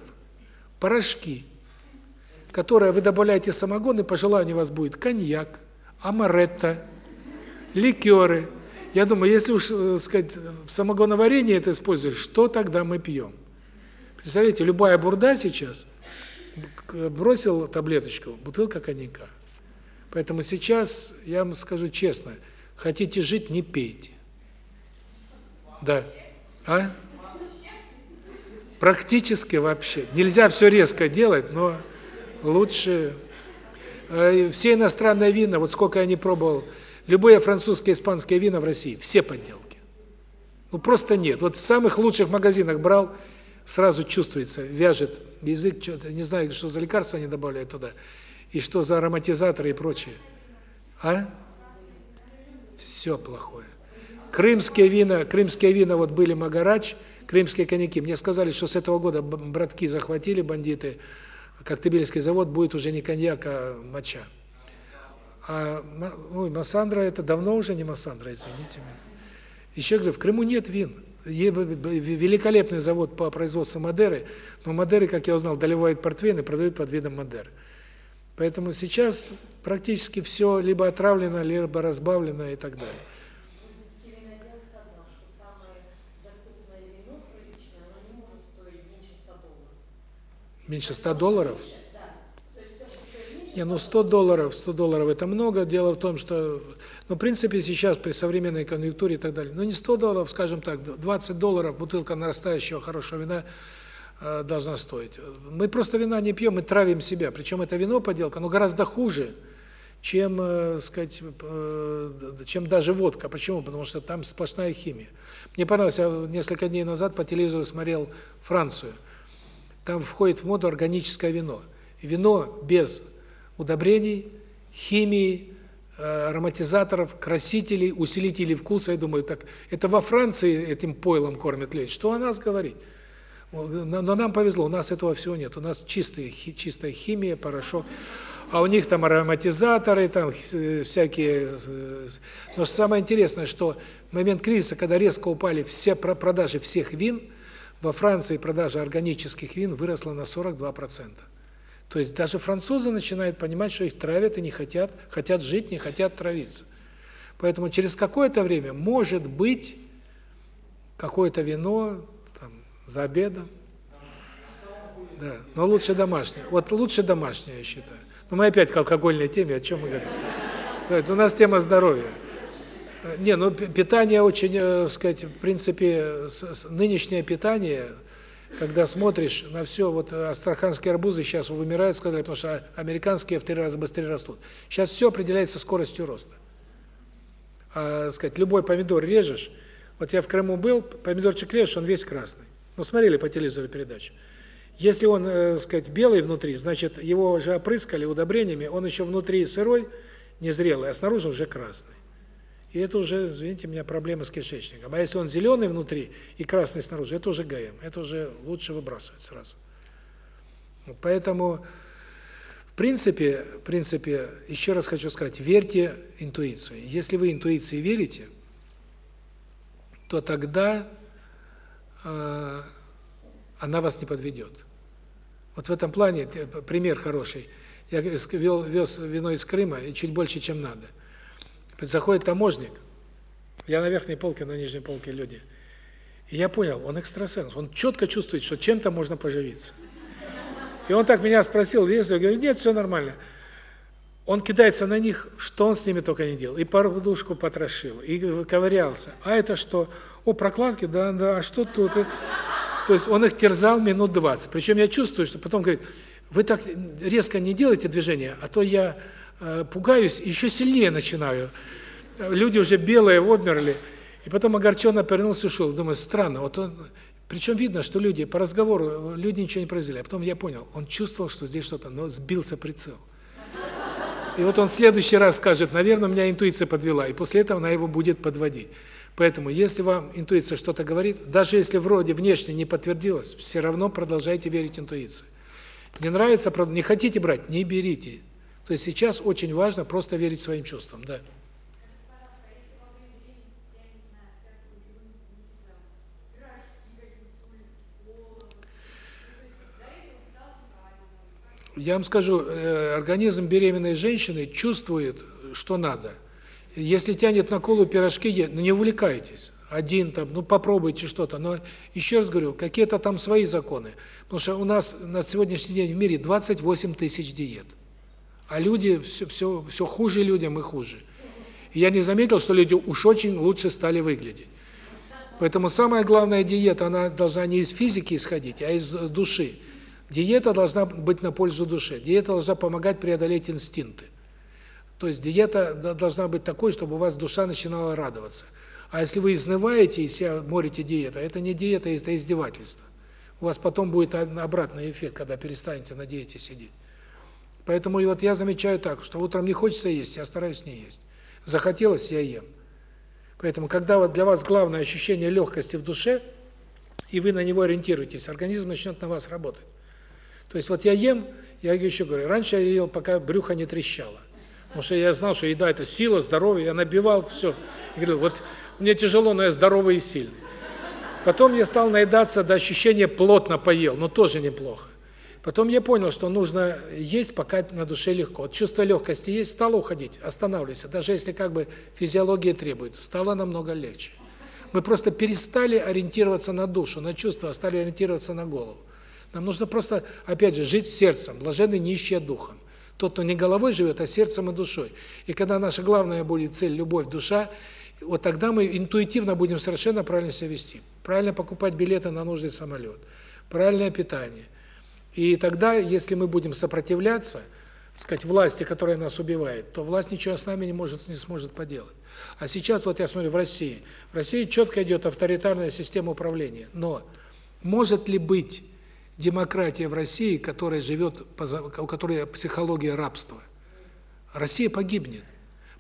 порошки, которые вы добавляете в самогон, и по желанию у вас будет коньяк, амаретто, ликеры. Я думаю, если уж, э, сказать, в самогоноварении это используешь, что тогда мы пьем? Представляете, любая бурда сейчас бросил таблеточку, бутылка коньяка. Поэтому сейчас, я вам скажу честно, хотите жить, не пейте. Да. А? Практически вообще. Нельзя все резко делать, но лучше... Э, все иностранные вина, вот сколько я не пробовал, любые французские, испанские вина в России, все подделки. Ну просто нет. Вот в самых лучших магазинах брал, сразу чувствуется, вяжет язык, что-то, не знаю, что за лекарства они добавляют туда, и что за ароматизаторы и прочее. А? Все плохое. Крымские вина, крымские вина вот были Магарач, крымские коньяки. Мне сказали, что с этого года братки захватили бандиты, Коктебельский завод будет уже не коньяк, а моча. А ой, Массандра это давно уже не Массандра, извините меня. Еще говорю, в Крыму нет вин великолепный завод по производству Мадеры, но Мадеры, как я узнал, доливают портвейн и продают под видом Мадеры. Поэтому сейчас практически все либо отравлено, либо разбавлено и так далее. Меньше 100 долларов? Не, ну 100 долларов, 100 долларов это много. Дело в том, что но, в принципе, сейчас при современной конъюнктуре и так далее, ну не 100 долларов, скажем так, 20 долларов бутылка нарастающего хорошего вина э, должна стоить. Мы просто вина не пьем, мы травим себя. Причем это вино подделка, но гораздо хуже, чем, э, сказать, э, чем даже водка. Почему? Потому что там сплошная химия. Мне понравилось, я несколько дней назад по телевизору смотрел Францию. Там входит в моду органическое вино. Вино без удобрений, химии, Э, ароматизаторов, красителей, усилителей вкуса. Я думаю, так это во Франции этим пойлом кормят людей. Что о нас говорить? Но нам повезло, у нас этого всего нет. У нас чистая, чистая химия, порошок. А у них там ароматизаторы, там э, всякие... Э, но самое интересное, что в момент кризиса, когда резко упали все продажи всех вин, во Франции продажа органических вин выросла на 42%. То есть даже французы начинают понимать, что их травят и не хотят, хотят жить, не хотят травиться. Поэтому через какое-то время, может быть, какое-то вино там за обедом. Да, но лучше домашнее. Вот лучше домашнее, я считаю. Но мы опять к алкогольной теме, о чем мы говорим? У нас тема здоровья. Не, ну питание очень, э, сказать, в принципе, нынешнее питание когда смотришь на все, вот э, астраханские арбузы сейчас вымирают, сказали, потому что американские в три раза быстрее растут. Сейчас все определяется скоростью роста. А, сказать, любой помидор режешь, вот я в Крыму был, помидорчик режешь, он весь красный. Ну, смотрели по телевизору передачу. Если он, э, сказать, белый внутри, значит, его уже опрыскали удобрениями, он еще внутри сырой, незрелый, а снаружи уже красный. И это уже, извините меня, проблемы с кишечником. А если он зеленый внутри и красный снаружи, это уже ГМ. Это уже лучше выбрасывать сразу. Поэтому, в принципе, в принципе, еще раз хочу сказать, верьте интуиции. Если вы интуиции верите, то тогда э, она вас не подведет. Вот в этом плане пример хороший. Я вел, вез вино из Крыма, и чуть больше, чем надо – Заходит таможник, я на верхней полке, на нижней полке люди. И я понял, он экстрасенс, он четко чувствует, что чем-то можно поживиться. И он так меня спросил, я говорю, нет, все нормально. Он кидается на них, что он с ними только не делал. И подушку потрошил, и ковырялся. А это что? О, прокладки, да, да, а что тут? То есть он их терзал минут 20. Причем я чувствую, что потом говорит, вы так резко не делайте движения, а то я пугаюсь, еще сильнее начинаю. Люди уже белые обмерли. И потом огорченно повернулся и ушел. Думаю, странно, вот он... Причем видно, что люди, по разговору, люди ничего не произвели. А потом я понял, он чувствовал, что здесь что-то, но сбился прицел. И вот он в следующий раз скажет, наверное, меня интуиция подвела, и после этого она его будет подводить. Поэтому, если вам интуиция что-то говорит, даже если вроде внешне не подтвердилось, все равно продолжайте верить интуиции. Не нравится, не хотите брать, не берите. То есть сейчас очень важно просто верить своим чувствам, да. Я вам скажу, э, организм беременной женщины чувствует, что надо. Если тянет на колу пирожки, ну не увлекайтесь. Один там, ну попробуйте что-то. Но еще раз говорю, какие-то там свои законы. Потому что у нас на сегодняшний день в мире 28 тысяч диет. А люди все все все хуже людям и хуже. И я не заметил, что люди уж очень лучше стали выглядеть. Поэтому самая главная диета, она должна не из физики исходить, а из души. Диета должна быть на пользу душе. Диета должна помогать преодолеть инстинкты. То есть диета должна быть такой, чтобы у вас душа начинала радоваться. А если вы изнываете и себя морите диетой, это не диета, это издевательство. У вас потом будет обратный эффект, когда перестанете на диете сидеть. Поэтому и вот я замечаю так, что утром не хочется есть, я стараюсь не есть. Захотелось, я ем. Поэтому, когда вот для вас главное ощущение легкости в душе, и вы на него ориентируетесь, организм начнет на вас работать. То есть вот я ем, я еще говорю, раньше я ел, пока брюхо не трещало. Потому что я знал, что еда – это сила, здоровье, я набивал все. И говорю, вот мне тяжело, но я здоровый и сильный. Потом я стал наедаться до ощущения плотно поел, но тоже неплохо. Потом я понял, что нужно есть, пока на душе легко. Вот чувство легкости есть, стало уходить, останавливайся. Даже если как бы физиология требует, стало намного легче. Мы просто перестали ориентироваться на душу, на чувства, а стали ориентироваться на голову. Нам нужно просто, опять же, жить сердцем, блаженный нищие духом. Тот, кто не головой живет, а сердцем и душой. И когда наша главная будет цель – любовь, душа, вот тогда мы интуитивно будем совершенно правильно себя вести. Правильно покупать билеты на нужный самолет, правильное питание. И тогда, если мы будем сопротивляться, сказать, власти, которая нас убивает, то власть ничего с нами не может не сможет поделать. А сейчас вот я смотрю в России. В России четко идет авторитарная система управления. Но может ли быть демократия в России, которая живет, у которой психология рабства. Россия погибнет.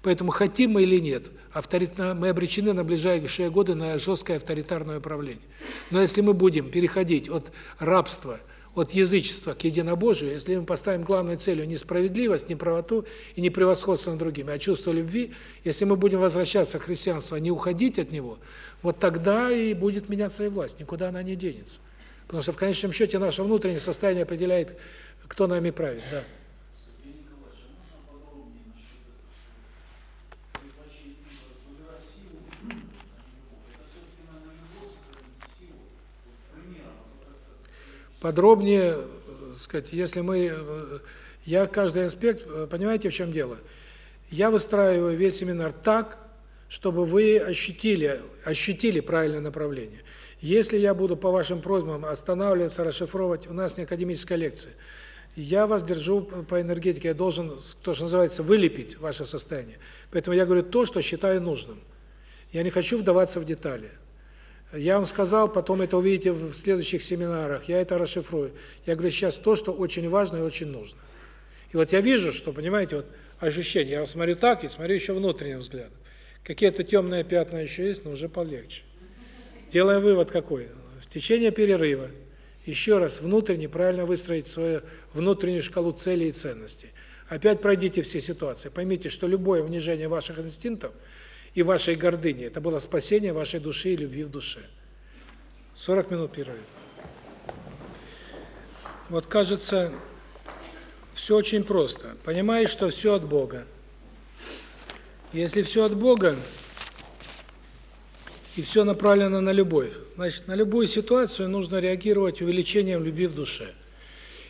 Поэтому хотим мы или нет, авторитар... мы обречены на ближайшие годы на жесткое авторитарное управление. Но если мы будем переходить от рабства, от язычества к единобожию, если мы поставим главной целью не справедливость, не правоту и не превосходство над другими, а чувство любви, если мы будем возвращаться к христианству, а не уходить от него, вот тогда и будет меняться и власть, никуда она не денется. Потому что в конечном счете наше внутреннее состояние определяет, кто нами правит. Да. Подробнее, э, сказать, если мы э, я каждый аспект, э, понимаете, в чем дело? Я выстраиваю весь семинар так, чтобы вы ощутили, ощутили правильное направление. Если я буду по вашим просьбам останавливаться, расшифровывать, у нас не академическая лекция. Я вас держу по энергетике, я должен, то, что называется, вылепить ваше состояние. Поэтому я говорю то, что считаю нужным. Я не хочу вдаваться в детали. Я вам сказал, потом это увидите в следующих семинарах, я это расшифрую. Я говорю сейчас то, что очень важно и очень нужно. И вот я вижу, что, понимаете, вот ощущение, я смотрю так и смотрю еще внутренним взглядом. Какие-то темные пятна еще есть, но уже полегче. Делая вывод какой? В течение перерыва еще раз внутренне правильно выстроить свою внутреннюю шкалу целей и ценностей. Опять пройдите все ситуации. Поймите, что любое унижение ваших инстинктов и вашей гордыни – это было спасение вашей души и любви в душе. 40 минут перерыва. Вот кажется, все очень просто. Понимаешь, что все от Бога. Если все от Бога, и все направлено на любовь. Значит, на любую ситуацию нужно реагировать увеличением любви в душе.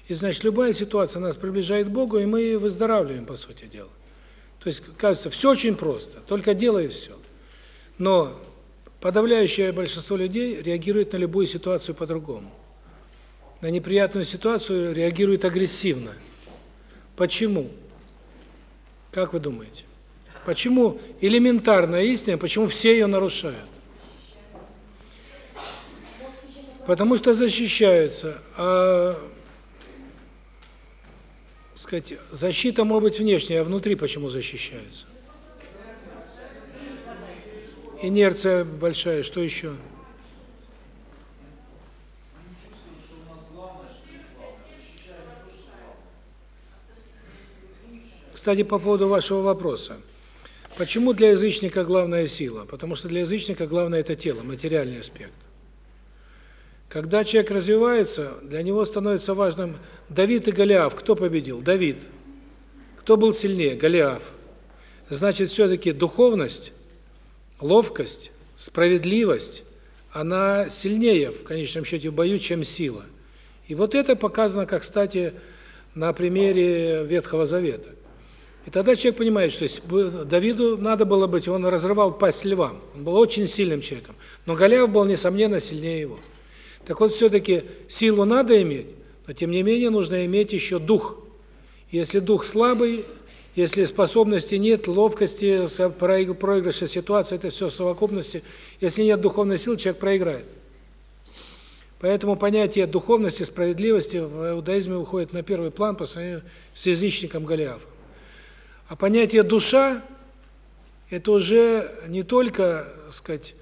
И значит, любая ситуация нас приближает к Богу, и мы выздоравливаем, по сути дела. То есть, кажется, все очень просто, только делай все. Но подавляющее большинство людей реагирует на любую ситуацию по-другому. На неприятную ситуацию реагирует агрессивно. Почему? Как вы думаете? Почему элементарная истина, почему все ее нарушают? Потому что защищаются. А сказать, защита может быть внешняя, а внутри почему защищаются? Инерция большая, что еще? Кстати, по поводу вашего вопроса. Почему для язычника главная сила? Потому что для язычника главное это тело, материальный аспект. Когда человек развивается, для него становится важным Давид и Голиаф. Кто победил? Давид. Кто был сильнее? Голиаф. Значит, все-таки духовность, ловкость, справедливость, она сильнее в конечном счете в бою, чем сила. И вот это показано, как, кстати, на примере Ветхого Завета. И тогда человек понимает, что Давиду надо было быть, он разрывал пасть львам. Он был очень сильным человеком. Но Голиаф был, несомненно, сильнее его. Так вот, все-таки силу надо иметь, но тем не менее нужно иметь еще дух. Если дух слабый, если способности нет, ловкости, проигрыша ситуации, это все в совокупности. Если нет духовной силы, человек проиграет. Поэтому понятие духовности, справедливости в иудаизме уходит на первый план по сравнению с язычником Голиафом. А понятие душа это уже не только, так сказать,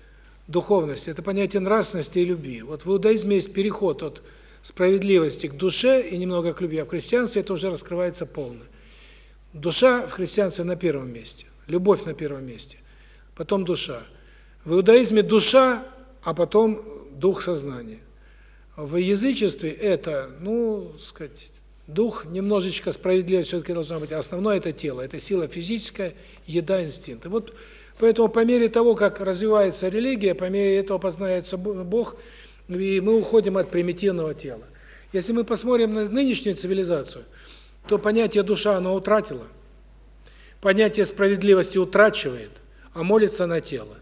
духовность, это понятие нравственности и любви. Вот в иудаизме есть переход от справедливости к душе и немного к любви, а в христианстве это уже раскрывается полно. Душа в христианстве на первом месте, любовь на первом месте, потом душа. В иудаизме душа, а потом дух сознания. В язычестве это, ну, сказать, Дух немножечко справедливость все-таки должна быть, а основное это тело, это сила физическая, еда, инстинкты. Вот поэтому по мере того, как развивается религия, по мере этого познается Бог, и мы уходим от примитивного тела. Если мы посмотрим на нынешнюю цивилизацию, то понятие душа оно утратило. Понятие справедливости утрачивает, а молится на тело.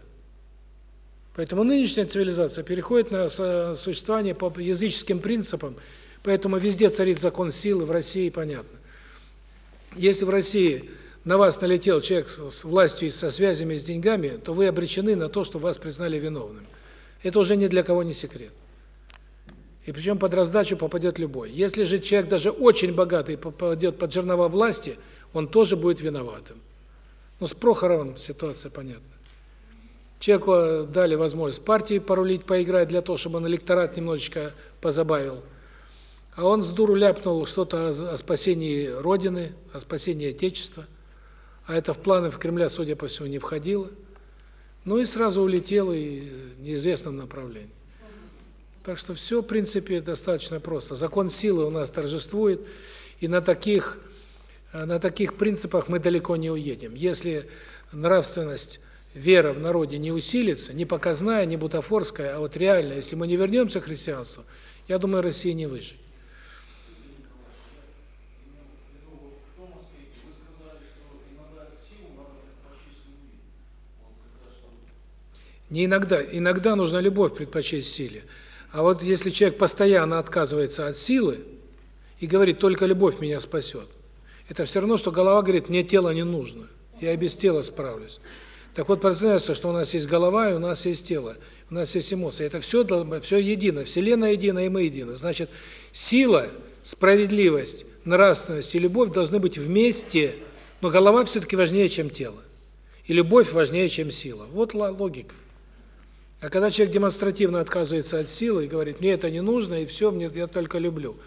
Поэтому нынешняя цивилизация переходит на существование по языческим принципам, Поэтому везде царит закон силы, в России понятно. Если в России на вас налетел человек с властью и со связями, с деньгами, то вы обречены на то, что вас признали виновным. Это уже ни для кого не секрет. И причем под раздачу попадет любой. Если же человек даже очень богатый попадет под жернова власти, он тоже будет виноватым. Ну, с Прохоровым ситуация понятна. Человеку дали возможность партии порулить, поиграть для того, чтобы он электорат немножечко позабавил. А он с дуру ляпнул что-то о, спасении Родины, о спасении Отечества. А это в планы в Кремля, судя по всему, не входило. Ну и сразу улетел и в неизвестном направлении. Так что все, в принципе, достаточно просто. Закон силы у нас торжествует, и на таких на таких принципах мы далеко не уедем. Если нравственность, вера в народе не усилится, не показная, не бутафорская, а вот реальная, если мы не вернемся к христианству, я думаю, Россия не выживет. Не иногда, иногда нужно любовь предпочесть силе. А вот если человек постоянно отказывается от силы и говорит, только любовь меня спасет, это все равно, что голова говорит, мне тело не нужно, я и без тела справлюсь. Так вот, представляется, что у нас есть голова и у нас есть тело, у нас есть эмоции. Это все, все едино, Вселенная едина и мы едины. Значит, сила, справедливость, нравственность и любовь должны быть вместе, но голова все-таки важнее, чем тело. И любовь важнее, чем сила. Вот логика. А когда человек демонстративно отказывается от силы и говорит, мне это не нужно, и все, мне я только люблю,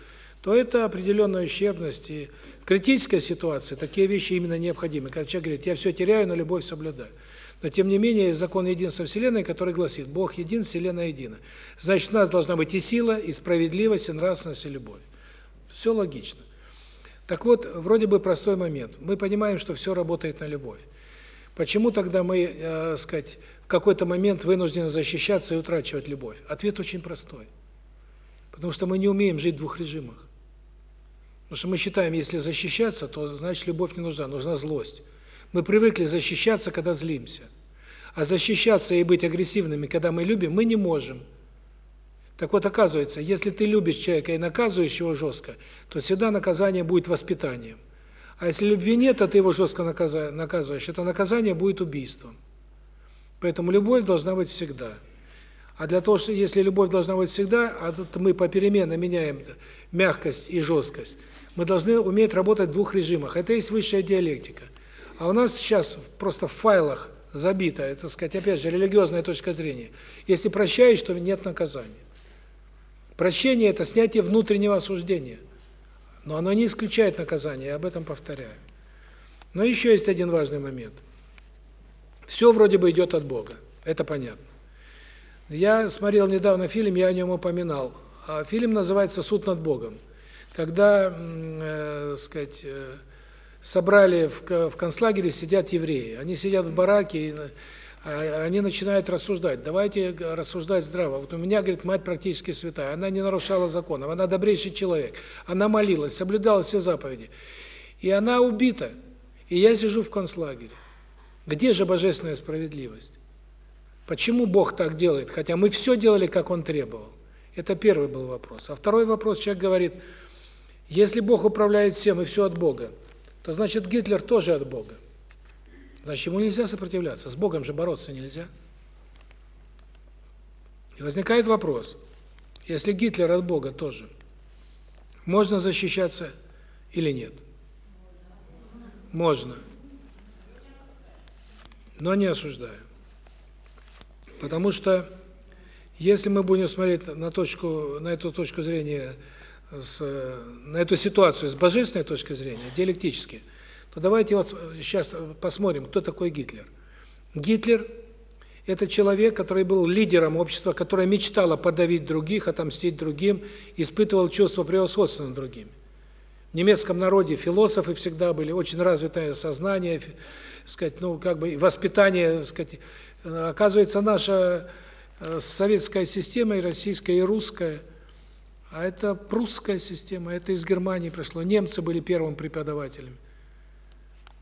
то это определенная ущербность. И в критической ситуации такие вещи именно необходимы. Когда человек говорит, я все теряю, но любовь соблюдаю. Но тем не менее, есть закон единства Вселенной, который гласит, Бог един, Вселенная едина. Значит, у нас должна быть и сила, и справедливость, и нравственность, и любовь. Все логично. Так вот, вроде бы простой момент. Мы понимаем, что все работает на любовь. Почему тогда мы, э, сказать, какой-то момент вынуждены защищаться и утрачивать любовь? Ответ очень простой. Потому что мы не умеем жить в двух режимах. Потому что мы считаем, если защищаться, то значит любовь не нужна, нужна злость. Мы привыкли защищаться, когда злимся. А защищаться и быть агрессивными, когда мы любим, мы не можем. Так вот, оказывается, если ты любишь человека и наказываешь его жестко, то всегда наказание будет воспитанием. А если любви нет, а ты его жестко наказываешь, это наказание будет убийством. Поэтому любовь должна быть всегда. А для того, что если любовь должна быть всегда, а тут мы попеременно меняем мягкость и жесткость, Мы должны уметь работать в двух режимах. Это есть высшая диалектика. А у нас сейчас просто в файлах забито, это, сказать, опять же, религиозная точка зрения. Если прощаешь, то нет наказания. Прощение – это снятие внутреннего осуждения. Но оно не исключает наказание, я об этом повторяю. Но еще есть один важный момент. Все вроде бы идет от Бога, это понятно. Я смотрел недавно фильм, я о нем упоминал. А фильм называется «Суд над Богом». Когда, э, сказать, э, собрали в, в концлагере, сидят евреи. Они сидят в бараке, и а, они начинают рассуждать. Давайте рассуждать здраво. Вот у меня, говорит, мать практически святая. Она не нарушала законов, она добрейший человек. Она молилась, соблюдала все заповеди. И она убита. И я сижу в концлагере. Где же божественная справедливость? Почему Бог так делает, хотя мы все делали, как Он требовал? Это первый был вопрос. А второй вопрос, человек говорит, если Бог управляет всем и все от Бога, то значит Гитлер тоже от Бога. Значит, ему нельзя сопротивляться, с Богом же бороться нельзя. И возникает вопрос, если Гитлер от Бога тоже, можно защищаться или нет? Можно. Но не осуждаю. Потому что если мы будем смотреть на точку на эту точку зрения с на эту ситуацию с божественной точки зрения, диалектически, то давайте вот сейчас посмотрим, кто такой Гитлер. Гитлер это человек, который был лидером общества, которое мечтало подавить других, отомстить другим, испытывал чувство превосходства над другими. В немецком народе философы всегда были, очень развитое сознание, сказать, ну, как бы воспитание, сказать, оказывается, наша э, советская система и российская, и русская – а это прусская система, это из Германии пришло. Немцы были первым преподавателем.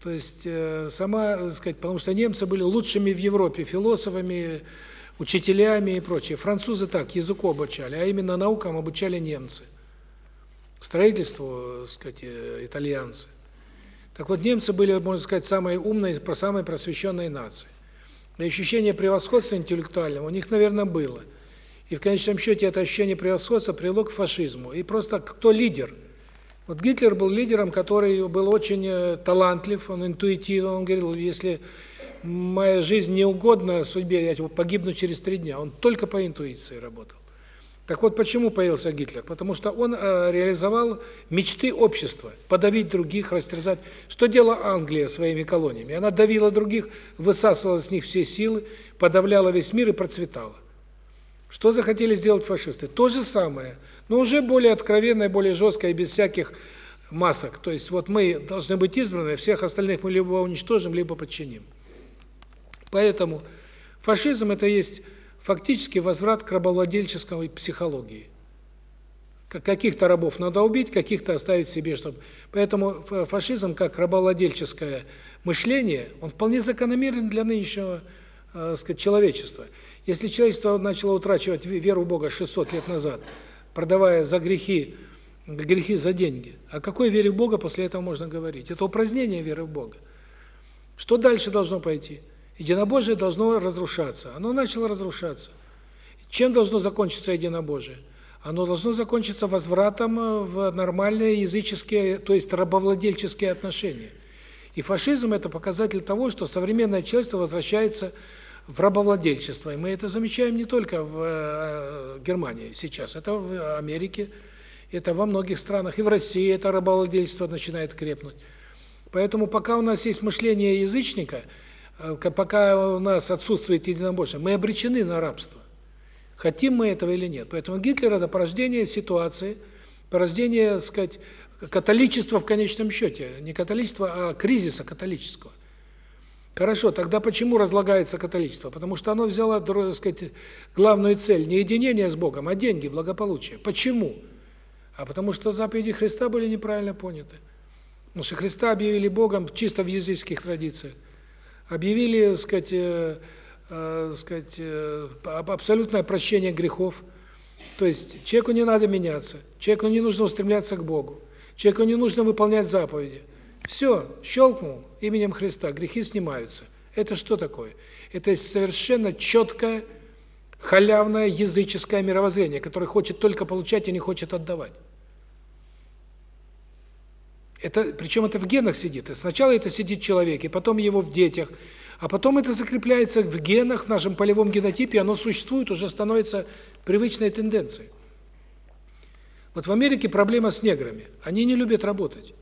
То есть э, сама, так сказать, потому что немцы были лучшими в Европе философами, учителями и прочее. Французы так языку обучали, а именно наукам обучали немцы. Строительству, так сказать, э, итальянцы. Так вот, немцы были, можно сказать, самые умные, самые просвещенные нации. И ощущение превосходства интеллектуального у них, наверное, было – и в конечном счете это ощущение превосходства привело к фашизму. И просто кто лидер? Вот Гитлер был лидером, который был очень э, талантлив, он интуитивен, он говорил, если моя жизнь не угодна судьбе, я погибну через три дня. Он только по интуиции работал. Так вот, почему появился Гитлер? Потому что он э, реализовал мечты общества, подавить других, растерзать. Что делала Англия своими колониями? Она давила других, высасывала с них все силы, подавляла весь мир и процветала. Что захотели сделать фашисты? То же самое, но уже более откровенное, более жесткое, без всяких масок. То есть вот мы должны быть избраны, всех остальных мы либо уничтожим, либо подчиним. Поэтому фашизм – это есть фактически возврат к рабовладельческой психологии. Каких-то рабов надо убить, каких-то оставить себе, чтобы. Поэтому фашизм как рабовладельческое мышление, он вполне закономерен для нынешнего, э, сказать, человечества. Если человечество начало утрачивать веру в Бога 600 лет назад, продавая за грехи грехи за деньги, о какой вере в Бога после этого можно говорить? Это упразднение веры в Бога. Что дальше должно пойти? Единобожие должно разрушаться. Оно начало разрушаться. Чем должно закончиться единобожие? Оно должно закончиться возвратом в нормальные языческие, то есть рабовладельческие отношения. И фашизм – это показатель того, что современное человечество возвращается в рабовладельчество. И мы это замечаем не только в э, Германии сейчас, это в Америке, это во многих странах, и в России это рабовладельчество начинает крепнуть. Поэтому пока у нас есть мышление язычника, э, пока у нас отсутствует единобожие, мы обречены на рабство. Хотим мы этого или нет. Поэтому Гитлер – это порождение ситуации, порождение, так сказать, католичества в конечном счете. Не католичества, а кризиса католического. Хорошо, тогда почему разлагается католичество? Потому что оно взяло, так сказать, главную цель не единение с Богом, а деньги, благополучие. Почему? А потому что заповеди Христа были неправильно поняты. Потому что Христа объявили Богом чисто в языческих традициях. Объявили, так сказать, э, э, сказать, э, абсолютное прощение грехов. То есть человеку не надо меняться, человеку не нужно устремляться к Богу, человеку не нужно выполнять заповеди. Все, щелкнул именем Христа, грехи снимаются. Это что такое? Это совершенно четкое, халявное языческое мировоззрение, которое хочет только получать и не хочет отдавать. Это, причем это в генах сидит. Сначала это сидит в человеке, потом его в детях, а потом это закрепляется в генах, в нашем полевом генотипе, оно существует, уже становится привычной тенденцией. Вот в Америке проблема с неграми. Они не любят работать.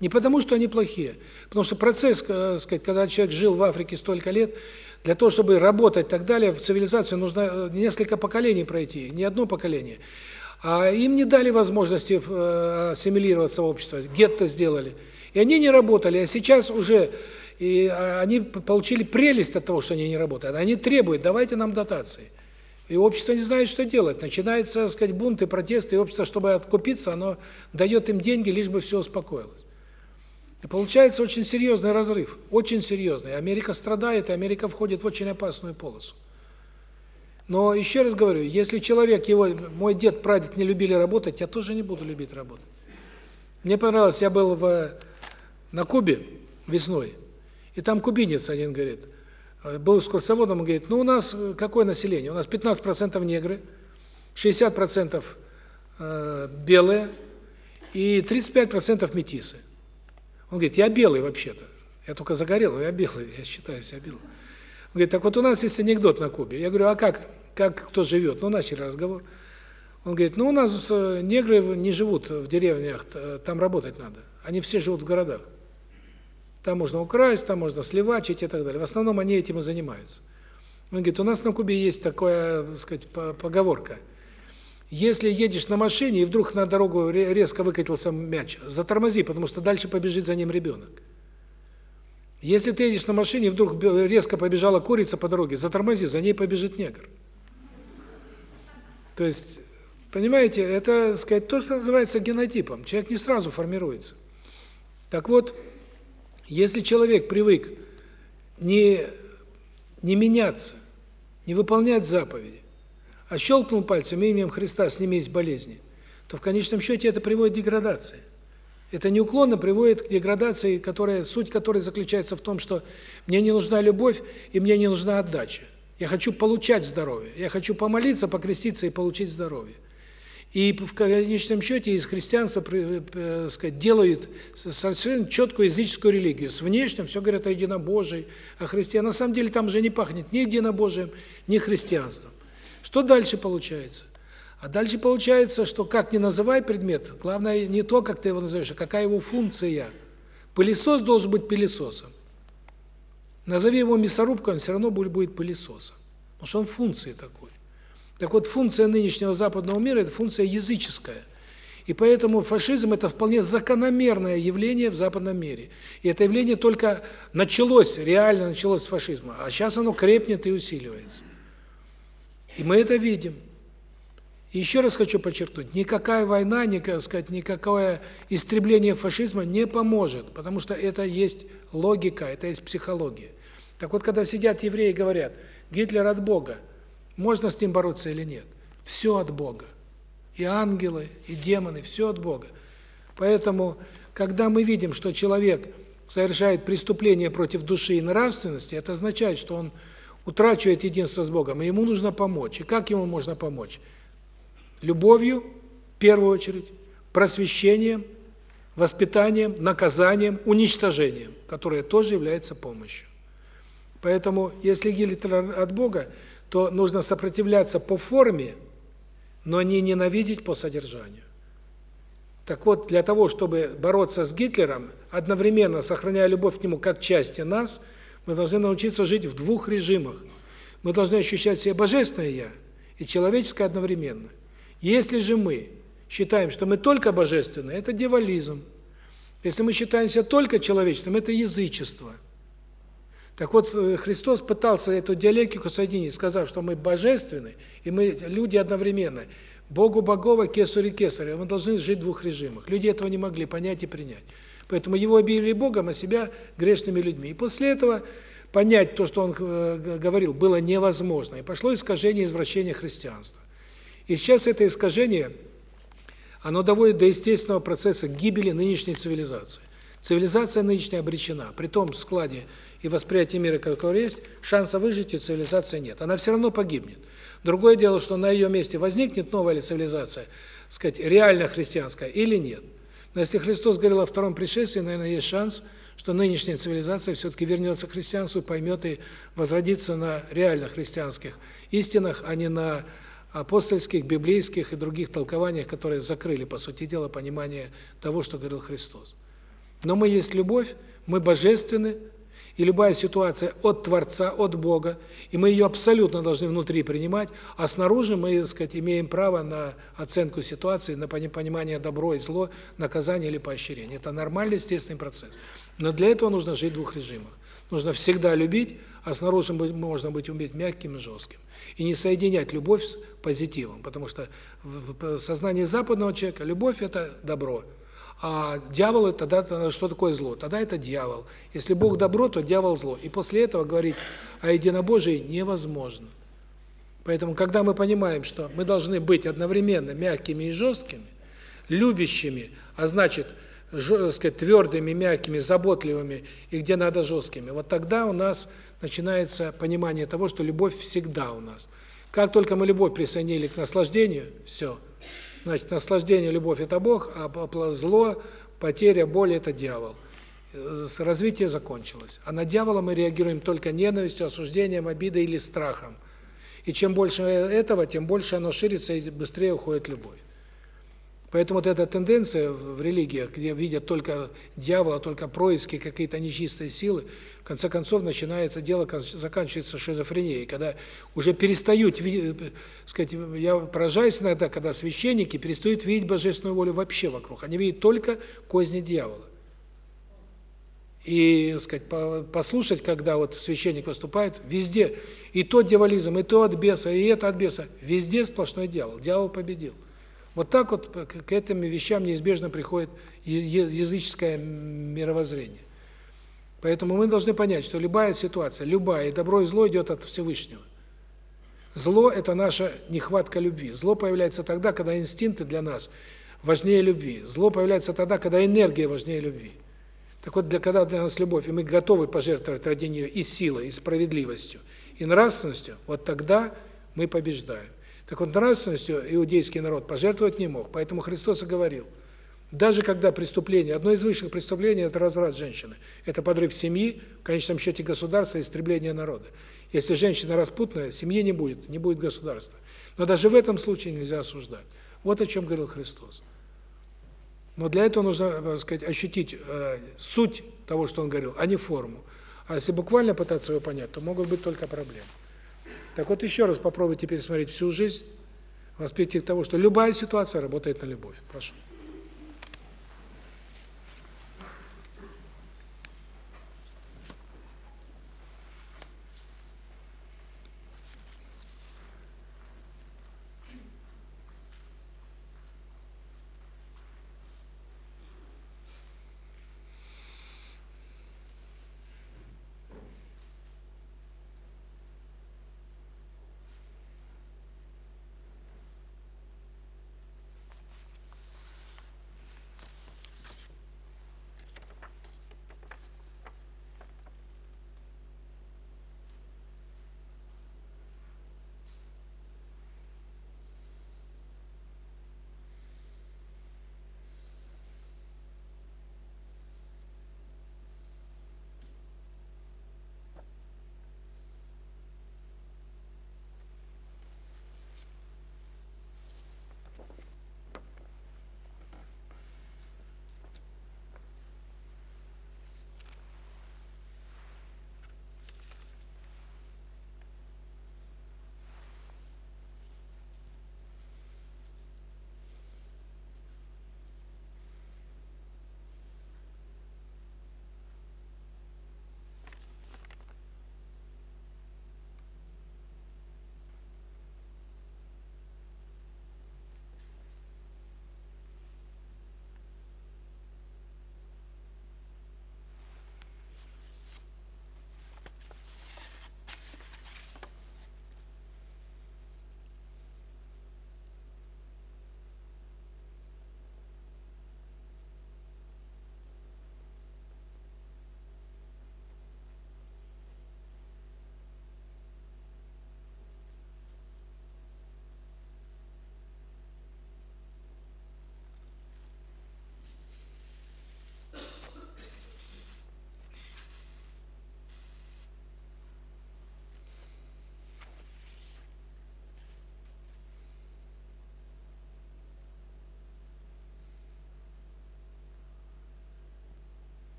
Не потому, что они плохие, потому что процесс, э, сказать, когда человек жил в Африке столько лет, для того, чтобы работать и так далее, в цивилизацию нужно э, несколько поколений пройти, не одно поколение. А им не дали возможности э, ассимилироваться в общество, гетто сделали. И они не работали, а сейчас уже и а, они получили прелесть от того, что они не работают. Они требуют, давайте нам дотации. И общество не знает, что делать. Начинается, так сказать, бунты, протесты, и общество, чтобы откупиться, оно дает им деньги, лишь бы все успокоилось. И получается очень серьезный разрыв, очень серьезный. Америка страдает, и Америка входит в очень опасную полосу. Но еще раз говорю, если человек, его, мой дед, прадед не любили работать, я тоже не буду любить работать. Мне понравилось, я был в на Кубе весной, и там кубинец один говорит, был экскурсоводом, он говорит, ну у нас какое население? У нас 15% негры, 60% э, белые и 35% метисы. Он говорит, я белый вообще-то. Я только загорел, я белый, я считаю себя белым. Он говорит, так вот у нас есть анекдот на Кубе. Я говорю, а как, как кто живет? Ну, начали разговор. Он говорит, ну, у нас э, негры не живут в деревнях, там работать надо. Они все живут в городах. Там можно украсть, там можно сливачить и так далее. В основном они этим и занимаются. Он говорит, у нас на Кубе есть такая, так сказать, поговорка. Если едешь на машине и вдруг на дорогу резко выкатился мяч, затормози, потому что дальше побежит за ним ребенок. Если ты едешь на машине и вдруг резко побежала курица по дороге, затормози, за ней побежит негр. То есть, понимаете, это, сказать, то, что называется генотипом. Человек не сразу формируется. Так вот, если человек привык не не меняться, не выполнять заповеди, а щелкнул пальцем именем Христа, сними болезни, то в конечном счете это приводит к деградации. Это неуклонно приводит к деградации, которая суть которой заключается в том, что мне не нужна любовь и мне не нужна отдача. Я хочу получать здоровье. Я хочу помолиться, покреститься и получить здоровье. И в конечном счете из христианства, э, сказать, делают совершенно четкую языческую религию. С внешним все говорят о единобожии, о Христе. А на самом деле там же не пахнет ни единобожием, ни христианством. Что дальше получается? А дальше получается, что как ни называй предмет, главное не то, как ты его назовешь, а какая его функция. Пылесос должен быть пылесосом. Назови его мясорубкой, он все равно будет пылесосом. Потому что он функции такой. Так вот, функция нынешнего западного мира – это функция языческая. И поэтому фашизм – это вполне закономерное явление в западном мире. И это явление только началось, реально началось с фашизма, а сейчас оно крепнет и усиливается. И мы это видим. И еще раз хочу подчеркнуть, никакая война, никак сказать, никакое истребление фашизма не поможет, потому что это есть логика, это есть психология. Так вот, когда сидят евреи и говорят, Гитлер от Бога, можно с ним бороться или нет? Все от Бога. И ангелы, и демоны, все от Бога. Поэтому, когда мы видим, что человек совершает преступление против души и нравственности, это означает, что он утрачивает единство с Богом, и ему нужно помочь. И как ему можно помочь? Любовью, в первую очередь, просвещением, воспитанием, наказанием, уничтожением, которое тоже является помощью. Поэтому, если Гитлер от Бога, то нужно сопротивляться по форме, но не ненавидеть по содержанию. Так вот, для того, чтобы бороться с Гитлером, одновременно сохраняя любовь к нему как части нас, мы должны научиться жить в двух режимах. Мы должны ощущать себя божественное «я» и человеческое одновременно. Если же мы считаем, что мы только божественные, это дьяволизм. Если мы считаем себя только человеческим, это язычество. Так вот, э, Христос пытался эту диалектику соединить, сказав, что мы божественны, и мы люди одновременно. Богу Богова, Кесарю Кесаря. Мы должны жить в двух режимах. Люди этого не могли понять и принять. Поэтому его объявили Богом, а себя грешными людьми. И после этого понять то, что он э, говорил, было невозможно. И пошло искажение, извращение христианства. И сейчас это искажение, оно доводит до естественного процесса гибели нынешней цивилизации. Цивилизация нынешняя обречена. При том складе и восприятии мира, который есть, шанса выжить у цивилизации нет. Она все равно погибнет. Другое дело, что на ее месте возникнет новая цивилизация, сказать, реально христианская или нет. Но если Христос говорил о втором пришествии, наверное, есть шанс, что нынешняя цивилизация все-таки вернется к христианству, поймет и возродится на реально христианских истинах, а не на апостольских, библейских и других толкованиях, которые закрыли, по сути дела, понимание того, что говорил Христос. Но мы есть любовь, мы божественны, и любая ситуация от Творца, от Бога, и мы ее абсолютно должны внутри принимать, а снаружи мы, так сказать, имеем право на оценку ситуации, на понимание добро и зло, наказание или поощрение. Это нормальный, естественный процесс. Но для этого нужно жить в двух режимах. Нужно всегда любить, а снаружи можно быть уметь мягким и жестким. И не соединять любовь с позитивом, потому что в сознании западного человека любовь – это добро – а дьявол тогда что такое зло? Тогда это дьявол. Если Бог добро, то дьявол зло. И после этого говорить о единобожии невозможно. Поэтому, когда мы понимаем, что мы должны быть одновременно мягкими и жесткими, любящими, а значит, сказать, твердыми, мягкими, заботливыми и где надо жесткими, вот тогда у нас начинается понимание того, что любовь всегда у нас. Как только мы любовь присоединили к наслаждению, все – Значит, наслаждение, любовь – это Бог, а зло, потеря, боль – это дьявол. Развитие закончилось. А на дьявола мы реагируем только ненавистью, осуждением, обидой или страхом. И чем больше этого, тем больше оно ширится и быстрее уходит любовь. Поэтому вот эта тенденция в религиях, где видят только дьявола, только происки, какие-то нечистые силы, в конце концов начинается дело, заканчивается шизофренией, когда уже перестают видеть, сказать, я поражаюсь иногда, когда священники перестают видеть божественную волю вообще вокруг, они видят только козни дьявола. И, сказать, послушать, когда вот священник выступает, везде и то дьяволизм, и то от беса, и это от беса, везде сплошной дьявол. Дьявол победил. Вот так вот к этим вещам неизбежно приходит языческое мировоззрение. Поэтому мы должны понять, что любая ситуация, любая, и добро и зло идет от Всевышнего. Зло – это наша нехватка любви. Зло появляется тогда, когда инстинкты для нас важнее любви. Зло появляется тогда, когда энергия важнее любви. Так вот, для, когда для нас любовь, и мы готовы пожертвовать ради нее и силой, и справедливостью, и нравственностью, вот тогда мы побеждаем. Так вот, нравственностью иудейский народ пожертвовать не мог. Поэтому Христос и говорил, даже когда преступление, одно из высших преступлений – это разврат женщины, это подрыв семьи, в конечном счете государства, истребление народа. Если женщина распутная, семьи не будет, не будет государства. Но даже в этом случае нельзя осуждать. Вот о чем говорил Христос. Но для этого нужно, так э, сказать, ощутить э, суть того, что он говорил, а не форму. А если буквально пытаться его понять, то могут быть только проблемы. Так вот еще раз попробуйте пересмотреть всю жизнь, прийти к тому, что любая ситуация работает на любовь. Прошу.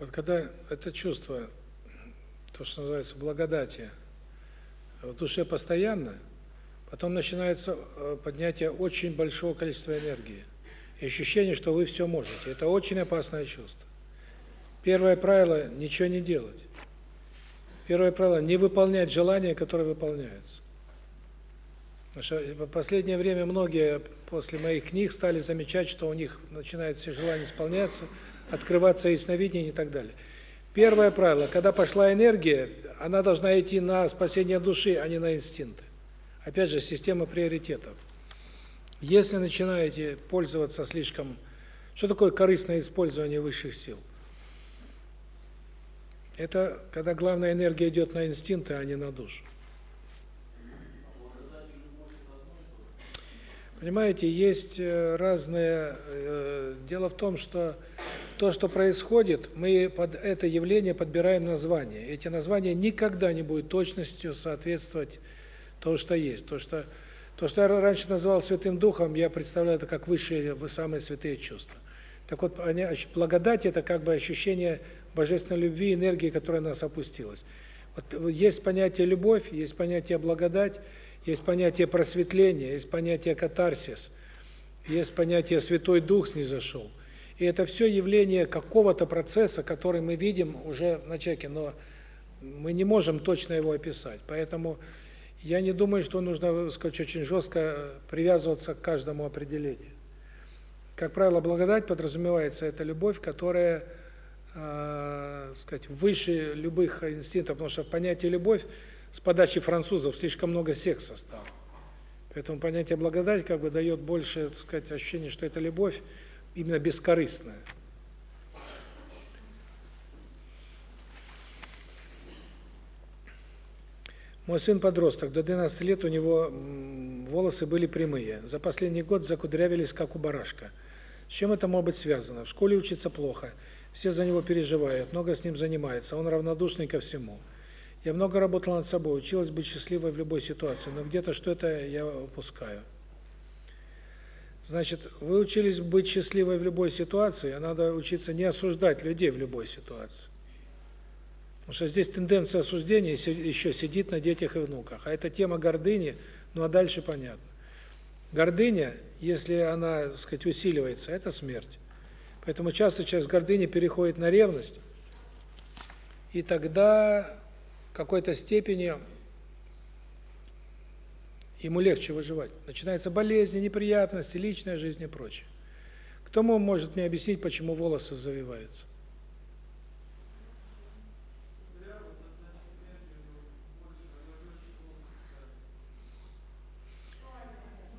Вот когда это чувство, то, что называется благодати, в душе постоянно, потом начинается э, поднятие очень большого количества энергии. И ощущение, что вы все можете. Это очень опасное чувство. Первое правило – ничего не делать. Первое правило – не выполнять желания, которые выполняются. Потому что в последнее время многие после моих книг стали замечать, что у них начинают все желания исполняться, открываться ясновидение и так далее. Первое правило, когда пошла энергия, она должна идти на спасение души, а не на инстинкты. Опять же, система приоритетов. Если начинаете пользоваться слишком... Что такое корыстное использование высших сил? Это когда главная энергия идет на инстинкты, а не на душу. Понимаете, есть э, разные... Э, дело в том, что то, что происходит, мы под это явление подбираем названия. Эти названия никогда не будут точностью соответствовать тому, что есть. То, что то, что я раньше называл Святым Духом, я представляю это как высшие, самые святые чувства. Так вот, благодать – это как бы ощущение божественной любви, энергии, которая на нас опустилась. Вот есть понятие любовь, есть понятие благодать, есть понятие просветления, есть понятие катарсис, есть понятие Святой Дух снизошел. И это все явление какого-то процесса, который мы видим уже на человеке, но мы не можем точно его описать. Поэтому я не думаю, что нужно, сказать, очень жестко привязываться к каждому определению. Как правило, благодать подразумевается это любовь, которая, э, сказать, выше любых инстинктов, потому что в понятии любовь с подачи французов слишком много секса стало. Поэтому понятие благодать как бы дает больше, сказать, ощущение, что это любовь именно бескорыстная. Мой сын подросток, до 12 лет у него волосы были прямые. За последний год закудрявились как у барашка. С чем это может быть связано? В школе учится плохо. Все за него переживают, много с ним занимаются, он равнодушный ко всему. Я много работала над собой, училась быть счастливой в любой ситуации, но где-то что-то я упускаю. Значит, вы учились быть счастливой в любой ситуации, а надо учиться не осуждать людей в любой ситуации. Потому что здесь тенденция осуждения еще сидит на детях и внуках. А это тема гордыни, ну а дальше понятно. Гордыня, если она, так сказать, усиливается, это смерть. Поэтому часто часть гордыни переходит на ревность, и тогда в какой-то степени ему легче выживать. Начинаются болезни, неприятности, личная жизнь и прочее. Кто может мне объяснить, почему волосы завиваются?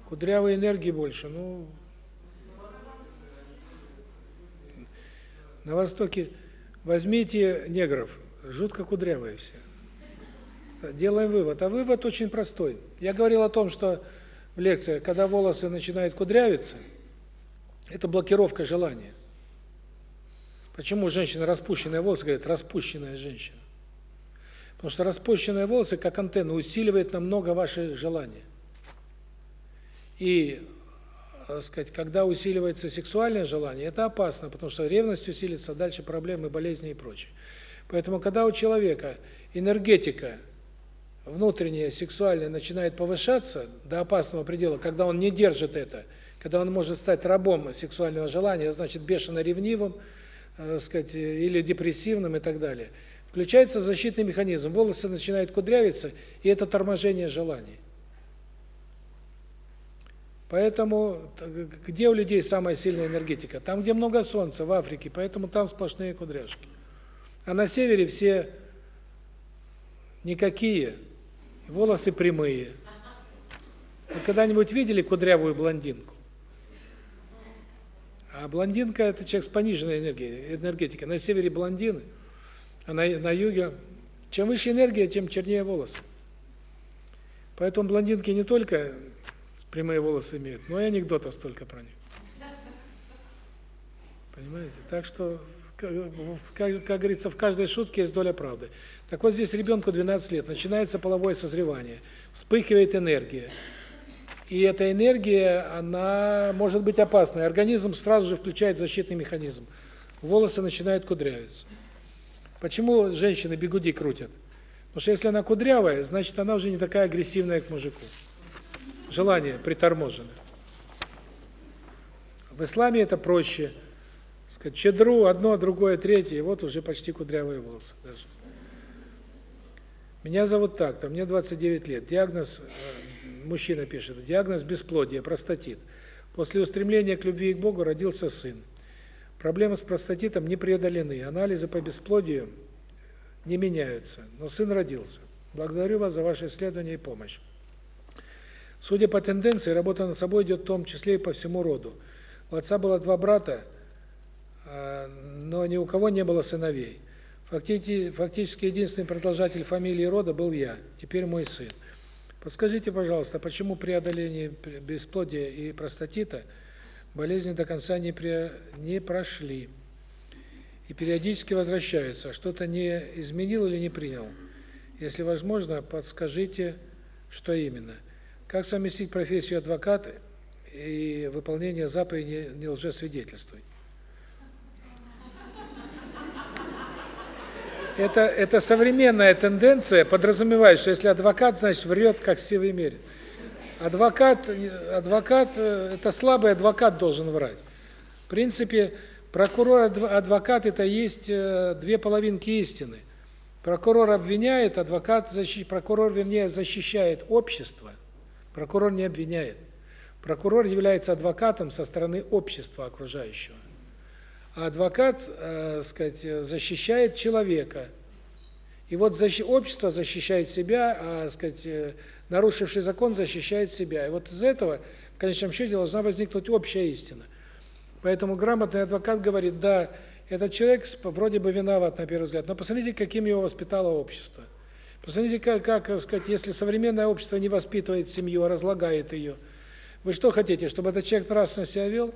Кудрявой энергии больше, ну... На Востоке возьмите негров, жутко кудрявые все. Делаем вывод. А вывод очень простой. Я говорил о том, что в лекции, когда волосы начинают кудрявиться, это блокировка желания. Почему женщина распущенные волосы говорят распущенная женщина? Потому что распущенные волосы, как антенна, усиливает намного ваши желания. И, так сказать, когда усиливается сексуальное желание, это опасно, потому что ревность усилится, дальше проблемы, болезни и прочее. Поэтому, когда у человека энергетика внутренняя, сексуальная начинает повышаться до опасного предела, когда он не держит это, когда он может стать рабом сексуального желания, значит, бешено ревнивым, э, сказать, или депрессивным и так далее. Включается защитный механизм, волосы начинают кудрявиться, и это торможение желаний. Поэтому где у людей самая сильная энергетика? Там, где много солнца, в Африке, поэтому там сплошные кудряшки. А на севере все никакие, волосы прямые. Вы когда-нибудь видели кудрявую блондинку? А блондинка – это человек с пониженной энергией, энергетикой. На севере блондины, а на, на юге чем выше энергия, тем чернее волосы. Поэтому блондинки не только прямые волосы имеют, но и анекдотов столько про них. Понимаете? Так что, как, как, как говорится, в каждой шутке есть доля правды. Так вот здесь ребенку 12 лет, начинается половое созревание, вспыхивает энергия. И эта энергия, она может быть опасной. Организм сразу же включает защитный механизм. Волосы начинают кудрявиться. Почему женщины бигуди крутят? Потому что если она кудрявая, значит, она уже не такая агрессивная к мужику. Желание приторможено. В исламе это проще. Сказать, чедру, одно, другое, третье, и вот уже почти кудрявые волосы даже. Меня зовут так-то, мне 29 лет. Диагноз, э, мужчина пишет, диагноз бесплодие, простатит. После устремления к любви и к Богу родился сын. Проблемы с простатитом не преодолены, анализы по бесплодию не меняются, но сын родился. Благодарю вас за ваше исследование и помощь. Судя по тенденции, работа над собой идет в том числе и по всему роду. У отца было два брата, а, но ни у кого не было сыновей. Фактически, фактически единственный продолжатель фамилии рода был я, теперь мой сын. Подскажите, пожалуйста, почему при одолении бесплодия и простатита болезни до конца не, при, не прошли и периодически возвращаются? Что-то не изменил или не принял? Если возможно, подскажите, что именно. Как совместить профессию адвоката и выполнение заповеди «не лжесвидетельствуй»? Это это современная тенденция подразумевает, что если адвокат, значит, врет как силой мере. Адвокат адвокат это слабый адвокат должен врать. В принципе, прокурор адвокат это есть э, две половинки истины. Прокурор обвиняет, адвокат защищает, прокурор вернее защищает общество. Прокурор не обвиняет. Прокурор является адвокатом со стороны общества окружающего. А адвокат, э, сказать, защищает человека. И вот защ... общество защищает себя, а, сказать, э, нарушивший закон защищает себя. И вот из этого в конечном счете должна возникнуть общая истина. Поэтому грамотный адвокат говорит: "Да, этот человек вроде бы виноват на первый взгляд, но посмотрите, каким его воспитало общество. Посмотрите, как, как сказать, если современное общество не воспитывает семью, а разлагает ее. Вы что хотите, чтобы этот человек нравственно себя вел?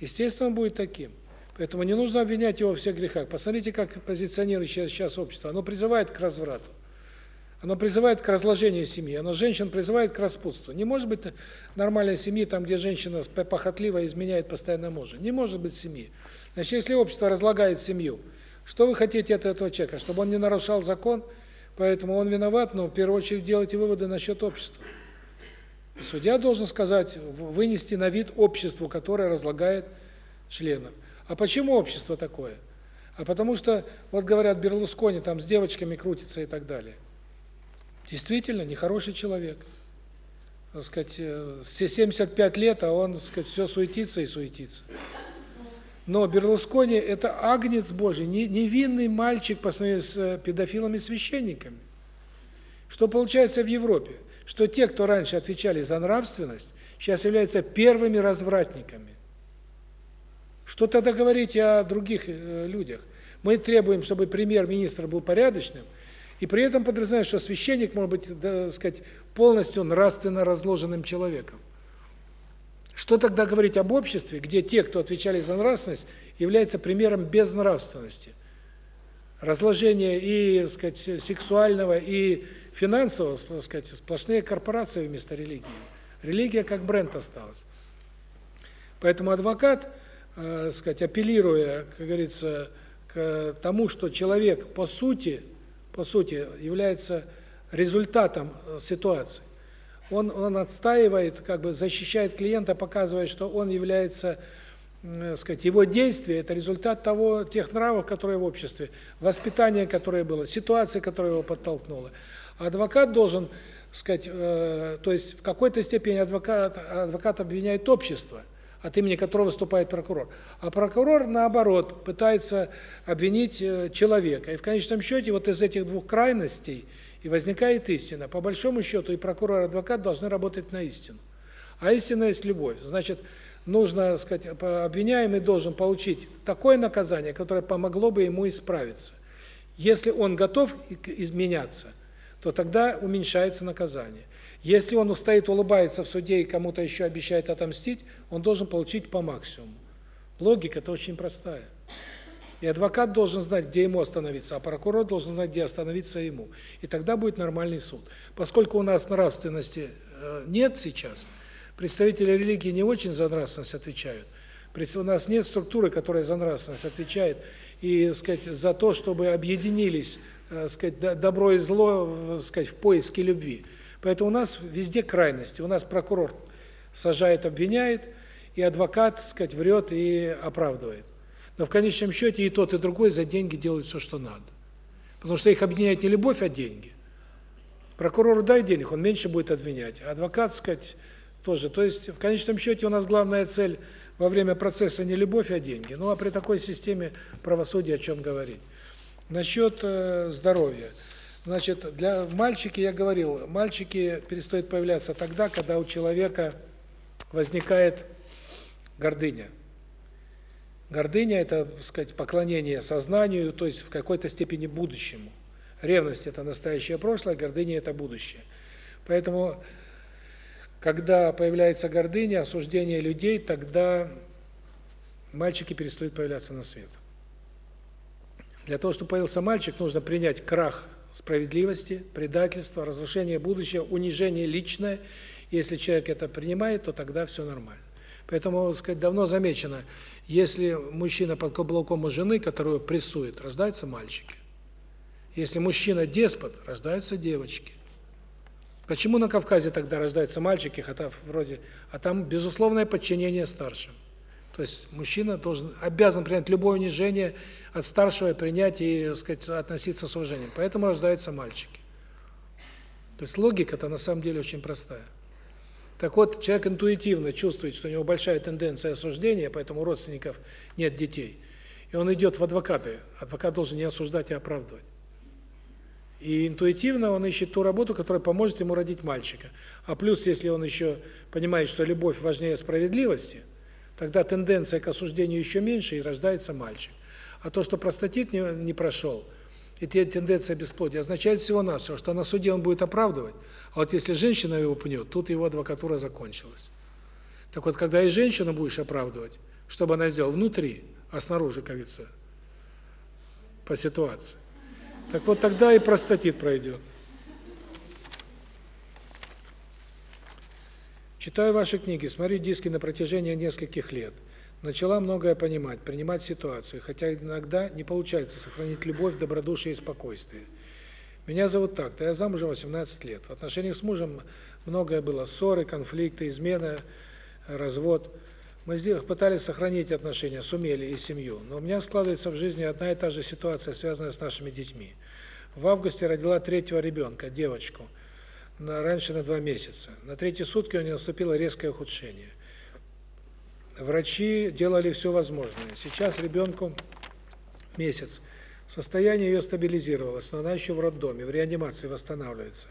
Естественно, он будет таким. Поэтому не нужно обвинять его во всех грехах. Посмотрите, как позиционирует сейчас, общество. Оно призывает к разврату. Оно призывает к разложению семьи. Оно женщин призывает к распутству. Не может быть нормальной семьи, там, где женщина похотливо изменяет постоянно мужа. Не может быть семьи. Значит, если общество разлагает семью, что вы хотите от этого человека? Чтобы он не нарушал закон, поэтому он виноват, но в первую очередь делайте выводы насчет общества. Судья должен сказать, вынести на вид обществу, которое разлагает членов. А почему общество такое? А потому что, вот говорят, Берлускони там с девочками крутится и так далее. Действительно, нехороший человек. Так сказать, э, все 75 лет, а он, так сказать, все суетится и суетится. Но Берлускони – это агнец Божий, невинный мальчик по сравнению с э, педофилами-священниками. Что получается в Европе? Что те, кто раньше отвечали за нравственность, сейчас являются первыми развратниками. Что тогда говорить о других э, людях? Мы требуем, чтобы премьер-министр был порядочным, и при этом подразумеваем, что священник может быть, так сказать, полностью нравственно разложенным человеком. Что тогда говорить об обществе, где те, кто отвечали за нравственность, являются примером безнравственности? Разложение и, так сказать, сексуального, и финансового, так сказать, сплошные корпорации вместо религии. Религия как бренд осталась. Поэтому адвокат э, сказать, апеллируя, как говорится, к тому, что человек по сути, по сути является результатом э, ситуации. Он он отстаивает, как бы защищает клиента, показывая, что он является, э, сказать, его действие это результат того тех нравов, которые в обществе, воспитания, которое было, ситуации, которая его подтолкнула. адвокат должен, сказать, э, то есть в какой-то степени адвокат адвокат обвиняет общество от имени которого выступает прокурор. А прокурор, наоборот, пытается обвинить э, человека. И в конечном счете вот из этих двух крайностей и возникает истина. По большому счету и прокурор, и адвокат должны работать на истину. А истина есть любовь. Значит, нужно, сказать, обвиняемый должен получить такое наказание, которое помогло бы ему исправиться. Если он готов изменяться, то тогда уменьшается наказание. Если он устоит, улыбается в суде и кому-то еще обещает отомстить, он должен получить по максимуму. Логика-то очень простая. И адвокат должен знать, где ему остановиться, а прокурор должен знать, где остановиться ему. И тогда будет нормальный суд. Поскольку у нас нравственности э, нет сейчас, представители религии не очень за нравственность отвечают, У нас нет структуры, которая за нравственность отвечает и, сказать, за то, чтобы объединились, э, сказать, добро и зло, сказать, в поиске любви. Поэтому у нас везде крайности. У нас прокурор сажает, обвиняет, и адвокат, сказать, врет и оправдывает. Но в конечном счете и тот, и другой за деньги делают все, что надо. Потому что их объединяет не любовь, а деньги. Прокурору дай денег, он меньше будет обвинять. А адвокат, сказать, тоже. То есть в конечном счете у нас главная цель во время процесса не любовь, а деньги. Ну а при такой системе правосудия о чем говорить? Насчет э, здоровья. Значит, для мальчики, я говорил, мальчики перестают появляться тогда, когда у человека возникает гордыня. Гордыня – это, так сказать, поклонение сознанию, то есть в какой-то степени будущему. Ревность – это настоящее прошлое, гордыня – это будущее. Поэтому, когда появляется гордыня, осуждение людей, тогда мальчики перестают появляться на свет. Для того, чтобы появился мальчик, нужно принять крах справедливости, предательства, разрушение будущего, унижение личное. Если человек это принимает, то тогда все нормально. Поэтому, сказать, давно замечено, если мужчина под каблуком у жены, которую прессует, рождаются мальчики. Если мужчина деспот, рождаются девочки. Почему на Кавказе тогда рождаются мальчики, хотя вроде, а там безусловное подчинение старшим. То есть мужчина должен обязан принять любое унижение от старшего принять и, так сказать, относиться с уважением. Поэтому рождаются мальчики. То есть логика-то на самом деле очень простая. Так вот, человек интуитивно чувствует, что у него большая тенденция осуждения, поэтому у родственников нет детей. И он идет в адвокаты. Адвокат должен не осуждать, а оправдывать. И интуитивно он ищет ту работу, которая поможет ему родить мальчика. А плюс, если он еще понимает, что любовь важнее справедливости, тогда тенденция к осуждению еще меньше, и рождается мальчик. А то, что простатит не, не прошел, и те тенденция бесплодия, означает всего-навсего, что на суде он будет оправдывать, а вот если женщина его пнет, тут его адвокатура закончилась. Так вот, когда и женщину будешь оправдывать, чтобы она сделала внутри, а снаружи, как говорится, по ситуации, так вот тогда и простатит пройдет. Читаю ваши книги, смотрю диски на протяжении нескольких лет. Начала многое понимать, принимать ситуацию, хотя иногда не получается сохранить любовь, добродушие и спокойствие. Меня зовут так-то, я замужем 18 лет. В отношениях с мужем многое было, ссоры, конфликты, измена, развод. Мы здесь пытались сохранить отношения, сумели и семью. Но у меня складывается в жизни одна и та же ситуация, связанная с нашими детьми. В августе родила третьего ребенка, девочку, на, раньше на два месяца. На третьи сутки у нее наступило резкое ухудшение. Врачи делали все возможное. Сейчас ребенку месяц. Состояние ее стабилизировалось, но она еще в роддоме, в реанимации восстанавливается.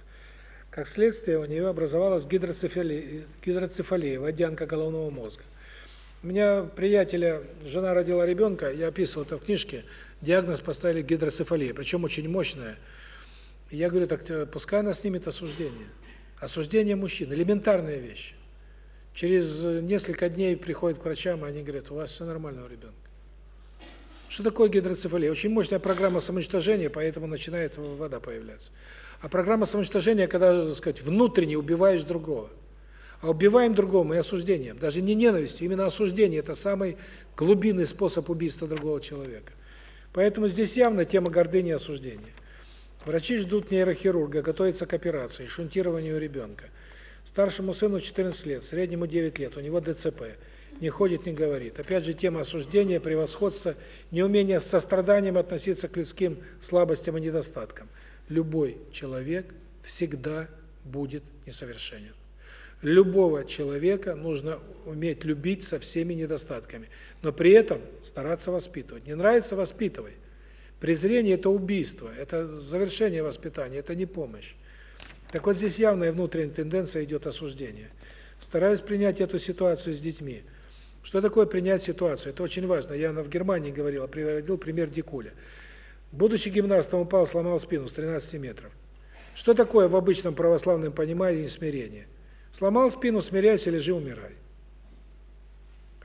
Как следствие, у нее образовалась гидроцефалия, гидроцефалия, водянка головного мозга. У меня приятеля, жена родила ребенка, я описывал это в книжке, диагноз поставили гидроцефалия, причем очень мощная. Я говорю, так э, пускай она снимет осуждение. Осуждение мужчин, элементарная вещь. Через несколько дней приходят к врачам, и они говорят, у вас все нормально у ребенка. Что такое гидроцефалия? Очень мощная программа самоуничтожения, поэтому начинает вода появляться. А программа самоуничтожения, когда, так сказать, внутренне убиваешь другого. А убиваем другого мы осуждением, даже не ненавистью, именно осуждение это самый глубинный способ убийства другого человека. Поэтому здесь явно тема гордыни и осуждения. Врачи ждут нейрохирурга, готовятся к операции, шунтированию ребенка. Старшему сыну 14 лет, среднему 9 лет, у него ДЦП не ходит, не говорит. Опять же, тема осуждения, превосходства, неумение с состраданием относиться к людским слабостям и недостаткам. Любой человек всегда будет несовершенен. Любого человека нужно уметь любить со всеми недостатками, но при этом стараться воспитывать. Не нравится – воспитывай. Презрение – это убийство, это завершение воспитания, это не помощь. Так вот здесь явная внутренняя тенденция идет осуждение. Стараюсь принять эту ситуацию с детьми – что такое принять ситуацию? Это очень важно. Я в Германии говорил, приводил пример Дикуля. Будучи гимнастом, упал, сломал спину с 13 метров. Что такое в обычном православном понимании смирение? Сломал спину, смиряйся, лежи, умирай.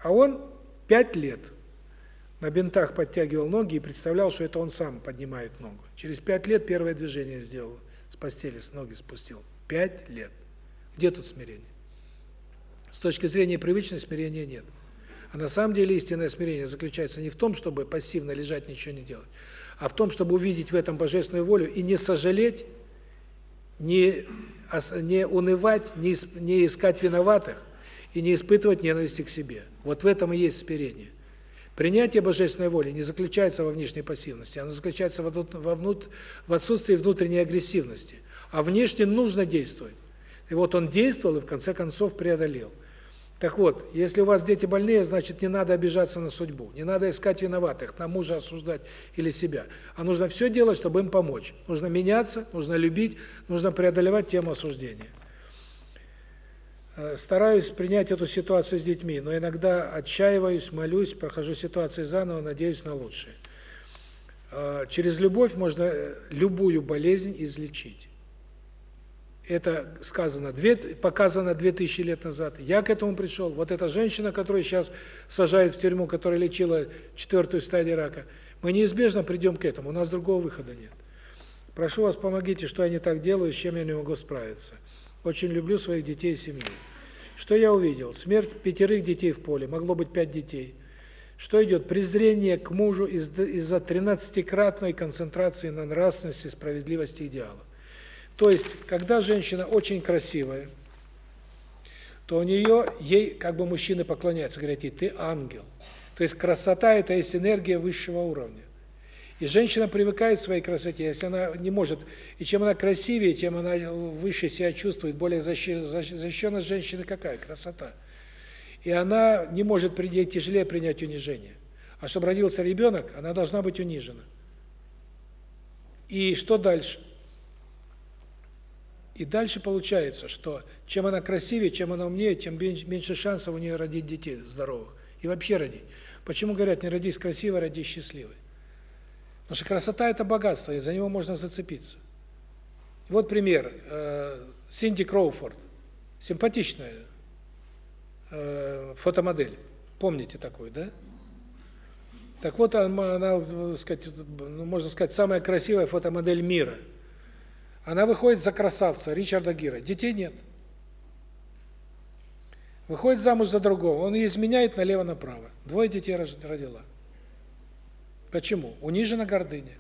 А он пять лет на бинтах подтягивал ноги и представлял, что это он сам поднимает ногу. Через пять лет первое движение сделал, с постели с ноги спустил. Пять лет. Где тут смирение? С точки зрения привычной смирения нет. А на самом деле истинное смирение заключается не в том, чтобы пассивно лежать, ничего не делать, а в том, чтобы увидеть в этом божественную волю и не сожалеть, не не унывать, не не искать виноватых и не испытывать ненависти к себе. Вот в этом и есть смирение. Принятие божественной воли не заключается во внешней пассивности, оно заключается во, внут, в отсутствии внутренней агрессивности. А внешне нужно действовать. И вот он действовал и в конце концов преодолел. Так вот, если у вас дети больные, значит, не надо обижаться на судьбу, не надо искать виноватых, на мужа осуждать или себя. А нужно все делать, чтобы им помочь. Нужно меняться, нужно любить, нужно преодолевать тему осуждения. Э, стараюсь принять эту ситуацию с детьми, но иногда отчаиваюсь, молюсь, прохожу ситуации заново, надеюсь на лучшее. Э, через любовь можно э, любую болезнь излечить. Это сказано, две, показано 2000 лет назад. Я к этому пришел. Вот эта женщина, которую сейчас сажают в тюрьму, которая лечила четвертую стадию рака, мы неизбежно придем к этому, у нас другого выхода нет. Прошу вас, помогите, что я не так делаю, с чем я не могу справиться. Очень люблю своих детей и семью. Что я увидел? Смерть пятерых детей в поле, могло быть пять детей. Что идет? Презрение к мужу из-за тринадцатикратной концентрации на нравственности, справедливости, идеалов. То есть, когда женщина очень красивая, то у нее, ей как бы мужчины поклоняются, говорят ей, ты ангел. То есть красота – это есть энергия высшего уровня. И женщина привыкает к своей красоте, если она не может, и чем она красивее, тем она выше себя чувствует, более защищенность женщины какая? Красота. И она не может принять, тяжелее принять унижение. А чтобы родился ребенок, она должна быть унижена. И что дальше? И дальше получается, что чем она красивее, чем она умнее, тем меньше шансов у нее родить детей здоровых. И вообще родить. Почему говорят, не родись красивой, родись счастливой? Потому что красота – это богатство, и за него можно зацепиться. Вот пример. Э, Синди Кроуфорд. Симпатичная э, фотомодель. Помните такую, да? Так вот, она, она сказать, ну, можно сказать, самая красивая фотомодель мира – она выходит за красавца Ричарда Гира. Детей нет. Выходит замуж за другого. Он ей изменяет налево-направо. Двое детей родила. Почему? Унижена гордыня.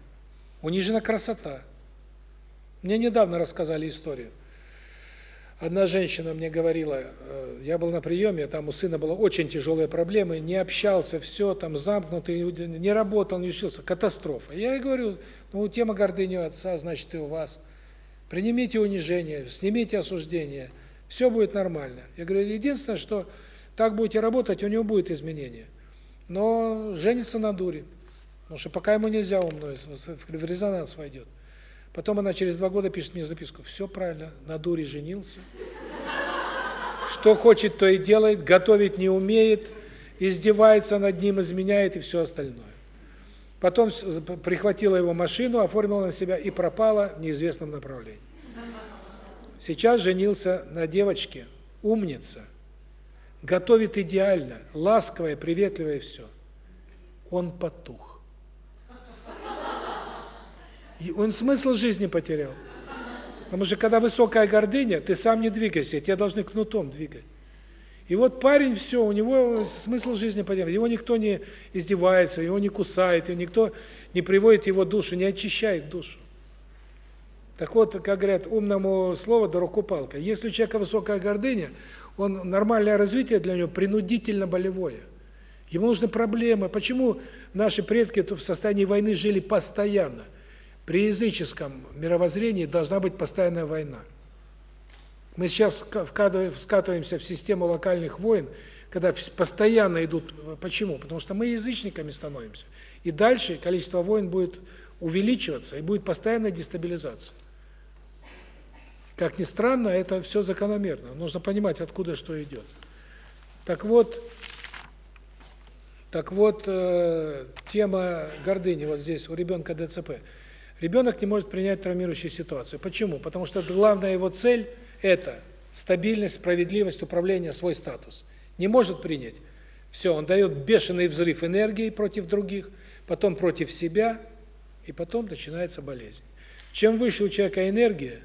Унижена красота. Мне недавно рассказали историю. Одна женщина мне говорила, э, я был на приеме, там у сына было очень тяжелые проблемы, не общался, все там замкнутый, не работал, не учился, катастрофа. Я ей говорю, ну тема гордыни у отца, значит и у вас. Принимите унижение, снимите осуждение, все будет нормально. Я говорю, единственное, что так будете работать, у него будет изменение. Но женится на дуре. Потому что пока ему нельзя умной, в резонанс войдет. Потом она через два года пишет мне записку. Все правильно, на дуре женился. Что хочет, то и делает, готовить не умеет, издевается над ним, изменяет и все остальное. Потом прихватила его машину, оформила на себя и пропала в неизвестном направлении. Сейчас женился на девочке, умница, готовит идеально, ласковая, приветливая все. Он потух. Он смысл жизни потерял. Потому что когда высокая гордыня, ты сам не двигайся, тебя должны кнутом двигать. И вот парень все, у него смысл жизни потерян. Его никто не издевается, его не кусает, и никто не приводит его душу, не очищает душу. Так вот, как говорят, умному слово дорогу палка. Если у человека высокая гордыня, он нормальное развитие для него принудительно болевое. Ему нужны проблемы. Почему наши предки в состоянии войны жили постоянно? При языческом мировоззрении должна быть постоянная война. Мы сейчас скатываемся в систему локальных войн, когда постоянно идут... Почему? Потому что мы язычниками становимся. И дальше количество войн будет увеличиваться, и будет постоянная дестабилизация. Как ни странно, это все закономерно. Нужно понимать, откуда что идет. Так вот, так вот, э, тема гордыни вот здесь у ребенка ДЦП. Ребенок не может принять травмирующую ситуацию. Почему? Потому что главная его цель – это стабильность, справедливость, управление, свой статус. Не может принять. Все, он дает бешеный взрыв энергии против других, потом против себя, и потом начинается болезнь. Чем выше у человека энергия,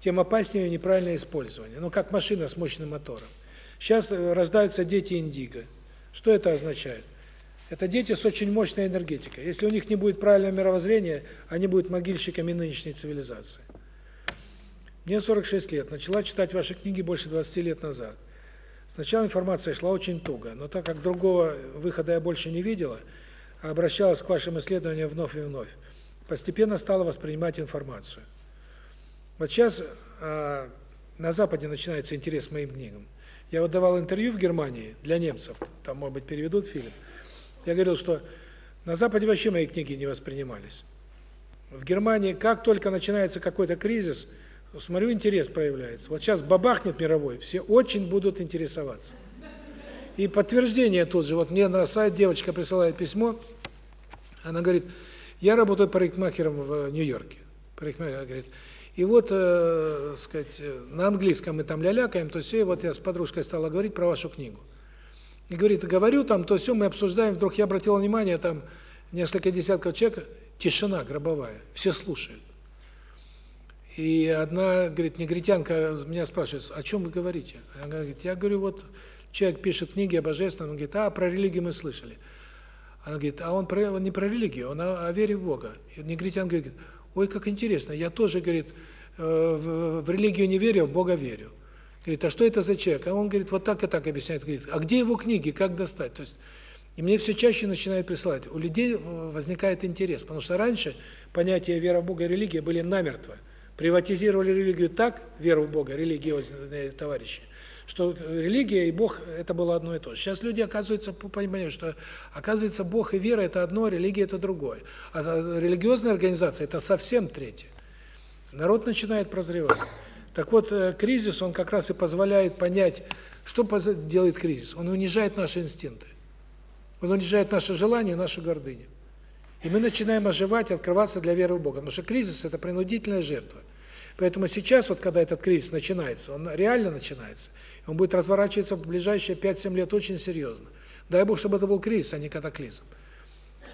тем опаснее ее неправильное использование. Ну, как машина с мощным мотором. Сейчас э, рождаются дети индиго. Что это означает? Это дети с очень мощной энергетикой. Если у них не будет правильного мировоззрения, они будут могильщиками нынешней цивилизации. Мне 46 лет, начала читать ваши книги больше 20 лет назад. Сначала информация шла очень туго, но так как другого выхода я больше не видела, а обращалась к вашим исследованиям вновь и вновь, постепенно стала воспринимать информацию. Вот сейчас э, на Западе начинается интерес к моим книгам. Я вот давал интервью в Германии для немцев, там, может быть, переведут фильм. Я говорил, что на Западе вообще мои книги не воспринимались. В Германии, как только начинается какой-то кризис, смотрю, интерес проявляется. Вот сейчас бабахнет мировой, все очень будут интересоваться. И подтверждение тут же, вот мне на сайт девочка присылает письмо, она говорит, я работаю парикмахером в Нью-Йорке. Парикмахер говорит, и вот, э, сказать, на английском мы там лялякаем, то все, и вот я с подружкой стала говорить про вашу книгу. И говорит, говорю там, то все мы обсуждаем, вдруг я обратил внимание, там несколько десятков человек, тишина гробовая, все слушают. И одна, говорит, негритянка меня спрашивает, о чем вы говорите? Она говорит, я говорю, вот человек пишет книги о божественном, он говорит, а, про религию мы слышали. Она говорит, а он, про, он не про религию, он о, о вере в Бога. И негритянка говорит, ой, как интересно, я тоже, говорит, э, в, в религию не верю, а в Бога верю. Говорит, а что это за человек? А он говорит, вот так и так объясняет. Говорит, а где его книги, как достать? То есть, и мне все чаще начинают присылать. У людей э, возникает интерес, потому что раньше понятия вера в Бога и религия были намертво. Приватизировали религию так, веру в Бога, религиозные товарищи, что религия и Бог – это было одно и то же. Сейчас люди, оказывается, понимают, что, оказывается, Бог и вера – это одно, религия – это другое. А религиозная организация – это совсем третье. Народ начинает прозревать. Так вот, э, кризис, он как раз и позволяет понять, что делает кризис. Он унижает наши инстинкты. Он унижает наши желания, нашу гордыню. И мы начинаем оживать, открываться для веры в Бога. Потому что кризис – это принудительная жертва. Поэтому сейчас, вот когда этот кризис начинается, он реально начинается, он будет разворачиваться в ближайшие 5-7 лет очень серьезно. Дай Бог, чтобы это был кризис, а не катаклизм.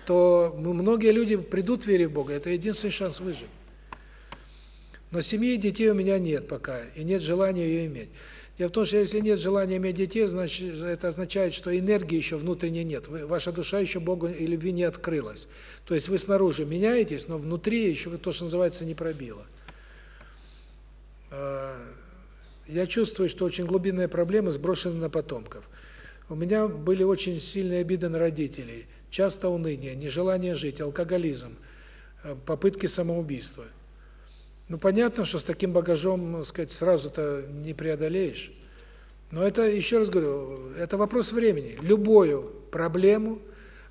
То многие люди придут в вере в Бога, это единственный шанс выжить. Но семьи и детей у меня нет пока, и нет желания ее иметь. Дело в том, что если нет желания иметь детей, значит, это означает, что энергии еще внутренней нет. Вы, ваша душа еще Богу и любви не открылась. То есть вы снаружи меняетесь, но внутри еще то, что называется, не пробило. А, я чувствую, что очень глубинные проблемы сброшены на потомков. У меня были очень сильные обиды на родителей, часто уныние, нежелание жить, алкоголизм, э, попытки самоубийства – ну, понятно, что с таким багажом, так сказать, сразу-то не преодолеешь. Но это, еще раз говорю, это вопрос времени. Любую проблему,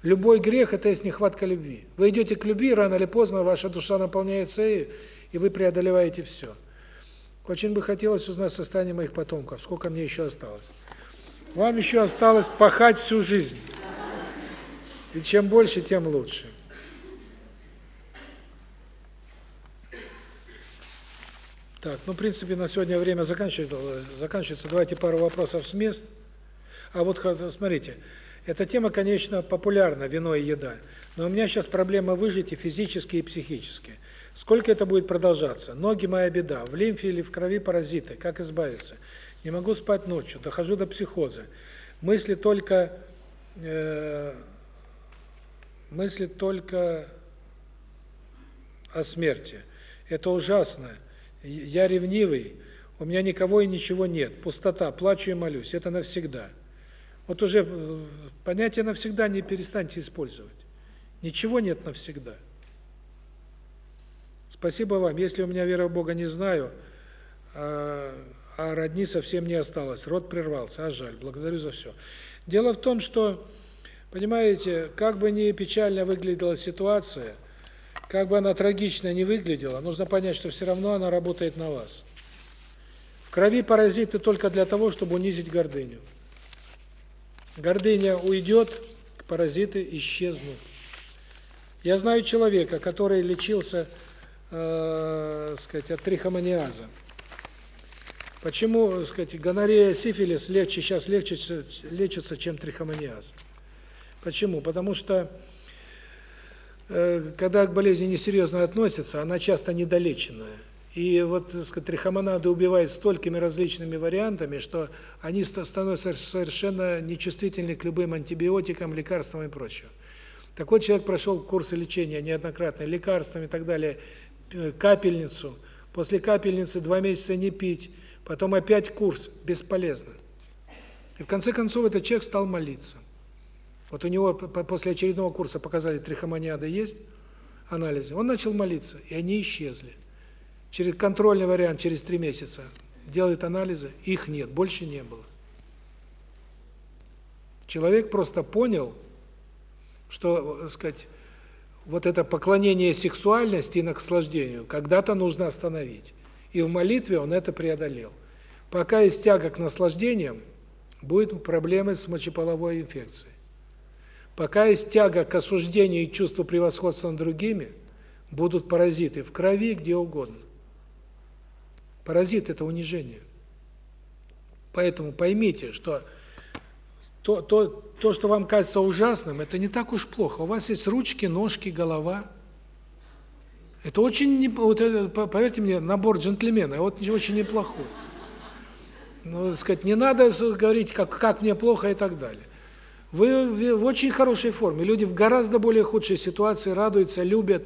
любой грех – это есть нехватка любви. Вы идете к любви, рано или поздно ваша душа наполняется и, и вы преодолеваете все. Очень бы хотелось узнать состояние моих потомков, сколько мне еще осталось. Вам еще осталось пахать всю жизнь. И чем больше, тем лучше. Так, ну, в принципе, на сегодня время заканчивается. заканчивается. Давайте пару вопросов с мест. А вот, смотрите, эта тема, конечно, популярна, вино и еда. Но у меня сейчас проблема выжить и физически, и психически. Сколько это будет продолжаться? Ноги моя беда. В лимфе или в крови паразиты. Как избавиться? Не могу спать ночью. Дохожу до психоза. Мысли только... Э, мысли только о смерти. Это ужасно. Я ревнивый, у меня никого и ничего нет, пустота, плачу и молюсь, это навсегда. Вот уже э, понятие навсегда не перестаньте использовать. Ничего нет навсегда. Спасибо вам. Если у меня вера в Бога не знаю, а, а родни совсем не осталось, род прервался, а жаль. Благодарю за все. Дело в том, что, понимаете, как бы ни печально выглядела ситуация, как бы она трагично не выглядела, нужно понять, что все равно она работает на вас. В крови паразиты только для того, чтобы унизить гордыню. Гордыня уйдет, паразиты исчезнут. Я знаю человека, который лечился, э, сказать, от трихомониаза. Почему, сказать, гонорея, сифилис легче сейчас лечится, лечится, чем трихомониаз? Почему? Потому что когда к болезни несерьезно относятся, она часто недолеченная. И вот, так сказать, трихомонады убивают столькими различными вариантами, что они становятся совершенно нечувствительны к любым антибиотикам, лекарствам и прочему. Такой человек прошел курсы лечения неоднократно, лекарствами и так далее, капельницу. После капельницы два месяца не пить, потом опять курс, бесполезно. И в конце концов этот человек стал молиться. Вот у него после очередного курса показали трихомониада есть, анализы. Он начал молиться, и они исчезли. Через контрольный вариант через три месяца делает анализы, их нет, больше не было. Человек просто понял, что, так сказать, вот это поклонение сексуальности и наслаждению когда-то нужно остановить. И в молитве он это преодолел. Пока есть тяга к наслаждениям, будут проблемы с мочеполовой инфекцией. Пока есть тяга к осуждению и чувству превосходства над другими, будут паразиты в крови, где угодно. Паразит – это унижение. Поэтому поймите, что то, то, то, что вам кажется ужасным, это не так уж плохо. У вас есть ручки, ножки, голова. Это очень, вот поверьте мне, набор джентльмена, вот очень неплохой. Ну, сказать, не надо говорить, как, как мне плохо и так далее. Вы в очень хорошей форме. Люди в гораздо более худшей ситуации радуются, любят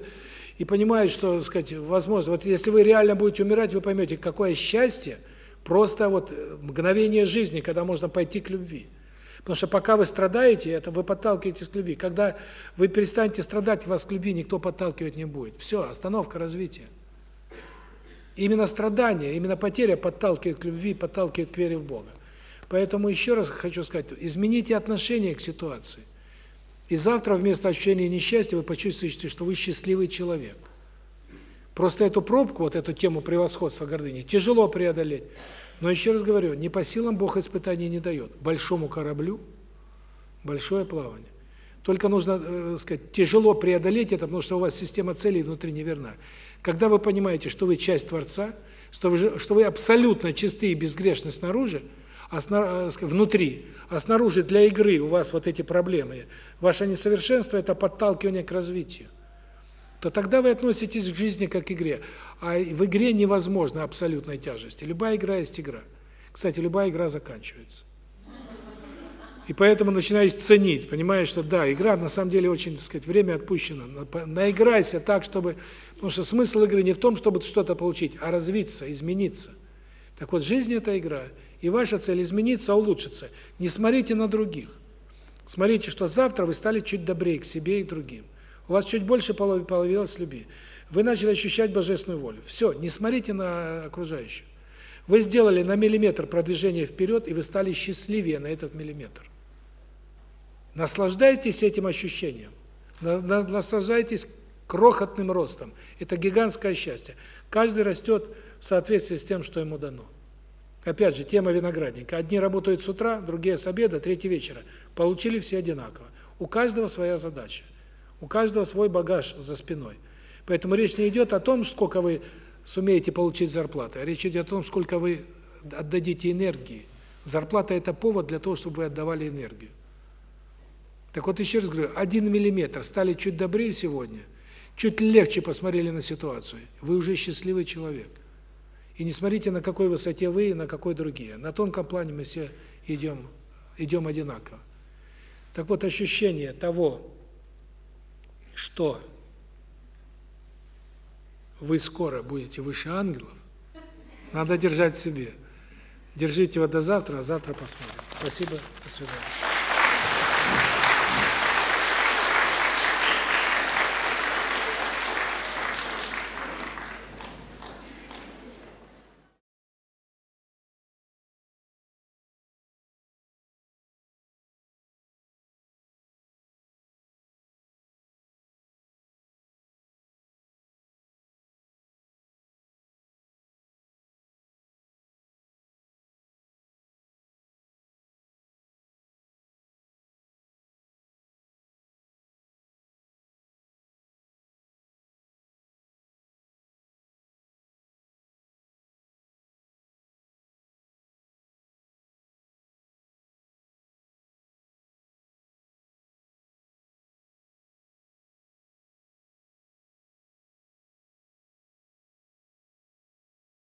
и понимают, что, так сказать, возможно, вот если вы реально будете умирать, вы поймете, какое счастье, просто вот мгновение жизни, когда можно пойти к любви. Потому что пока вы страдаете, это вы подталкиваетесь к любви. Когда вы перестанете страдать, вас к любви никто подталкивать не будет. Все, остановка развития. Именно страдание, именно потеря подталкивает к любви, подталкивает к вере в Бога. Поэтому еще раз хочу сказать, измените отношение к ситуации. И завтра вместо ощущения несчастья вы почувствуете, что вы счастливый человек. Просто эту пробку, вот эту тему превосходства гордыни, тяжело преодолеть. Но еще раз говорю, не по силам Бог испытаний не дает. Большому кораблю большое плавание. Только нужно, э, сказать, тяжело преодолеть это, потому что у вас система целей внутри неверна. Когда вы понимаете, что вы часть Творца, что вы, что вы абсолютно чистые и безгрешны снаружи, а э, внутри, а снаружи для игры у вас вот эти проблемы, ваше несовершенство – это подталкивание к развитию, то тогда вы относитесь к жизни как к игре. А в игре невозможно абсолютной тяжести. Любая игра есть игра. Кстати, любая игра заканчивается. И поэтому начинаешь ценить, понимаешь, что да, игра на самом деле очень, так сказать, время отпущено. Наиграйся так, чтобы... Потому что смысл игры не в том, чтобы что-то получить, а развиться, измениться. Так вот, жизнь – это игра. И ваша цель – измениться, улучшиться. Не смотрите на других. Смотрите, что завтра вы стали чуть добрее к себе и другим. У вас чуть больше половилось любви. Вы начали ощущать божественную волю. Все, не смотрите на окружающих. Вы сделали на миллиметр продвижение вперед, и вы стали счастливее на этот миллиметр. Наслаждайтесь этим ощущением. Наслаждайтесь крохотным ростом. Это гигантское счастье. Каждый растет в соответствии с тем, что ему дано. Опять же, тема виноградника. Одни работают с утра, другие с обеда, третьи вечера. Получили все одинаково. У каждого своя задача. У каждого свой багаж за спиной. Поэтому речь не идет о том, сколько вы сумеете получить зарплаты, речь идет о том, сколько вы отдадите энергии. Зарплата – это повод для того, чтобы вы отдавали энергию. Так вот, еще раз говорю, один миллиметр, стали чуть добрее сегодня, чуть легче посмотрели на ситуацию, вы уже счастливый человек. И не смотрите, на какой высоте вы и на какой другие. На тонком плане мы все идем, идем одинаково. Так вот, ощущение того, что вы скоро будете выше ангелов, надо держать себе. Держите его до завтра, а завтра посмотрим. Спасибо, до свидания.